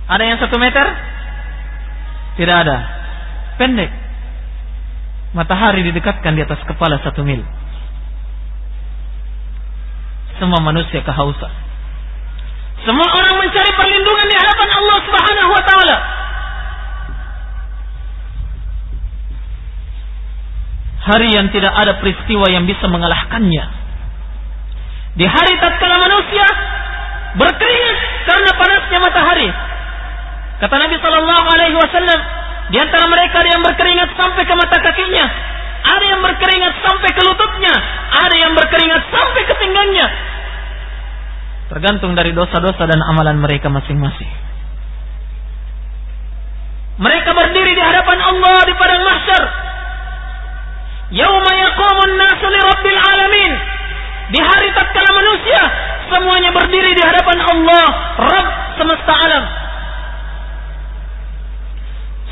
Ada yang satu meter? Tidak ada. Pendek. Matahari didekatkan di atas kepala satu mil. Semua manusia kehausan. Semua orang mencari perlindungan di hadapan Allah Subhanahu wa taala. Hari yang tidak ada peristiwa yang bisa mengalahkannya. Di hari tatkala manusia berkeringat karena panasnya matahari, Kata Nabi Shallallahu Alaihi Wasallam, di antara mereka ada yang berkeringat sampai ke mata kakinya, ada yang berkeringat sampai ke lututnya, ada yang berkeringat sampai ke pinggangnya. Tergantung dari dosa-dosa dan amalan mereka masing-masing. Mereka berdiri di hadapan Allah di padang mahsyar. Yauma yaqumun nasu rabbil alamin. Di hari tatkala manusia semuanya berdiri di hadapan Allah, Rabb semesta alam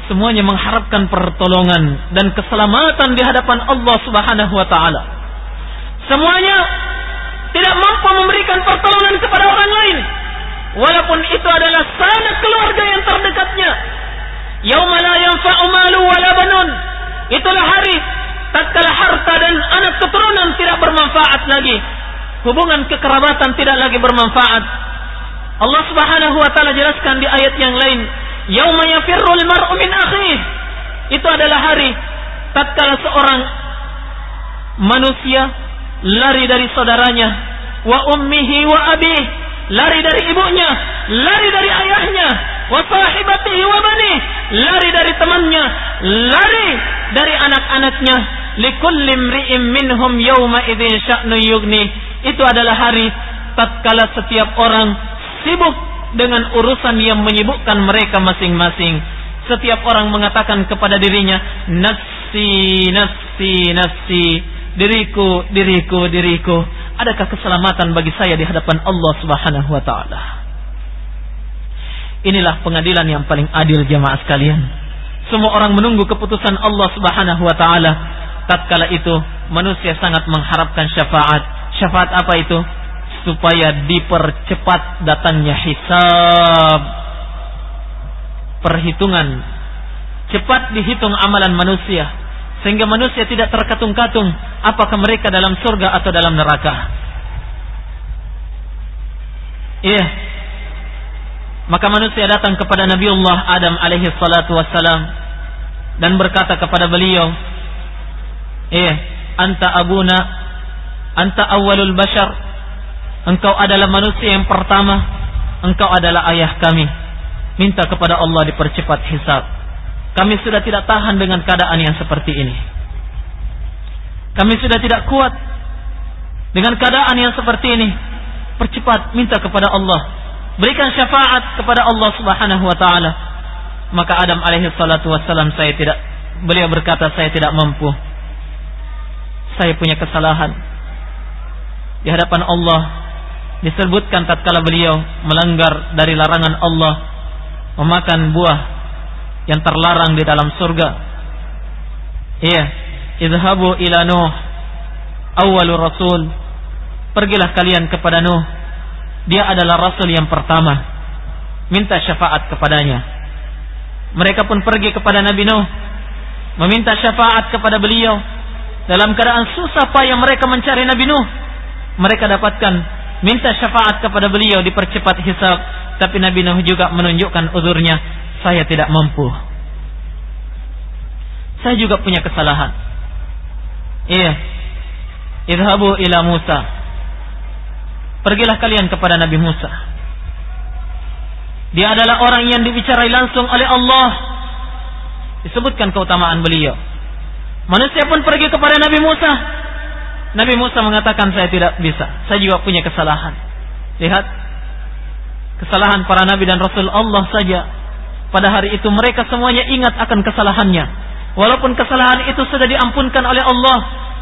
semuanya mengharapkan pertolongan dan keselamatan di hadapan Allah Subhanahu wa taala. Semuanya tidak mampu memberikan pertolongan kepada orang lain pun itu adalah sanak keluarga yang terdekatnya. Yauma la yanfa'u malu wala banun. Itulah hari tatkala harta dan anak keturunan tidak bermanfaat lagi. Hubungan kekerabatan tidak lagi bermanfaat. Allah Subhanahu wa taala jelaskan di ayat yang lain, "Yauma yafirrul mar'u min akhih." Itu adalah hari tatkala seorang manusia lari dari saudaranya, wa ummihi wa abih, lari dari ibunya, lari dari ayahnya, wa sahibatihi wa bani, lari dari temannya, lari dari anak-anaknya. Likulli imri'in minhum yawma idzin sya'nu yughni. Itu adalah hari tatkala setiap orang sibuk dengan urusan yang menyibukkan mereka masing-masing. Setiap orang mengatakan kepada dirinya, nafsi, nafsi, nafsi, diriku, diriku, diriku. Adakah keselamatan bagi saya di hadapan Allah Subhanahu wa taala? Inilah pengadilan yang paling adil jemaah sekalian. Semua orang menunggu keputusan Allah Subhanahu wa taala. Tatkala itu manusia sangat mengharapkan syafaat. Syafaat apa itu? Supaya dipercepat datangnya hisab. Perhitungan cepat dihitung amalan manusia sehingga manusia tidak terkatung-katung apakah mereka dalam surga atau dalam neraka. Iya. Maka manusia datang kepada Nabiullah Adam alaihi salatu wassalam dan berkata kepada beliau, "Iya, anta abuna, anta awwalul bashar. Engkau adalah manusia yang pertama, engkau adalah ayah kami. Minta kepada Allah dipercepat hisab." Kami sudah tidak tahan dengan keadaan yang seperti ini. Kami sudah tidak kuat dengan keadaan yang seperti ini. Percepat minta kepada Allah. Berikan syafaat kepada Allah Subhanahu wa taala. Maka Adam alaihi salatu wassalam saya tidak beliau berkata saya tidak mampu. Saya punya kesalahan. Di hadapan Allah disebutkan tatkala beliau melanggar dari larangan Allah memakan buah yang terlarang di dalam surga. Iya, idhabu ila Nuh, awalur rasul. Pergilah kalian kepada Nuh. Dia adalah rasul yang pertama. Minta syafaat kepadanya. Mereka pun pergi kepada Nabi Nuh, meminta syafaat kepada beliau. Dalam keadaan susah payah mereka mencari Nabi Nuh, mereka dapatkan minta syafaat kepada beliau dipercepat hisab tapi Nabi Nuh juga menunjukkan uzurnya saya tidak mampu. Saya juga punya kesalahan. Iya. Idhabu ila Musa. Pergilah kalian kepada Nabi Musa. Dia adalah orang yang dibicarai langsung oleh Allah. Disebutkan keutamaan beliau. Manusia pun pergi kepada Nabi Musa. Nabi Musa mengatakan saya tidak bisa. Saya juga punya kesalahan. Lihat. Kesalahan para nabi dan rasul Allah saja pada hari itu mereka semuanya ingat akan kesalahannya. Walaupun kesalahan itu sudah diampunkan oleh Allah,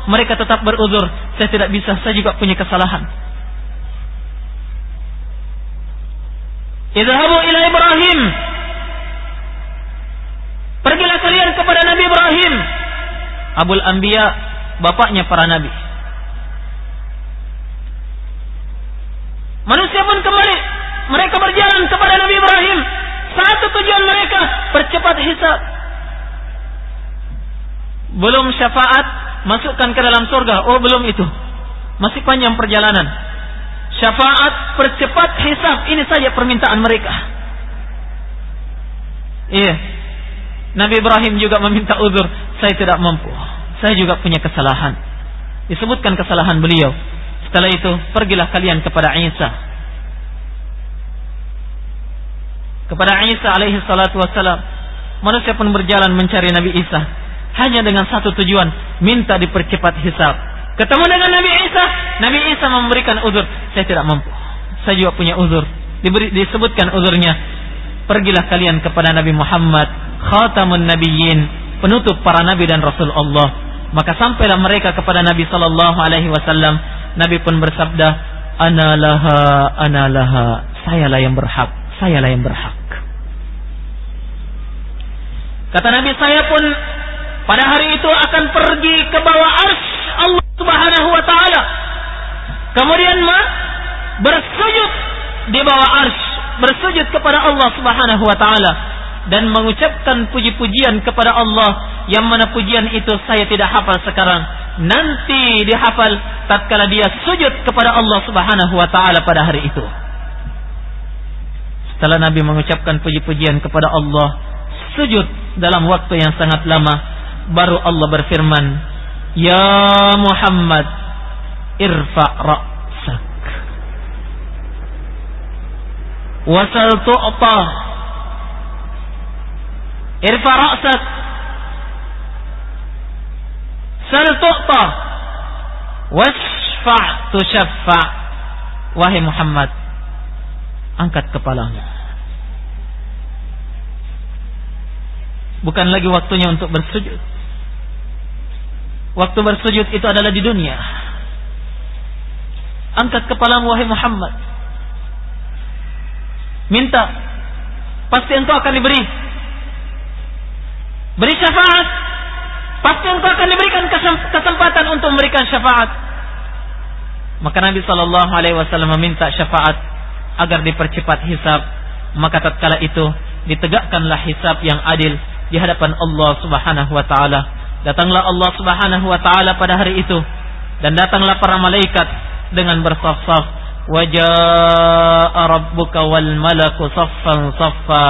mereka tetap beruzur. Saya tidak bisa, saya juga punya kesalahan. Idhabu ila Ibrahim. Pergilah kalian kepada Nabi Ibrahim. Abul Anbiya, bapaknya para nabi. Manusia pun kembali. Mereka berjalan kepada Nabi Ibrahim. Satu tujuan mereka percepat hisab. Belum syafaat masukkan ke dalam surga. Oh belum itu. Masih panjang perjalanan. Syafaat percepat hisab. Ini saja permintaan mereka. Iya. Nabi Ibrahim juga meminta uzur. Saya tidak mampu. Saya juga punya kesalahan. Disebutkan kesalahan beliau. Setelah itu, pergilah kalian kepada Isa kepada Isa alaihi salatu wassalam. Manusia pun berjalan mencari Nabi Isa hanya dengan satu tujuan, minta dipercepat hisab. Ketemu dengan Nabi Isa, Nabi Isa memberikan uzur, saya tidak mampu. Saya juga punya uzur. Diberi, disebutkan uzurnya. Pergilah kalian kepada Nabi Muhammad, khatamun nabiyyin, penutup para nabi dan rasul Allah. Maka sampailah mereka kepada Nabi sallallahu alaihi wasallam. Nabi pun bersabda, "Ana laha, ana laha." Sayalah yang berhak sayalah yang berhak. Kata Nabi saya pun pada hari itu akan pergi ke bawah ars Allah Subhanahu wa taala. Kemudian ma bersujud di bawah ars bersujud kepada Allah Subhanahu wa taala dan mengucapkan puji-pujian kepada Allah yang mana pujian itu saya tidak hafal sekarang. Nanti dihafal tatkala dia sujud kepada Allah Subhanahu wa taala pada hari itu. Setelah Nabi mengucapkan puji-pujian kepada Allah sujud dalam waktu yang sangat lama baru Allah berfirman ya Muhammad irfa ra'sak. Wasal tu'ta irfa ra'sak. Sal tu'ta. Wasfa' tushaffa. Wahai Muhammad angkat kepalamu bukan lagi waktunya untuk bersujud. Waktu bersujud itu adalah di dunia. Angkat kepalamu wahai Muhammad. Minta pasti engkau akan diberi Beri syafaat. Pasti engkau akan diberikan kesempatan untuk memberikan syafaat. Maka Nabi Shallallahu Alaihi Wasallam meminta syafaat agar dipercepat hisab. Maka tatkala itu ditegakkanlah hisab yang adil di hadapan Allah Subhanahu Wa Taala. Datanglah Allah Subhanahu Wa Taala pada hari itu dan datanglah para malaikat dengan bersaf-saf. Wajah Rabbuka wal malaku saffan saffa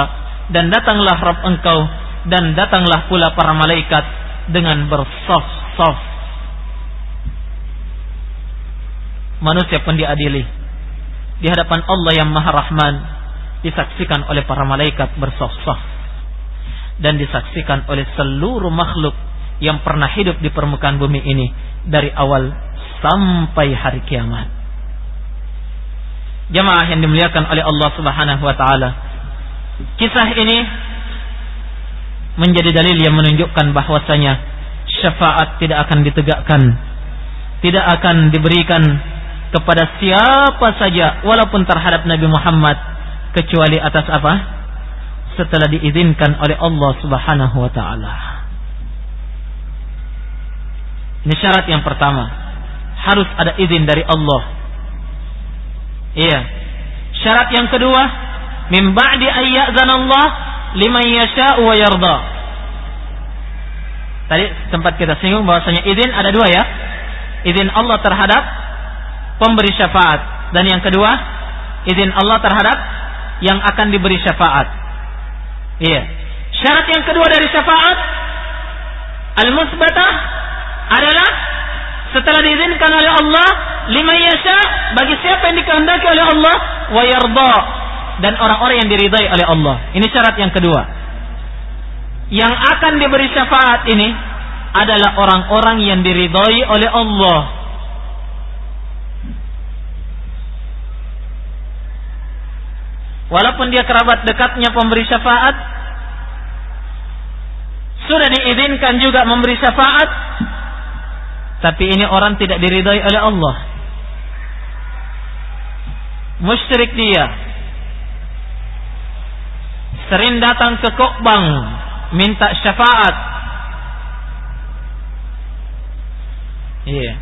dan datanglah Rabb engkau dan datanglah pula para malaikat dengan bersaf-saf. Manusia pun diadili di hadapan Allah yang Maha Rahman disaksikan oleh para malaikat bersaf-saf dan disaksikan oleh seluruh makhluk yang pernah hidup di permukaan bumi ini dari awal sampai hari kiamat. Jamaah yang dimuliakan oleh Allah Subhanahu wa taala. Kisah ini menjadi dalil yang menunjukkan bahwasanya syafaat tidak akan ditegakkan, tidak akan diberikan kepada siapa saja walaupun terhadap Nabi Muhammad kecuali atas apa? Setelah diizinkan oleh Allah Subhanahu wa taala. Ini syarat yang pertama. Harus ada izin dari Allah. Iya. Syarat yang kedua, min ba'di ayyazan Allah liman yasha wa yarda. Tadi sempat kita singgung bahwasanya izin ada dua ya. Izin Allah terhadap pemberi syafaat dan yang kedua izin Allah terhadap yang akan diberi syafaat. Iya. Syarat yang kedua dari syafaat al-musbatah adalah setelah diizinkan oleh Allah lima yasha bagi siapa yang dikehendaki oleh Allah wa yarda dan orang-orang yang diridai oleh Allah. Ini syarat yang kedua. Yang akan diberi syafaat ini adalah orang-orang yang diridai oleh Allah. Walaupun dia kerabat dekatnya pemberi syafaat, sudah diizinkan juga memberi syafaat, tapi ini orang tidak diridai oleh Allah. Musyrik dia, sering datang ke Kokbang minta syafaat. Iya.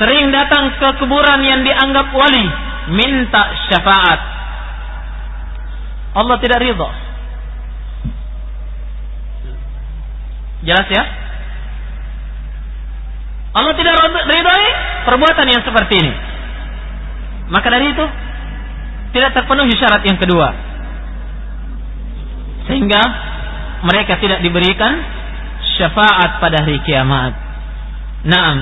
Sering datang ke kuburan yang dianggap wali minta syafaat. Allah tidak ridha. Jelas ya? Allah tidak ridhoi perbuatan yang seperti ini. Maka dari itu tidak terpenuhi syarat yang kedua sehingga mereka tidak diberikan syafaat pada hari kiamat. Naam.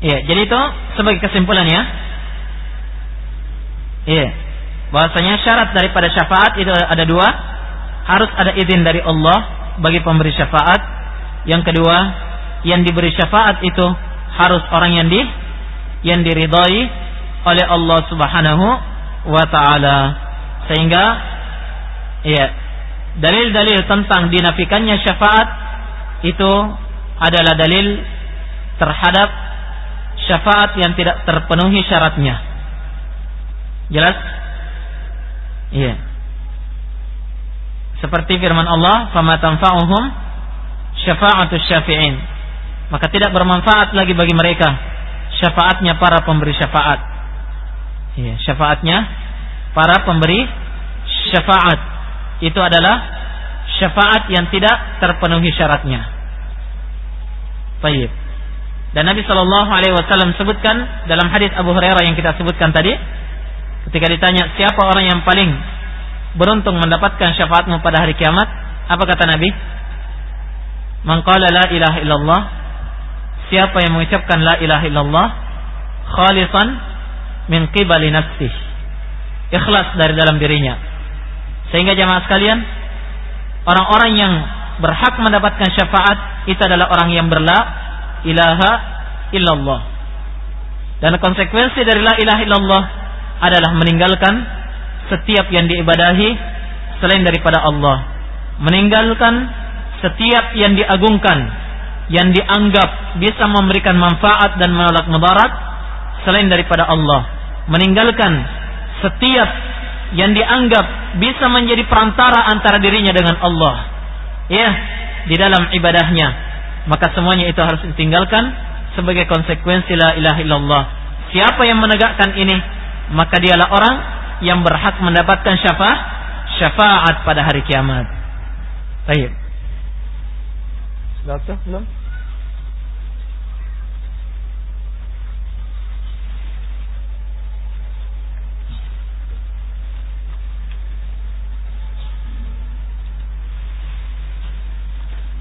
Ya, jadi itu sebagai kesimpulan ya. Iya. Bahwasanya syarat daripada syafaat itu ada dua. Harus ada izin dari Allah bagi pemberi syafaat. Yang kedua, yang diberi syafaat itu harus orang yang di yang diridhai oleh Allah Subhanahu wa taala. Sehingga ya, dalil-dalil tentang dinafikannya syafaat itu adalah dalil terhadap syafaat yang tidak terpenuhi syaratnya. Jelas? Iya. Seperti firman Allah, "Fama tanfa'uhum syafa'atus syafi'in. Maka tidak bermanfaat lagi bagi mereka syafaatnya para pemberi syafaat. Ya, syafaatnya para pemberi syafaat itu adalah syafaat yang tidak terpenuhi syaratnya. Baik. Dan Nabi Shallallahu Alaihi Wasallam sebutkan dalam hadis Abu Hurairah yang kita sebutkan tadi, ketika ditanya siapa orang yang paling beruntung mendapatkan syafaatmu pada hari kiamat, apa kata Nabi? Mengqala la ilaha illallah Siapa yang mengucapkan la ilaha illallah Khalisan Min qibali nafsih Ikhlas dari dalam dirinya. Sehingga jamaah sekalian Orang-orang yang berhak mendapatkan syafaat Itu adalah orang yang berla ilaha illallah. Dan konsekuensi dari la ilaha illallah Adalah meninggalkan Setiap yang diibadahi Selain daripada Allah. Meninggalkan setiap yang diagungkan yang dianggap bisa memberikan manfaat dan menolak mudarat selain daripada Allah. Meninggalkan setiap yang dianggap bisa menjadi perantara antara dirinya dengan Allah. Ya di dalam ibadahnya. Maka semuanya itu harus ditinggalkan sebagai konsekuensi la ilaha illallah. Siapa yang menegakkan ini maka dialah orang yang berhak mendapatkan syafaat syafaat pada hari kiamat. Baik. Sudah belum?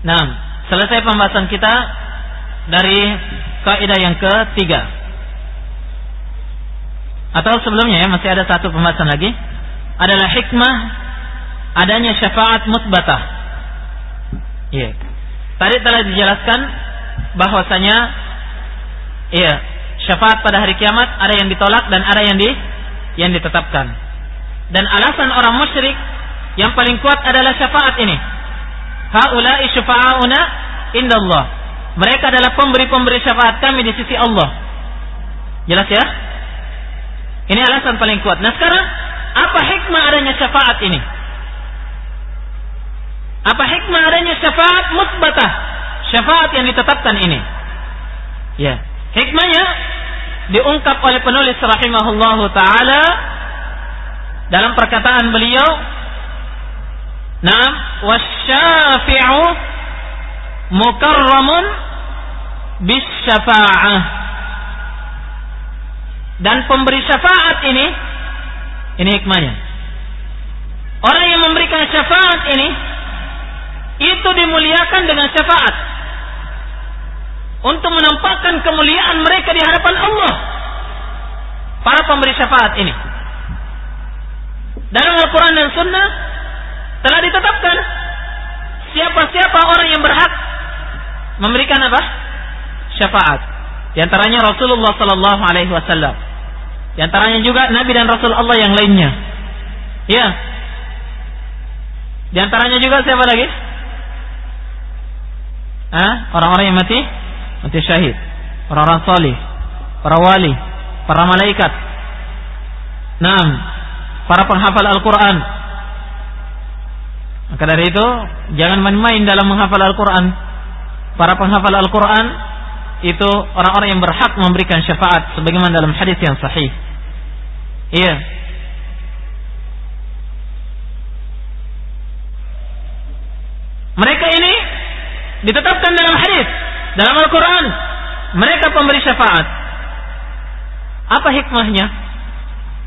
Nah, selesai pembahasan kita dari kaidah yang ketiga. Atau sebelumnya ya, masih ada satu pembahasan lagi. Adalah hikmah adanya syafaat musbatah. Iya. Yeah. Tadi telah dijelaskan bahwasanya iya, syafaat pada hari kiamat ada yang ditolak dan ada yang di yang ditetapkan. Dan alasan orang musyrik yang paling kuat adalah syafaat ini. Haula'i syafa'una indallah. Mereka adalah pemberi-pemberi syafaat kami di sisi Allah. Jelas ya? Ini alasan paling kuat. Nah sekarang apa hikmah adanya syafaat ini? Apa hikmah adanya syafaat musbatah? Syafaat yang ditetapkan ini. Ya. Hikmahnya diungkap oleh penulis rahimahullahu taala dalam perkataan beliau Naam. Wasyafi'u mukarramun bisyafa'ah dan pemberi syafaat ini ini hikmahnya. Orang yang memberikan syafaat ini itu dimuliakan dengan syafaat. Untuk menampakkan kemuliaan mereka di hadapan Allah. Para pemberi syafaat ini. Dalam Al-Quran dan Sunnah telah ditetapkan. Siapa-siapa orang yang berhak memberikan apa? Syafaat. Di antaranya Rasulullah sallallahu alaihi wasallam. Di antaranya juga Nabi dan Rasul Allah yang lainnya. Ya. Di antaranya juga siapa lagi? Orang-orang yang mati? Mati syahid, orang-orang salih, para wali, para malaikat. Naam, para penghafal Al-Qur'an. Maka dari itu, jangan main-main dalam menghafal Al-Qur'an. Para penghafal Al-Qur'an itu orang-orang yang berhak memberikan syafaat sebagaimana dalam hadis yang sahih. Iya. Mereka ini ditetapkan dalam hadis, dalam Al-Quran. Mereka pemberi syafaat. Apa hikmahnya?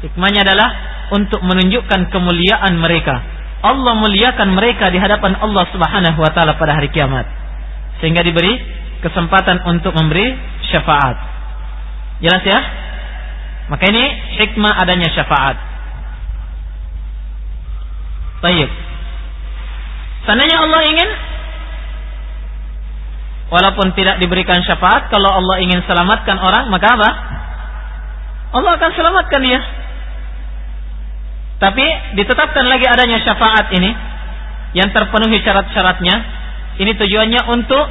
Hikmahnya adalah untuk menunjukkan kemuliaan mereka. Allah muliakan mereka di hadapan Allah Subhanahu wa taala pada hari kiamat. Sehingga diberi kesempatan untuk memberi syafaat. Jelas ya? Maka ini hikmah adanya syafaat. Baik. Seandainya Allah ingin walaupun tidak diberikan syafaat kalau Allah ingin selamatkan orang maka apa Allah akan selamatkan dia tapi ditetapkan lagi adanya syafaat ini yang terpenuhi syarat-syaratnya ini tujuannya untuk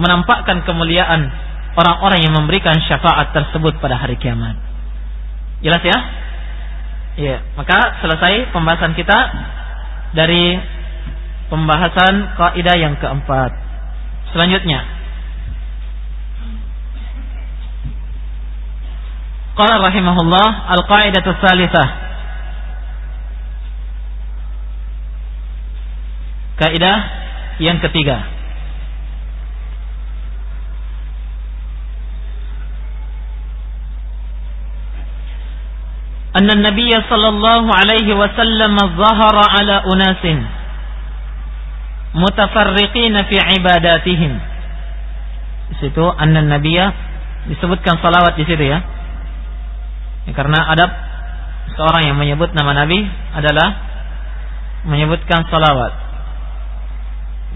menampakkan kemuliaan orang-orang yang memberikan syafaat tersebut pada hari kiamat jelas ya Iya, maka selesai pembahasan kita dari pembahasan kaidah yang keempat. Selanjutnya. Qala rahimahullah al-qaidatu tsalitsah. Kaidah yang ketiga. أن النبي صلى الله عليه وسلم ظهر على أناس متفرقين في عباداتهم di situ anna nabiyya disebutkan salawat di situ ya. ya karena adab seorang yang menyebut nama nabi adalah menyebutkan salawat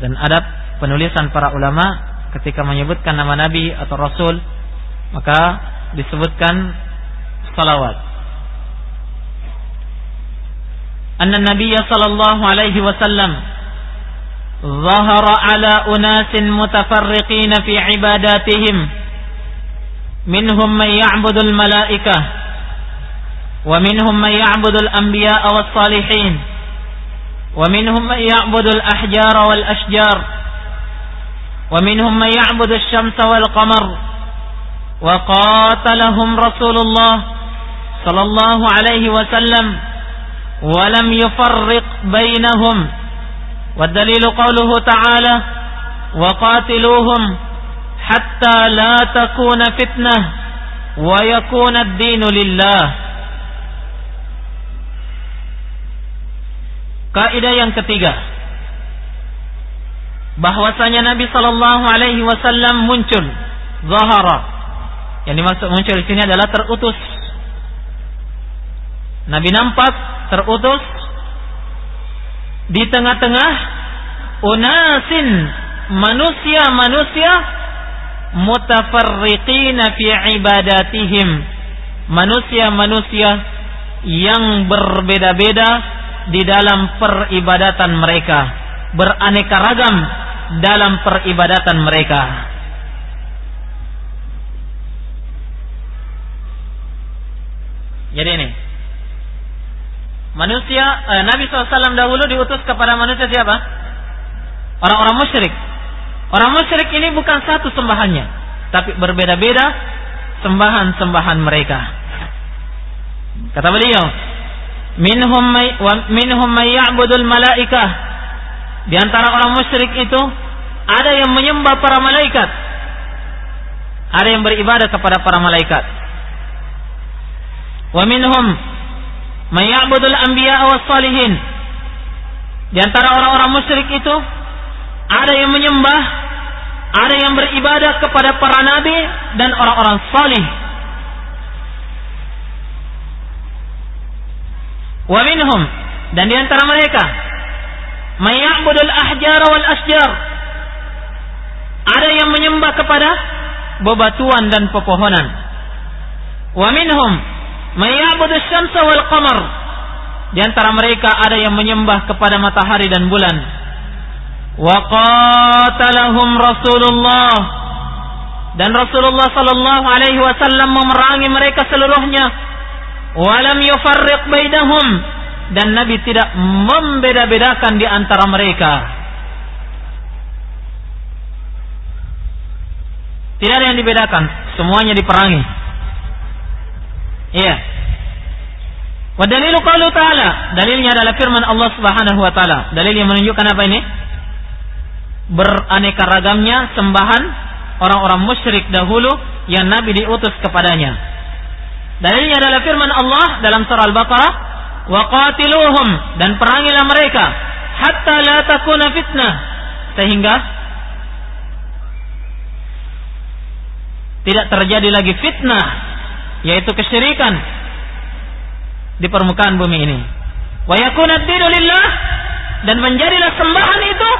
dan adab penulisan para ulama ketika menyebutkan nama nabi atau rasul maka disebutkan salawat أن النبي صلى الله عليه وسلم ظهر على أناس متفرقين في عباداتهم منهم من يعبد الملائكة ومنهم من يعبد الأنبياء والصالحين ومنهم من يعبد الأحجار والأشجار ومنهم من يعبد الشمس والقمر وقاتلهم رسول الله صلى الله عليه وسلم ولم يفرق بينهم. والدليل قوله تعالى وقاتلوهم حتى لا تكون فتنة ويكون الدين لله. Kaidah yang ketiga. Bahwasanya Nabi Shallallahu alaihi wasallam muncul zahara. Yang dimaksud muncul di sini adalah terutus. Nabi nampak terutus. Di tengah-tengah unasin manusia-manusia mutafarriqina fi ibadatihim. Manusia-manusia yang berbeda-beda di dalam peribadatan mereka beraneka ragam dalam peribadatan mereka jadi ini Manusia eh, Nabi SAW dahulu diutus kepada manusia siapa? Orang-orang musyrik. Orang musyrik ini bukan satu sembahannya, tapi berbeda-beda sembahan-sembahan mereka. Kata beliau, minhum may, minhum may ya'budul malaikah. Di antara orang musyrik itu ada yang menyembah para malaikat. Ada yang beribadah kepada para malaikat. Wa minhum Mayabudul anbiya wa salihin. Di antara orang-orang musyrik itu ada yang menyembah, ada yang beribadah kepada para nabi dan orang-orang salih. Wa minhum dan di antara mereka mayabudul ahjar wal asjar. Ada yang menyembah kepada bebatuan dan pepohonan. Wa minhum Mayyabud syamsa wal qamar. Di antara mereka ada yang menyembah kepada matahari dan bulan. Wa qatalahum Rasulullah dan Rasulullah sallallahu alaihi wasallam memerangi mereka seluruhnya. Walam yufarriq bainahum dan Nabi tidak membeda-bedakan di antara mereka. Tidak ada yang dibedakan, semuanya diperangi. Iya. Wa dalilu qalu ta'ala, dalilnya adalah firman Allah Subhanahu wa taala. Dalil yang menunjukkan apa ini? Beraneka ragamnya sembahan orang-orang musyrik dahulu yang Nabi diutus kepadanya. Dalilnya adalah firman Allah dalam surah Al-Baqarah, "Wa qatiluhum" dan perangilah mereka hatta la takuna fitnah sehingga tidak terjadi lagi fitnah yaitu kesyirikan di permukaan bumi ini. Wa yakuna lillah dan menjadilah sembahan itu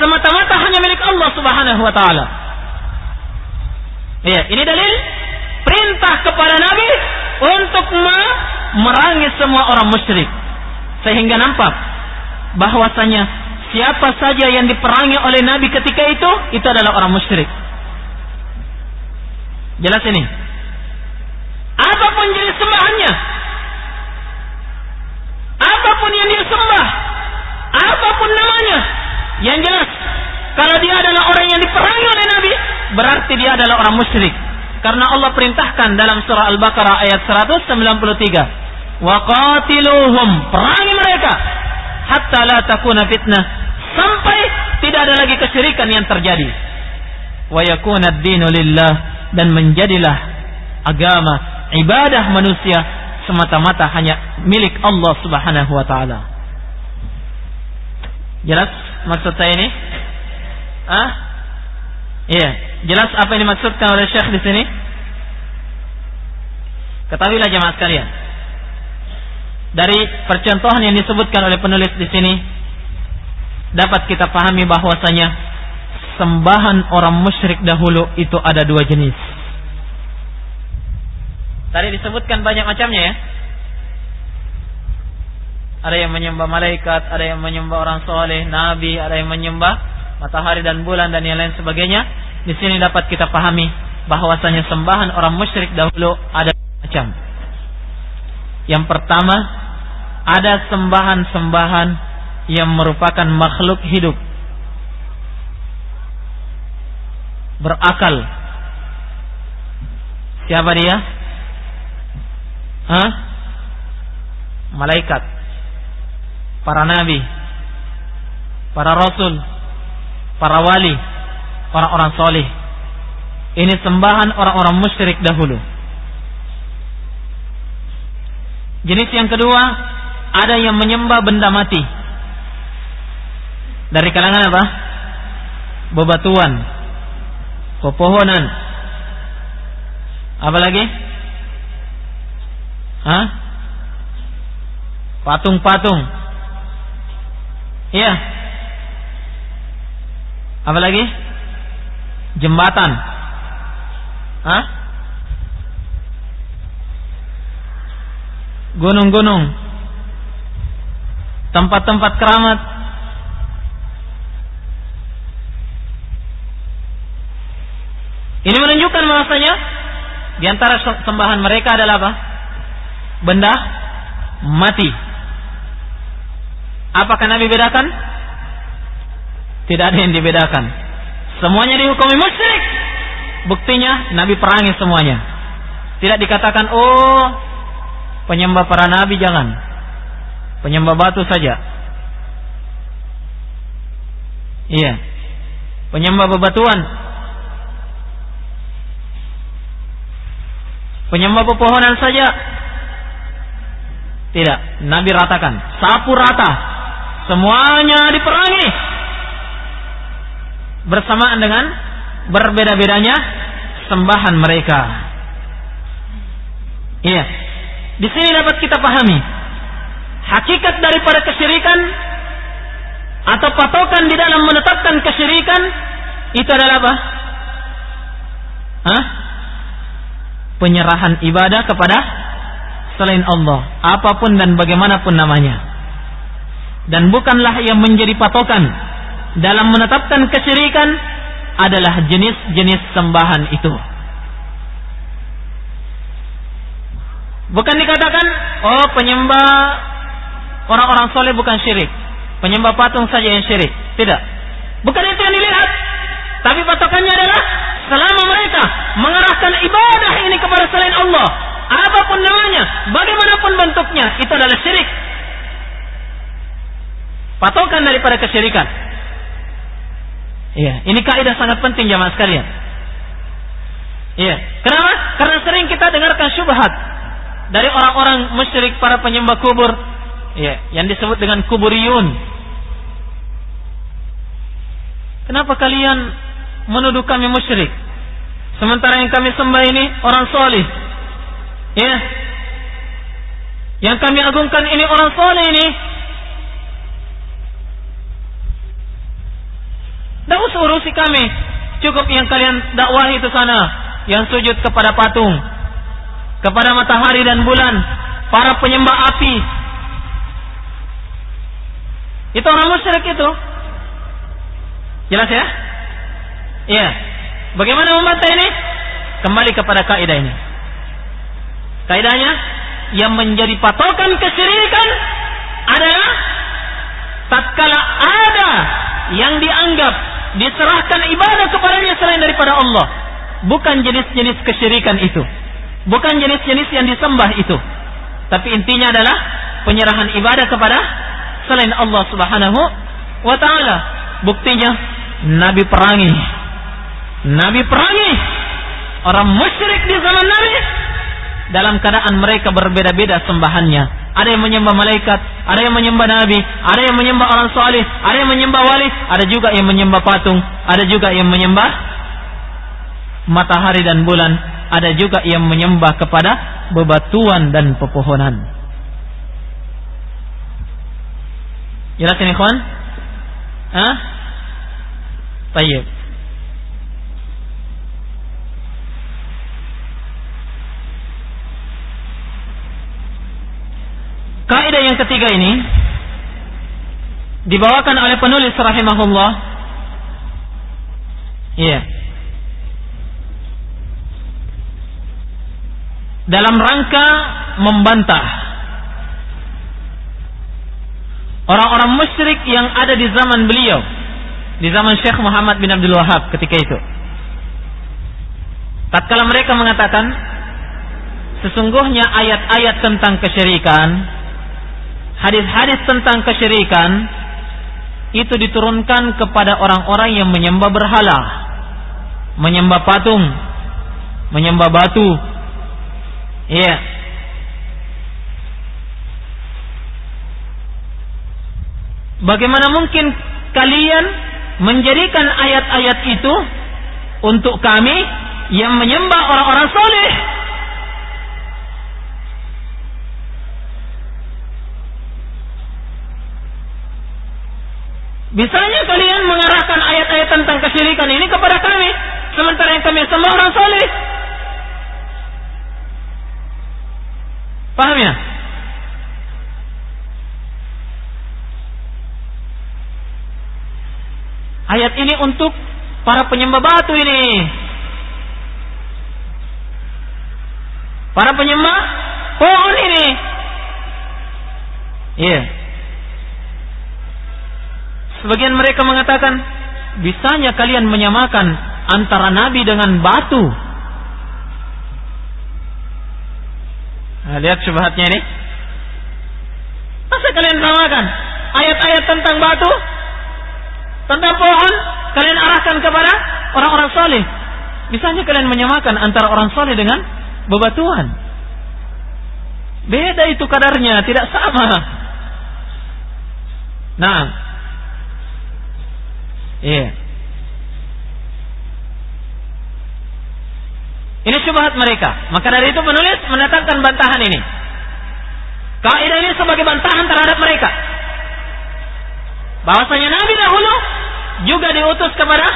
semata-mata hanya milik Allah Subhanahu wa taala. Iya, ini dalil perintah kepada Nabi untuk merangi semua orang musyrik. Sehingga nampak bahwasanya siapa saja yang diperangi oleh Nabi ketika itu itu adalah orang musyrik. Jelas ini. Apa pun jenis sembahannya, apa pun yang dia sembah, apa pun namanya, yang jelas kalau dia adalah orang yang diperangi oleh Nabi, berarti dia adalah orang musyrik karena Allah perintahkan dalam surah Al-Baqarah ayat 193. Wa qatiluhum, perangi mereka hatta la takuna fitnah sampai tidak ada lagi kesyirikan yang terjadi. Wa yakuna ad-dinu lillah dan menjadilah agama ibadah manusia semata-mata hanya milik Allah Subhanahu wa taala. Jelas maksud saya ini? Ah? Iya, jelas apa yang dimaksudkan oleh Syekh di sini? Ketahuilah jemaah sekalian. Dari percontohan yang disebutkan oleh penulis di sini dapat kita pahami bahwasanya sembahan orang musyrik dahulu itu ada dua jenis. Tadi disebutkan banyak macamnya ya. Ada yang menyembah malaikat, ada yang menyembah orang soleh, nabi, ada yang menyembah matahari dan bulan dan yang lain sebagainya. Di sini dapat kita pahami bahwasanya sembahan orang musyrik dahulu ada macam. Yang pertama, ada sembahan-sembahan yang merupakan makhluk hidup. Berakal. Siapa dia? Hah? Malaikat. Para nabi. Para rasul. Para wali. Orang-orang soleh. Ini sembahan orang-orang musyrik dahulu. Jenis yang kedua, ada yang menyembah benda mati. Dari kalangan apa? Bebatuan, pepohonan. Apa lagi? Hah? Patung-patung. Iya. Apa lagi? Jembatan. Hah? Gunung-gunung. Tempat-tempat keramat. Ini menunjukkan bahwasanya di antara sembahan mereka adalah apa? benda mati. Apakah Nabi bedakan? Tidak ada yang dibedakan. Semuanya dihukumi musyrik. Buktinya Nabi perangi semuanya. Tidak dikatakan oh penyembah para nabi jangan. Penyembah batu saja. Iya. Penyembah bebatuan. Penyembah pepohonan saja tidak, Nabi ratakan, sapu rata. Semuanya diperangi. Bersamaan dengan berbeda-bedanya sembahan mereka. Iya. Di sini dapat kita pahami hakikat daripada kesyirikan atau patokan di dalam menetapkan kesyirikan itu adalah apa? Hah? Penyerahan ibadah kepada selain Allah, apa pun dan bagaimanapun namanya. Dan bukanlah yang menjadi patokan dalam menetapkan kesyirikan adalah jenis-jenis sembahan itu. Bukan dikatakan, oh penyembah orang-orang soleh bukan syirik. Penyembah patung saja yang syirik. Tidak. Bukan itu yang dilihat. Tapi patokannya adalah selama mereka mengarahkan ibadah ini kepada selain Allah, apa pun namanya, bagaimanapun bentuknya, itu adalah syirik. Patokan daripada kesyirikan. Iya, ini kaidah sangat penting jamaah sekalian. Iya, kenapa? Karena sering kita dengarkan syubhat dari orang-orang musyrik para penyembah kubur, iya, yang disebut dengan kuburiyun. Kenapa kalian menuduh kami musyrik? Sementara yang kami sembah ini orang solih, Ya. Yang kami agungkan ini orang soleh ini. Tidak usah urusi kami. Cukup yang kalian dakwahi itu sana. Yang sujud kepada patung. Kepada matahari dan bulan. Para penyembah api. Itu orang musyrik itu. Jelas ya? Iya. Bagaimana membantah ini? Kembali kepada kaidah ini. Kaidahnya yang menjadi patokan kesyirikan adalah tatkala ada yang dianggap diserahkan ibadah kepadanya selain daripada Allah bukan jenis-jenis kesyirikan itu. Bukan jenis-jenis yang disembah itu. Tapi intinya adalah penyerahan ibadah kepada selain Allah Subhanahu wa taala. Buktinya Nabi perangi. Nabi perangi orang musyrik di zaman Nabi dalam keadaan mereka berbeda-beda sembahannya. Ada yang menyembah malaikat, ada yang menyembah nabi, ada yang menyembah orang saleh, ada yang menyembah wali, ada juga yang menyembah patung, ada juga yang menyembah matahari dan bulan, ada juga yang menyembah kepada bebatuan dan pepohonan. Jelas ini kawan? Hah? Baik. Kaidah yang ketiga ini dibawakan oleh penulis rahimahullah. Iya. Dalam rangka membantah orang-orang musyrik yang ada di zaman beliau, di zaman Syekh Muhammad bin Abdul Wahab ketika itu. Tatkala mereka mengatakan sesungguhnya ayat-ayat tentang kesyirikan hadis-hadis tentang kesyirikan itu diturunkan kepada orang-orang yang menyembah berhala, menyembah patung, menyembah batu. Iya. Bagaimana mungkin kalian menjadikan ayat-ayat itu untuk kami yang menyembah orang-orang soleh? Bisanya kalian mengarahkan ayat-ayat tentang kesyirikan ini kepada kami, sementara yang kami sembah orang soleh. Paham ya? Ayat ini untuk para penyembah batu ini. Para penyembah pohon ini. Iya. Yeah. Sebagian mereka mengatakan, bisanya kalian menyamakan antara nabi dengan batu. Nah, lihat syubhatnya ini. Masa kalian samakan ayat-ayat tentang batu, tentang pohon, kalian arahkan kepada orang-orang soleh. Bisanya kalian menyamakan antara orang soleh dengan bebatuan. Beda itu kadarnya, tidak sama. Nah, Iya. Ini syubhat mereka. Maka dari itu penulis menetapkan bantahan ini. Kaidah ini sebagai bantahan terhadap mereka. Bahwasanya Nabi dahulu juga diutus kepada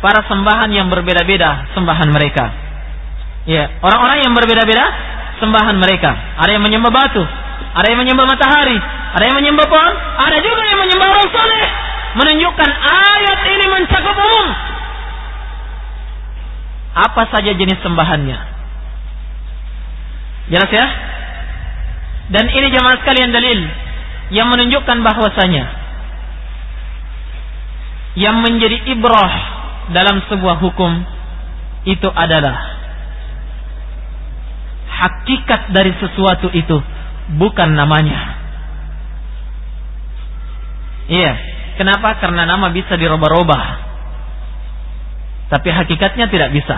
para sembahan yang berbeda-beda sembahan mereka. Ya, orang-orang yang berbeda-beda sembahan mereka. Ada yang menyembah batu, ada yang menyembah matahari, ada yang menyembah pohon, ada juga yang menyembah orang soleh menunjukkan ayat ini mencakup umum. Apa saja jenis sembahannya. Jelas ya? Dan ini jemaah sekalian dalil yang menunjukkan bahwasanya yang menjadi ibrah dalam sebuah hukum itu adalah hakikat dari sesuatu itu bukan namanya. Iya, Kenapa? Karena nama bisa dirubah-rubah. Tapi hakikatnya tidak bisa.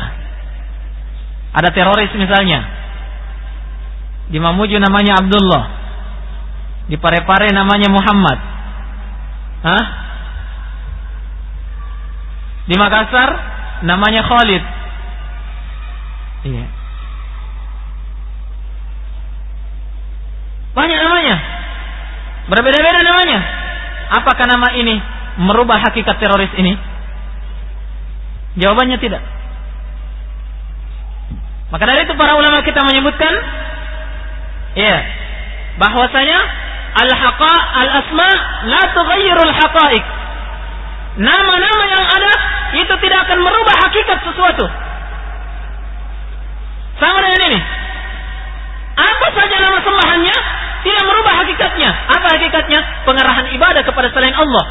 Ada teroris misalnya. Di Mamuju namanya Abdullah. Di Parepare namanya Muhammad. Hah? Di Makassar namanya Khalid. Iya. Banyak namanya. Berbeda-beda namanya. Apakah nama ini merubah hakikat teroris ini? Jawabannya tidak. Maka dari itu para ulama kita menyebutkan ya bahwasanya al-haqa al-asma la tughayyirul haqa'iq. Nama-nama yang ada itu tidak akan merubah hakikat sesuatu. Sama dengan ini. Apa saja nama sembahannya tidak merubah hakikatnya. Apa hakikatnya? Pengarahan ibadah kepada selain Allah.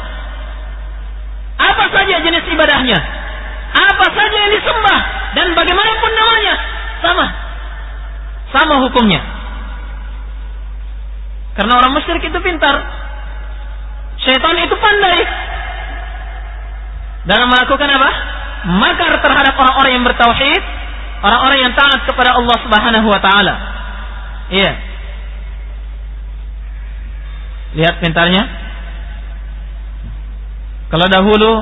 Apa saja jenis ibadahnya? apa saja yang disembah dan bagaimanapun namanya sama. Sama hukumnya. Karena orang musyrik itu pintar. Syaitan itu pandai. Dalam melakukan apa? Makar terhadap orang-orang yang bertauhid, orang-orang yang taat kepada Allah Subhanahu wa taala. Iya. Lihat pintarnya. Kalau dahulu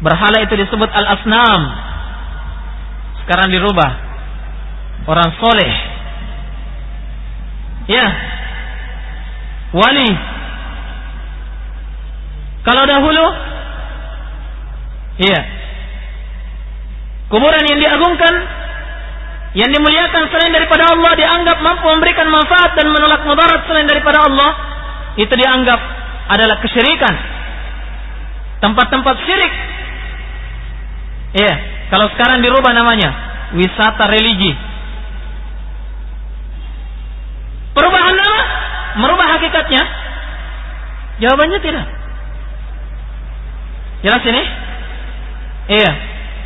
berhala itu disebut al-asnam. Sekarang dirubah. Orang soleh. Ya. Wali. Kalau dahulu Iya. Kuburan yang diagungkan yang dimuliakan selain daripada Allah dianggap mampu memberikan manfaat dan menolak mudarat selain daripada Allah itu dianggap adalah kesyirikan. Tempat-tempat syirik. Iya kalau sekarang dirubah namanya wisata religi. Perubahan nama merubah hakikatnya? Jawabannya tidak. Jelas ini? Iya.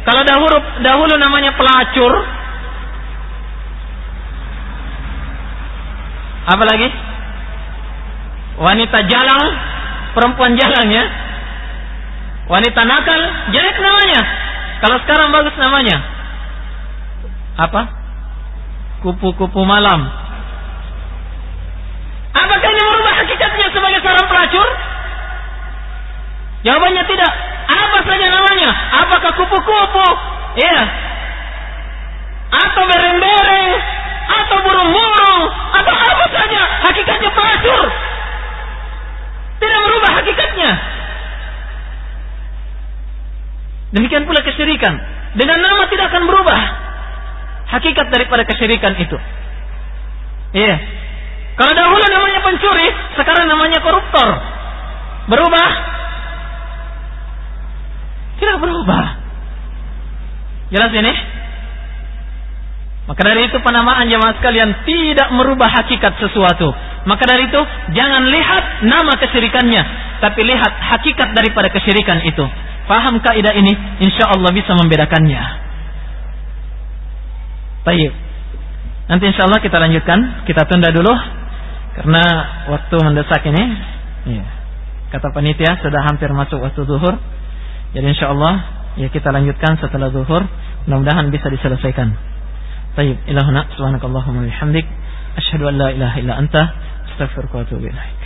Kalau dahulu dahulu namanya pelacur apa lagi? Wanita jalang perempuan jalang ya. Wanita nakal jelek namanya. Kalau sekarang bagus namanya. Apa? Kupu-kupu malam. Apakah ini merubah hakikatnya sebagai seorang pelacur? Jawabannya tidak. Apa saja namanya? Apakah kupu-kupu? Ya atau bereng-bereng atau burung-burung atau apa saja. Hakikatnya pelacur tidak merubah hakikatnya. Demikian pula kesyirikan. Dengan nama tidak akan berubah hakikat daripada kesyirikan itu. Iya. Yeah. kalau dahulu namanya pencuri sekarang namanya koruptor. Berubah? Tidak berubah. Jelas ini maka dari itu penamaan jemaah sekalian tidak merubah hakikat sesuatu. Maka dari itu jangan lihat nama kesyirikannya, tapi lihat hakikat daripada kesyirikan itu. Faham kaidah ini? Insya Allah bisa membedakannya. Baik. Nanti insya Allah kita lanjutkan. Kita tunda dulu karena waktu mendesak ini. Ya. Kata panitia sudah hampir masuk waktu zuhur. Jadi insya Allah ya kita lanjutkan setelah zuhur. Mudah-mudahan bisa diselesaikan. طيب إلى هنا سبحانك اللهم وبحمدك أشهد أن لا إله إلا أنت أستغفرك وأتوب إليك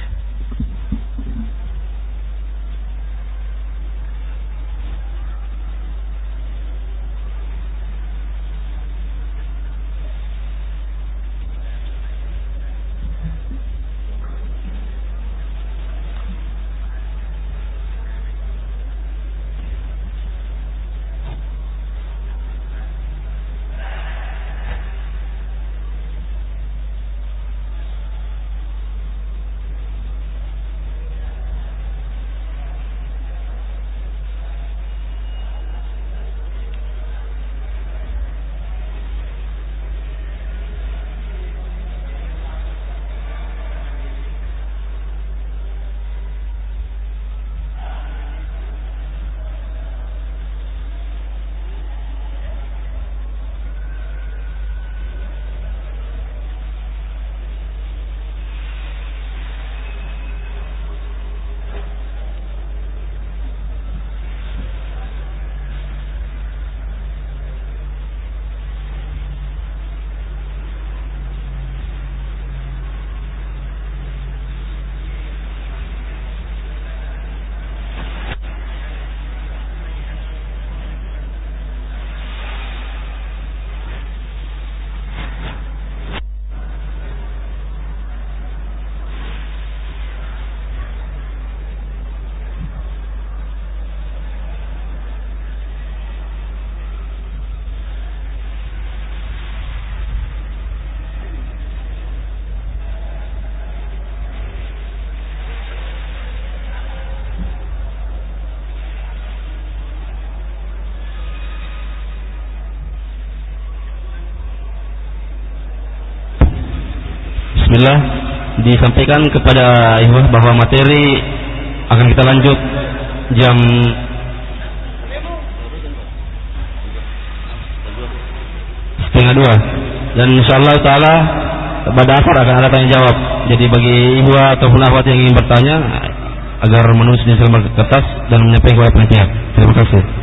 sampaikan kepada ikhwah bahwa materi akan kita lanjut jam setengah dua. Dan insyaallah taala pada asar akan ada tanya jawab. Jadi bagi ibu ataupun ahwat yang ingin bertanya agar menulis di kertas dan menyampaikan kepada panitia. Terima kasih.